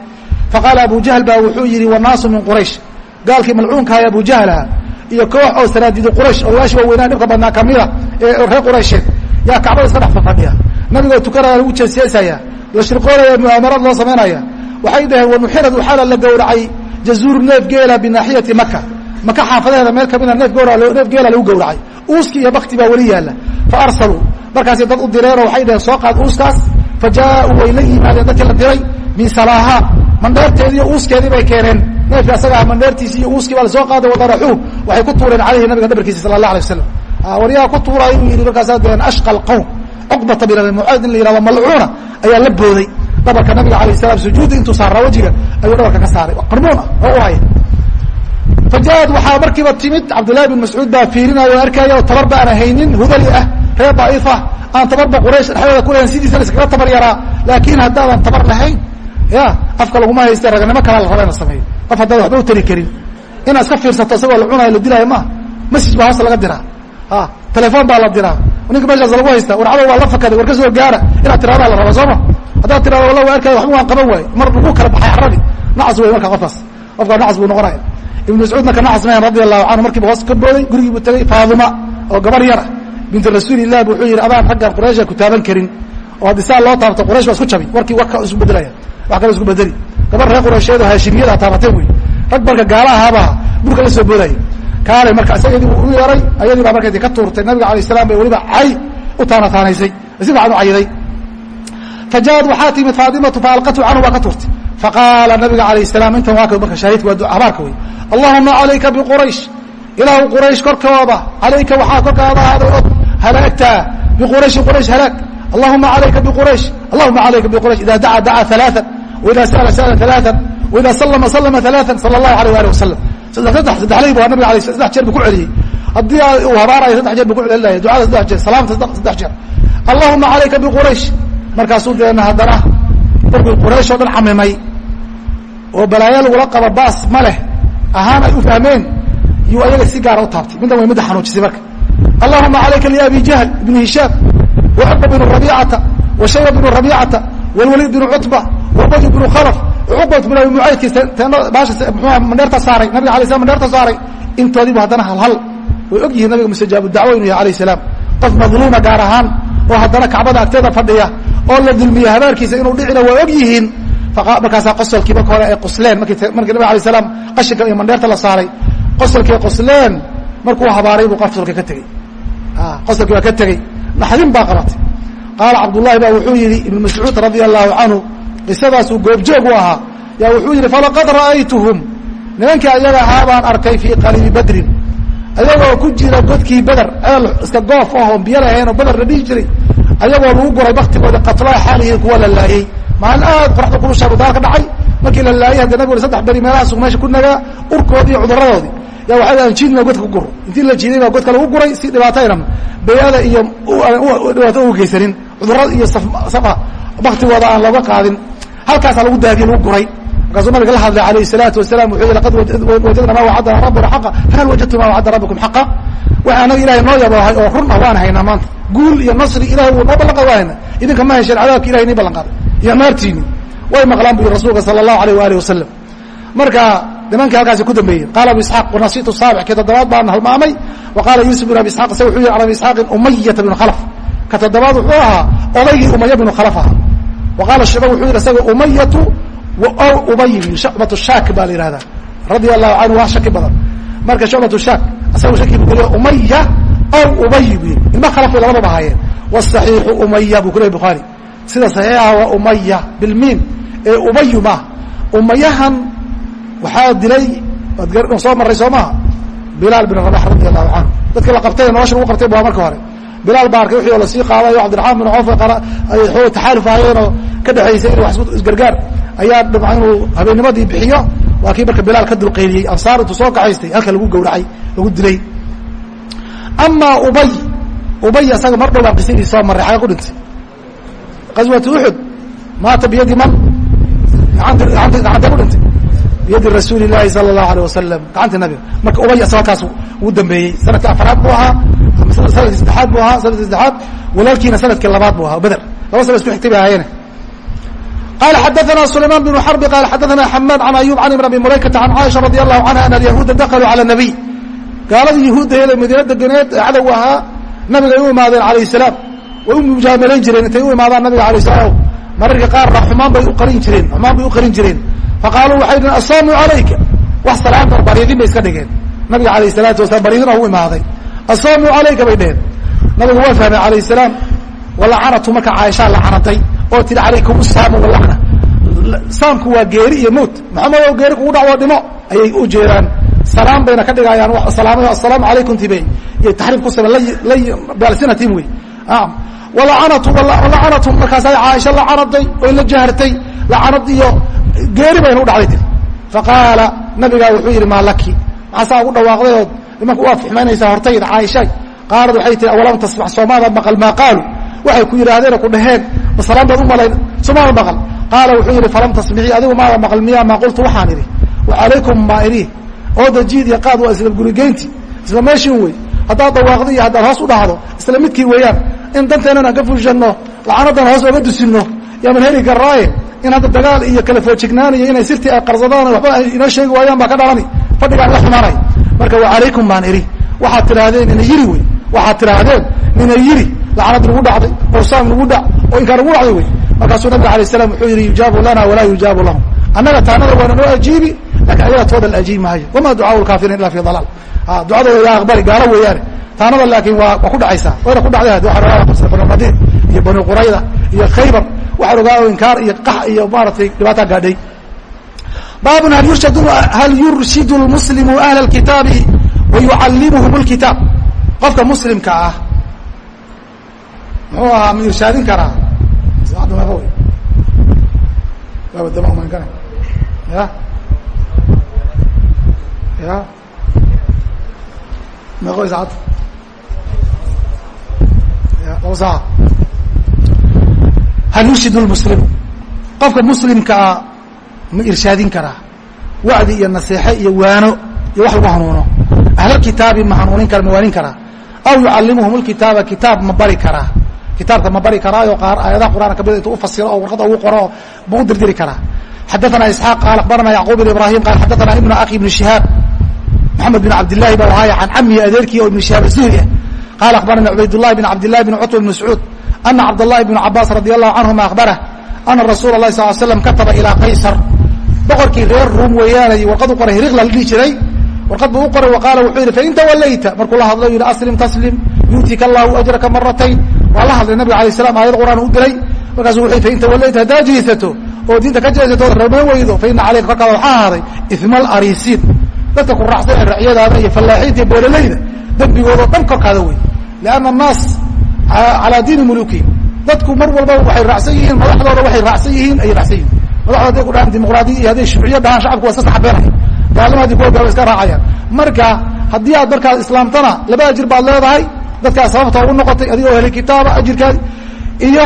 faqaala abu jahl ba wuxuu yihi wanaasu min quraysh. Gaalkii malcuunkahay abu jahlaha iyo koox oo sanaadidu quraysh odayaashii waaweynaa dhibka badnaa kamida ee reer quraysheed yaa kacbada iska dhex fafadhiya. Nabigoo tukanaya lagu jeesjeesaya la shirqoolaya mu'aamarad loo samaynaya waxay dhaheen wanuxirad waxaala la gowracay jazuuru neef geela binaaxiyati maka maka xaafadaheeda meel kamida neef gowra neef geela lagu gowracay. Uuski iyo bakti baa weli yaalla. Fa arsaluu markaasay dad u direenoo waxay dhaheen soo qaad uuskaas. Fa jaauu way la yimaadeen dadkii la diray min salaaha mandheerteedii iyo uuskeedii bay keeneen. Neefki asaga ah mandheertiisi iyo uuskii baa la soo qaaday wadaraxuu waxay ku tuureen calayhi nabiga dhabarkiisa sala allah alay wasalam waryaha ku inuu yidhi markaasaa deen ashqa alqowm cuqbata bin abi la yihahdo malcuuna ayaa la booday. Dhabarka nabiga alayh salam sujuudda intuu saaraa wejiga ayuu dhabarka ka saaray. Qarmuun ah oo uraya fa waxaa markiiba timid cabdullahi bin mascuud baa fiirinaya o arkaya oo tabar ba haynin hudali ah reer daaifa aan tabarba quraysh dhexdooda ku lahayn sidiisana iskaga tabar yaraa laakiin haddaadan tabar lahayn ya afka laguma hayste raganimo kalaa la raba ina sameeyo. Qof haddaan waxba u tari karin. Inaad iska fiirsato isagoo la cunayo la dilaayo maaha masjid baa hoos laga diraa. A telefon baa la diraa. Ninka meeshaas lagu haysta warcado waa la fakaday war ka soo gaara. Inaad tiradaa la raba sooma haddaad tirado walla wa arkaya waxba waan qaban waaye. Mar lagu kala baxay caradi nacas wey marka qofkaas. Qofkaa nacas buu noqonaya ibn mascuudna ka nacas mayan radi allahu canhu markiiba hoos ka booday gurigii buu tegay faaduma oo gabar yar. Ah bintu rasuulilah bu wuxuu yidhi adaan raggan quraysha ku taaban karin. Oo haddii saa loo taabto quraysh baa isku jabi. Warkii warka isku bedelaya wax kale isku bedeli. Gabar reer quraysheed oo haashimiyada taabatay wey rag marka gaala ahaabaa burka la soo boodaya kaalay marka isagadi u yeeray ayadii baa marka ka tuurtay. Nabiga alayh salam bay weliba cay u taanataanaysay si fiican u cayiday. Fajaad waxaa timid faatimatu faalqatu canhu waa ka tuurtay. Faqaala nabiga alayh salam intan waa marka shaahidka waa habaarka wey allahuma calayka biquraysh ilaahu quraysh korkooda calayka waxaa korkaada ahaaday od halaagtaa biqurayshin quraysh halaag biquraysh allahuma alayka biquraysh ida dacaa dacaa alaaa waida sa'ala sa'ala alaaa waida sallama sallama alaaa sala allahu alayh ali wasalam saddex saddexley bu nabiga alay saddex jeer bu ku celiyey. Haddii uu habaarayo saddex jeer bu ku celinaya ducada saddex jeer. Salaamta saddex jeer. Allahuma calayka biquraysh markaasuu deena haddana markuu quraysh oo dhan camimay oo balaayo lagula qabo baas ma leh. Ahaan ay u fahmeen. Yuu ayaga si gaara u taabtay. Middan way midda xanuujisay marka. Allahuma calayka li abi jahl ibni hishaam bnu rabiicata wa shayba bnu rabiicata wlwaliid bnu cutba wabay bnu khalaf cuqbat bn abi mxua mandheerta saaray nabiga alay slam mandheerta saaray intoodiibu haddana halhal way og yihiin nabiga mustajaabu dacwo inuu yahay alayh salaam qof madluuma gaar ahaan oo haddana kacbada agteeda fadhiya oo la dulmiya habaarkiisa inuu dhicina waa og yihiin markaasaa qosolkii marka hore ay qosleen markii nabig alay salaam qashinka iyo mandheerta la saaray qosolkii qosleen markuu habaaray buu qosolka ka tegey qosolkii baa ka tegey naxdin baa qabatay qaala cabdullahi ba wuxuu yihi ibn mascuud radia allahu canhu qisadaasuu goobjoog u ahaa. Yaa wuxuu yidhi falaqad ra'aytuhum. Nimankii ayaga ahaa baan arkay fii qalibi badrin. Ayagoo ku jira godkii beder ceel iska goof ahoo biyo lahayn oo beder la dhihi jiray ayagoo lagu guray baktigooda qatlaa xaalihiin kuwa la laayey maalin aad qoraxda kulushaa budaal ka dhacay. Markii la laayay hadda nabig saddex beri meelahaasu meesha ku nagaa urkoodii cuduradoodii yaa waxay dhahan jiidna godka ku guro intii la jiiday baa godka lagu guray si dhibaataynan bayada iyo dhibaato ugu geysanin cudurada iyo safa baktigooda aan looga qaadin halkaasaa lagu daadiye lagu guray markaasuu nabiga la hadlay alayh الsalaatu wasalam wuxuu yihi laqad wajadna ma wacadana rabbuna xaqa fahal wajadtu ma wacada rabbikum xaqa waxa anaga ilahay noo yaboohay oo run ah waan haynaa maanta guul iyo nasri ilahay wuu noo ballan qaad waan haynaa idinka ma hesheen cadaabki ilahay nii ballan qaaday iyo naartiini way maqlaan bu yihi rasuulka salى الlahu alayh waalih wasalam marka nimankii halkaasi ku dambeeyey. Qaala abu isxaaq wanasitu saabic. Kii toddobaad baan halmaamay. Wa qaala yuusuf bin abi isxaq isaga wuxuu yihi can abi umayata bn khalaf. Ka toddobaad wuxuu ahaa odaygii umaya bnu khalaf ahaa. Wa qaala shuba wuxuu yihi isaga umayatu ow ubay shucbatu shaak baa la yihahdaa radia allahu canhu waa shaki badan. Marka shucbatu shaak isagu shaki bu geliyo umaya ow ubay bu ilma khalaf bay labadaba ahaayeen. Wsaxiixu umaya buu ku bukhaari sida saxiixa waa umaya bilmiin ee ubayu maaha umayahan waxaa dilay soo maray soo maha bilaal bin rabax radi allahu canhu. Dadkii la qabtay nolosha lagu qabtay bu marka hore. Bilaal baa arkay la sii qaadayo cabdiraxmaan bin cawf ay taxaaluf ahayeenoo ka dhexaysay in wax isgargaar ayaa dhibca inuu habeennimadii bixiyo. Waa kii marka bilaal ka dulqayliyey ansaar intuu soo kaxaystay halka lagu gawracay lagu dilay. Amaa ubay ubay asaga mar dhowbaa qisadii soo marray xaga ku dhintay. Qaswatu uxud maata biyadi man gacanta ku dhintay biyadi rasuuli lahi sala allahu aleyh wasalam gacanta nabiga. Marka ubay saakaas uu dambeeyey. Sanadka afaraad bu ahaa sanadki saddexaad bu ahaa sanadki saddexaad walaalkiina sannadkii labaad bu ahaa beder laba sana isku xigtay bay ahaayeen. Qala xadaana sulayman bnu xarbi qala xadaana xamaad can ayub can ibn abi mulaykata can caaisha radi allahu canha an alyahuuda dakaluu cala nabiy. Gaaladii yahuudaheeda madiina deganeed ee cadow ahaa nabiga ay u imaadeen calayh salaam. Way u mujaamalayn jireen intay u imaadaan nabiga alayh salaam. Mararka qaarna xumaan bay uqarin jireen xumaan bay u qarin jireen faqaaluu waxay dhiheen asaamu calayka wax salaam kor bariidin bay iska dhigeen nabiga alayh isalaatu wasalaam bariidina u imaaday asaamu calayka bay dheheen nabigu waa fahmay alayh salaam walacanatu marka caaishaa lacanatay oo tii calayka usaamu walacna saamku waa geeri iyo mowt maxamed oo geeri kugu dhac waa dhimo ayay u jeedaan salaam bayna ka dhigayaan salaamaha assalaamu calaykum tibey iyo taxriif ku sabe la baalsinatiin wey walacanatu walacanatu markaasay caaisha lacanaday oy la jahartay lacanad iyo geeri bayna u dhacday tir. Faqaala nabigaa wuxuu yidhi maa laki? Maxaasaa ugu dhawaaqday ood nimanka u afxumaynaysaa hortayda caaishay. Qaalad waxay tihi awalam tasmac soomaada maqal maa qaalu? Waxay ku yidhaahdeen ku dhaheen masalaam baad u malayn somaada maqal qaala wuxuu yidhi falam tasmicii adigu maada maqal miyaa maa qultu? Waxaan idhi wacalaykum maa idhi. Ooda jiid iyo qaad waa isla gurigeynti isla meeshin wey haddaad dhawaaqdo iyo haddaad hoos u dhahdo isla midkii weeyaan in danteennan aan ka fuushanno lacanadan hoos oga dusinno yaaman heli karaaye in hadda dagaal iyo kala foojignaaniyo inay sirtii ay qarsadaan waxba ay inoo sheegi waayaan baa ka dhalani fadhigaan la xumaanay. Marka wacalaykum baan idhi. Waxaad tidhaahdeen nina yiri wey. Waxaad tidhaahdeen nina yiri lacanad lagu dhacday orsaam lagu dhac oo inkaan lagu dhacday wey. Markaasuu nabiga alay slam wuxuu yidhi yujaabu lana walaa yujaabu lahum. Annaga taanada waana noo ajiibi laakiin ayaga tooda la ajiibi maayo. Wama ducaau lkaafiriin ila fi dalaal. Ducadooda yaa aqbali gaalo weeyaane. Taanada laakiin waa waa ku dhacaysaa. Wayna ku dhacday hadi waxaa ogaa qabsada banu nadiir iyo banu qurayda iyo khaybar waxaa ogaa inkaar iyo qax iyo maaratay dhibaataa gaadhay. Baabun hal yurshidu lmuslimu ahla اlkitaabi wa yucallimuhum اlkitaab qofka muslimka ah muxuu ahaa ma irshaadin karaa hal yurshidu lmuslimu qofka muslimkaa ma irshaadin karaa wacdi iyo naseexe iyo waano iyo wax lagu hanuuno ahlalkitaabi ma hanuunin kara ma waanin karaa aw yucallimuhum lkitaaba kitaab ma bari karaa kitaabka ma bari karaayo qaar aayadaha qur'aanka kamida intuu ufasiro oo warqada ugu qoro ma u dirdiri karaa xadaثana isxaaq qaal akhbarana yacquub ibn ibrahim qaal xadaثana ibnu akhi ibn shihaab maxamed bin cabdillahi ba ahaaya can camihi adeerkii oo ibn shihaab azuhri ah qaala akhbarana cubaydullahi bin cabdillahi bin cutba bn mascuud ana cabdallahi bn cabaas radi allahu canhuma akhbarah ana rasuula اlahi sal slam kataba ilaa qaysar boqorkii reer ruum weeyaanay warqad u qoray hiriqla la dhihi jiray warqad buu u qoray wa qaala wuxuu yidhi fain tawallayta markuu la hadlo yidhi aslim taslim yuutika allahu ajraka maratayn waa la hadlay nabiga alay slam aayad qur'aan u diray markaasu wuxuu fain tawallayta haddaa jeesato oo diinta ka jeesato ramaan weydo fa ina calayka korkaada waxaa ahaaday ima alariisiin dadka ku raacsan ee racyadaada iyo fallaaxiinta iyo beeralayda dembigoodao dhan korkaada wey lianna annaas alaa diini mulukihi dadku mar walba waay raacsan yihiin madaxdooda waay raacsan yihiin ayay raacsan yihiin madaxda haday ku dhahaan dimuqraadiya iyo hadday shuuciya dhahaan shacabku waa iska saxabeenaya gaalnima haddii kuwa gaaba iska raacayaan marka haddii aad markaad islaamtana laba ajir baad leedahay dadkaas sababta ugu noqotay adigoo helay kitaaba ajirkaadi iyo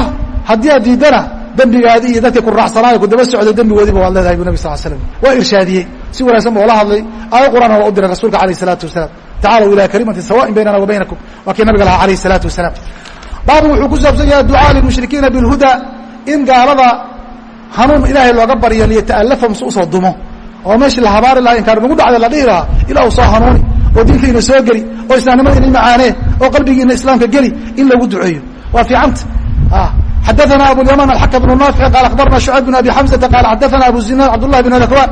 haddii aad diidana dembigaadi iyo dadkii ku raacsanaayo kudaba socday dembigoodiiba waad leedahay bu nabi sal slam waa irshaadiyey si wanaagsan ba ula hadlay aaya qur'aana waa u diray rasuulka alayh isalaatu wasalaam tacalaw ila kalimati sawa'in baynana wa baynakum waa kii nabiga lahaa alayh isalaatu wasalaam baabu wuxuu ku saabsan yahay ducaa lilmushrikiina bilhuda in gaalada hanuun ilaahay looga baryo liyata'alafahum si usoo dumo oo meeshii la habaari lahaa inkaar nagu dhacda la dhihi lahaa ilah u soo hanuuni oo diinkiina soo geli oo islaamnimadiina macaanee oo qalbigiina islaamka geli in lagu duceeyo waa fiicanta xadaثana abulyaman alxakm bnu naafic qaal akhbarna shucayb bn abi xamزata qaal xadaثana abu zinaad cabdullahi bn dakwan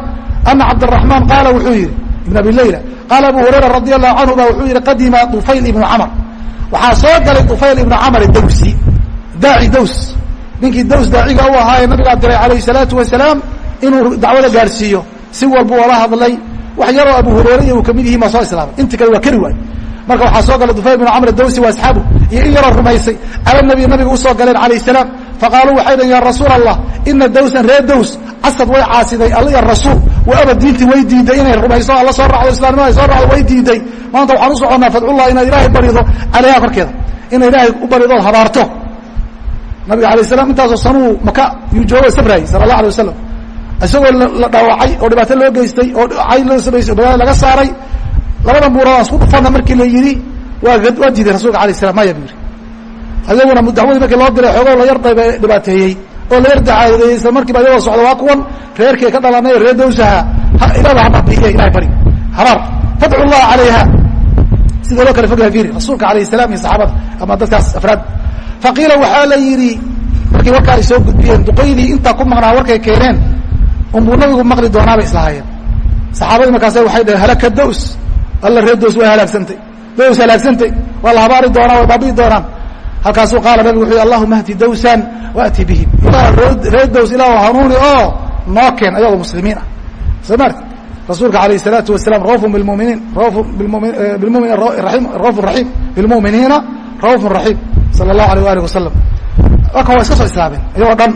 ana cabdالraحman qaala wuxuu yihi ibn abi layla qaala abu hurayra radi allahu canhu ba wuxuu yihi qadima طufayl ibnu camr waxaa soo galay dufayl ibnu camr dawsi daaci daws. Ninkii daws daaciga u ahaa ee nabigaa diray calayhi salaatu wasalaam inuu dacwada gaadhsiiyo si walbu ala hadlay wax yaroo abu hureere uu ka mid yihiin baa soo islaamay. Inti kale waa keri waay marka waxaa soo galay dufayl ibnu camr dawsi waa asxaabu. Iyo in yaroo rumaysay. Ala nabiga u soo galeen calayh salaam faqaaluu waxay dhahn ya rasuul allah ina dawsan reer daws casad way caasiday alla iyo rasuul wa aba way diiday inay rumayso alla soo raacdo islamnimada soo raacdo way diiday maanta waxaan u fadcullah inaad ilaahay barido calayha korkeeda ina ilaahay u baridood habaarto nabiga alay salam intaasoo sanuu maka yuu joogo safraayey sala allah alay wasalam isagoo la dhaawacay oo dhibaato loo geystay oo cay loo samaysay oo badaada laga saaray labadan buurood isku dhufana markii la yidhi waa waa diiday rasulka alay slam maya bu yidhi ayaguna dacwadii markii loo diray xoogoo la yar dhibaateeyey oo la yar dacaadeeyey isla markiiba ayagoo socda waa kuwan reerkay ka dhalanay reer dawsaha ilaada ha babiiye ilahay bari. Habaar fadcu llaha calayha. Sida loo kale fogyahay firi rasuulka alayh salam iyo saxaabada ama dadkaas afraad. Faqiila waxaa la yidhi markii warkaa ay soo gudbiyeen duqaydii intaa ku maqnaa warkay keeneen unbuu nabigu maqli doonaabay islahaayeen. Saxaabadii markaasa waxay dhaheen halaka daws. Alla reer daws waa halaagsantay daws halaagsantay waa la habaari doonaa way baabi'i doonaan halkaasuu qaala nabigu wuxuu allahuma hdi dawsan waati bihim. Reer daws ilah hanuuni oo noo keen ayagoo muslimiin ah soo maarti rasuulka alayh الsalaatu wasalaam raufun bimuminiin raufun bimuminiin raim raufun raxiim bilmuminiina raufun raxiim sala allahu alayh alih wasalam marka waa iska soo islaameen iyagoo dhan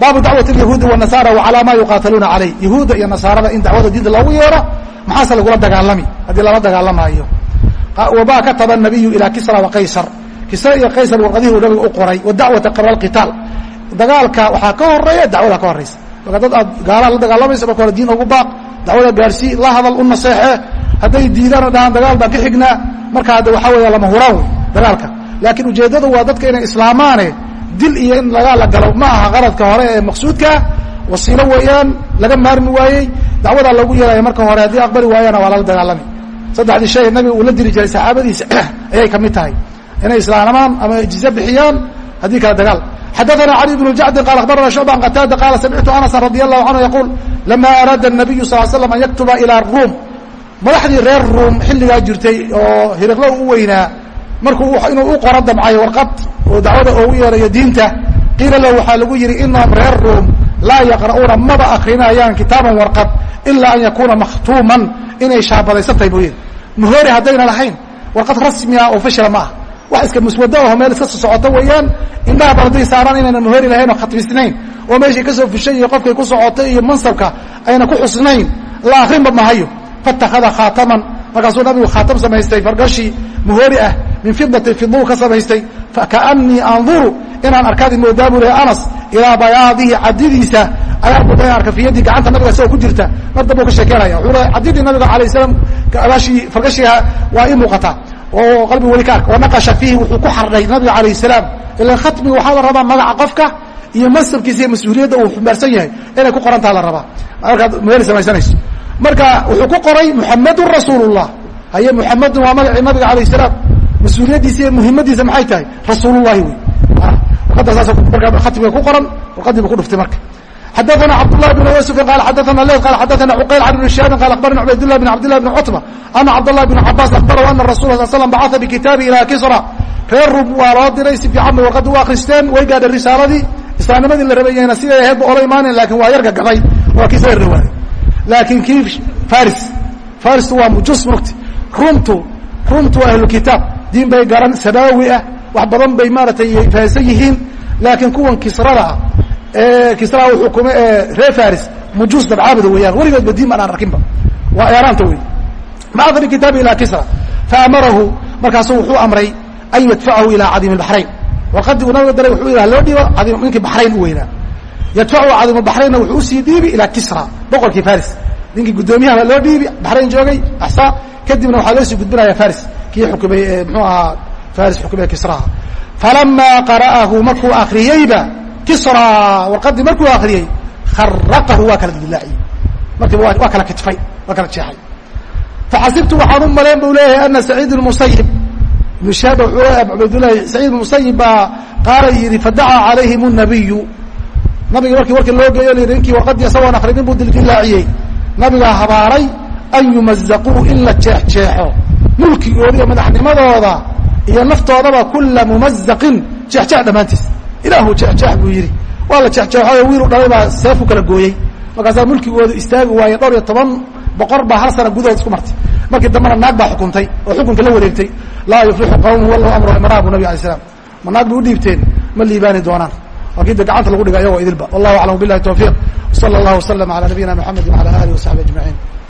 baabu dacwat yahuudi wanasaara wacalaa ma yuqaataluuna caleyh. Yahuudda iyo nasaarada in dacwada diinta loogu yeero maxaase lagula dagaalami haddii lala dagaalamaayo. Wama kataba nabiyu ilaa kisra wa qaysar kisra iyo qaysar warqadihii uu nabiga u qoray wadacwata qabla alqitaal dagaalka waxaa ka horreeya dacwada ka horeysa marka dad aad gaalaha la dagaalamaysa marka hore diin ugu baaq dacwada gaarsii la hadal u naseexe. Hadday diidaan dhahaan dagaal baan ka xignaa. Marka hadda waxaa weeya lama huraan wey dagaalka. Laakiin ujeeddadu waa dadka inay islaamaane dil iyo in dagaal la galo ma aha qaradka hore ee maqsuudkaa wasiilo weeyaan laga maarmi waayey dacwadaa loogu yeelaya marka hore haddii aqbali waayana waa lala dagaalami saddexdii shay nabiga uu la diri jiray saxaabadiisa ayay ka mid tahay inay islaamaan ama jize bixiyaan haddii kale dagaal xadaثna cali بن jacdi qal akhbarana shucba an qataada qaala samictu anasa radi allahu canhu yaquul lama araada الnabiyu sal slam an yaktuba ilى ruum madaxdii reer ruum xilligaa jirtay oo hiriqlo u weynaa markuu inuu u qoro damcay warqad oo dacwada oogu yeerayo diinta qiila lahu waxaa lagu yihi inahum reer ruum laa yaqra'uuna maba akrinayaan kitaaban warqad ilaa an yakuuna makhtuuman inay shaabadaysantahay mooye muhoori haddayna lahayn warqad rasmi ah oo fashila ma ah wax iska muswado aho meel iska socoto weeyaan. Indhaha bal hadday saaraan inayna muhoori lahayn oo khatmisnayn oo meeshay ka soo fushay iyo qofkay ku socotay iyo mansabka ayna ku xusnayn. La akrinba mahayo. Fatakada khaataman. Markaasuu nabigu khaatam samaystay fargashii muhoori ah min fidatin fiduu ka samaystay. Fakaanii anduru inaan arkaadi moodaa buu lehay anas ilaa bayaadihi cadidiisa. Ayaa buda arka fi yadii gacanta nabiga isagoo ku jirta. Mar damba u ka sheekeynaya. Wuxuu lehay cadidii nabiga alayh abaashii fargashiga waa ii muuqataa oo qalbiga weli ka arka fiihi wuxuu ku xardhay nabiga alayh salaam. Ilan khatmiga waxaa la rabaa magaca qofka iyo masabkiisa iyo mas'uuliyadda uu xumbaarsan yahay inay ku qorantaha la rabaa. Markaad meel samaysanayso marka wuxuu ku qoray muxamedun rasuulullah. Haye muxamedun waa magacii nabiga alayh salaam. Mas'uuliyaddiisa iyo muhimadiisa maxay tahay? Rasuulullahi wey. Warqadda saas markaa khatmiga ku qoran warqadii bu ku dhuftay marka xadaثna cabdالlah بن yusuf qal xadaثna l qal xadaثna cuqayl can ibn shihaabin qal akhbarani cubaydالlah بn cabdالlah بn cutba ana cabdالlah بn cabaas akhbarahu ana rasul sal slam bacaa bikitaabi ilى kisra reer rum waa loo diray si fiican bay warqadda u akristeen way gaadheen risaaladii islaamnimadii la rabayeyna siday ahayd ba ola imaanayn lakin waa yar gagabay waa kii soo yarrawaaday laakin kii faris faristu waa mujus mogti rumtu rumtu waa ahlu kitaab diin bay garan sabaawi ah wax badan bay maaratay fahansan yihiin laakiin kuwan kisrada ah kisra u xukume ee reer faris mujuus dabcaabuda weeyaan. Weligoodba diin baan aan arkinba waa eeraanta wey bacaa bikitaabi ilaa kisra faamarahu markaasu wuxuu amray an yadfacahu ilaa cadiim baxrayn. Warqadii uu nabiga daray wuxuu yidhaha loo dhiibo ninkii baxrayn u weynaa. Yadfachu cadiim baxraynna wuxuu u sii dhiibi ilaa kisra boqorkii faris ninkii guddoomiyaha loo dhiibi baxrayn joogay axsaa kadibna waxaa loo sii gudbinaya faris kii xukumay mxuu ahaa faris xukumay kisraha falamaa qara'ahu markuu akriyeyba kisra warqadii markuu akriyey kharaqahu waa kala dilaaciyey markiiba waa kala kitfay waa kala jeexay. Faxasibtu waxaan u malayn bu leeyahay ana saciid musayib ibn leeyahay cubaydullahi saciid musayib baa qaala yidhi fadacaa calayhim nabiyu nabiga markii warkii loo geeyo layidhi ninkii warqadii isagoon akrinin buu dildilaaciyey. Nabigaa habaaray an yumazaquu in la jeexjeexo. Mulkigooda iyo madaxnimadooda iyo naftoodaba kula mumazaqin jeexjeex dhammaantiis ilaahu jeexjeex buu yidhi. Waa la jeexjeexoyo wiilu dhalay baa seefu kala gooyey markaasaa mulkigoodu istaagi waaye dhowr iyo toban boqor baa hal sana gudahood isku martay. Markii dambena naag baa xukuntay oo xukunka la wareegtay. Laa yuflixu qawmu wallow amru imraa bu nabig alay slam ma naag bay udhiibteen ma liibaani doonaan. Waa kii de gacanta lagu dhiga iyagoo idilba. Wallahu aclam bilahi tawfiiq. Wsala allahu waslama ala nabiyina mxamedi wala alih wasaxbi ajmaciin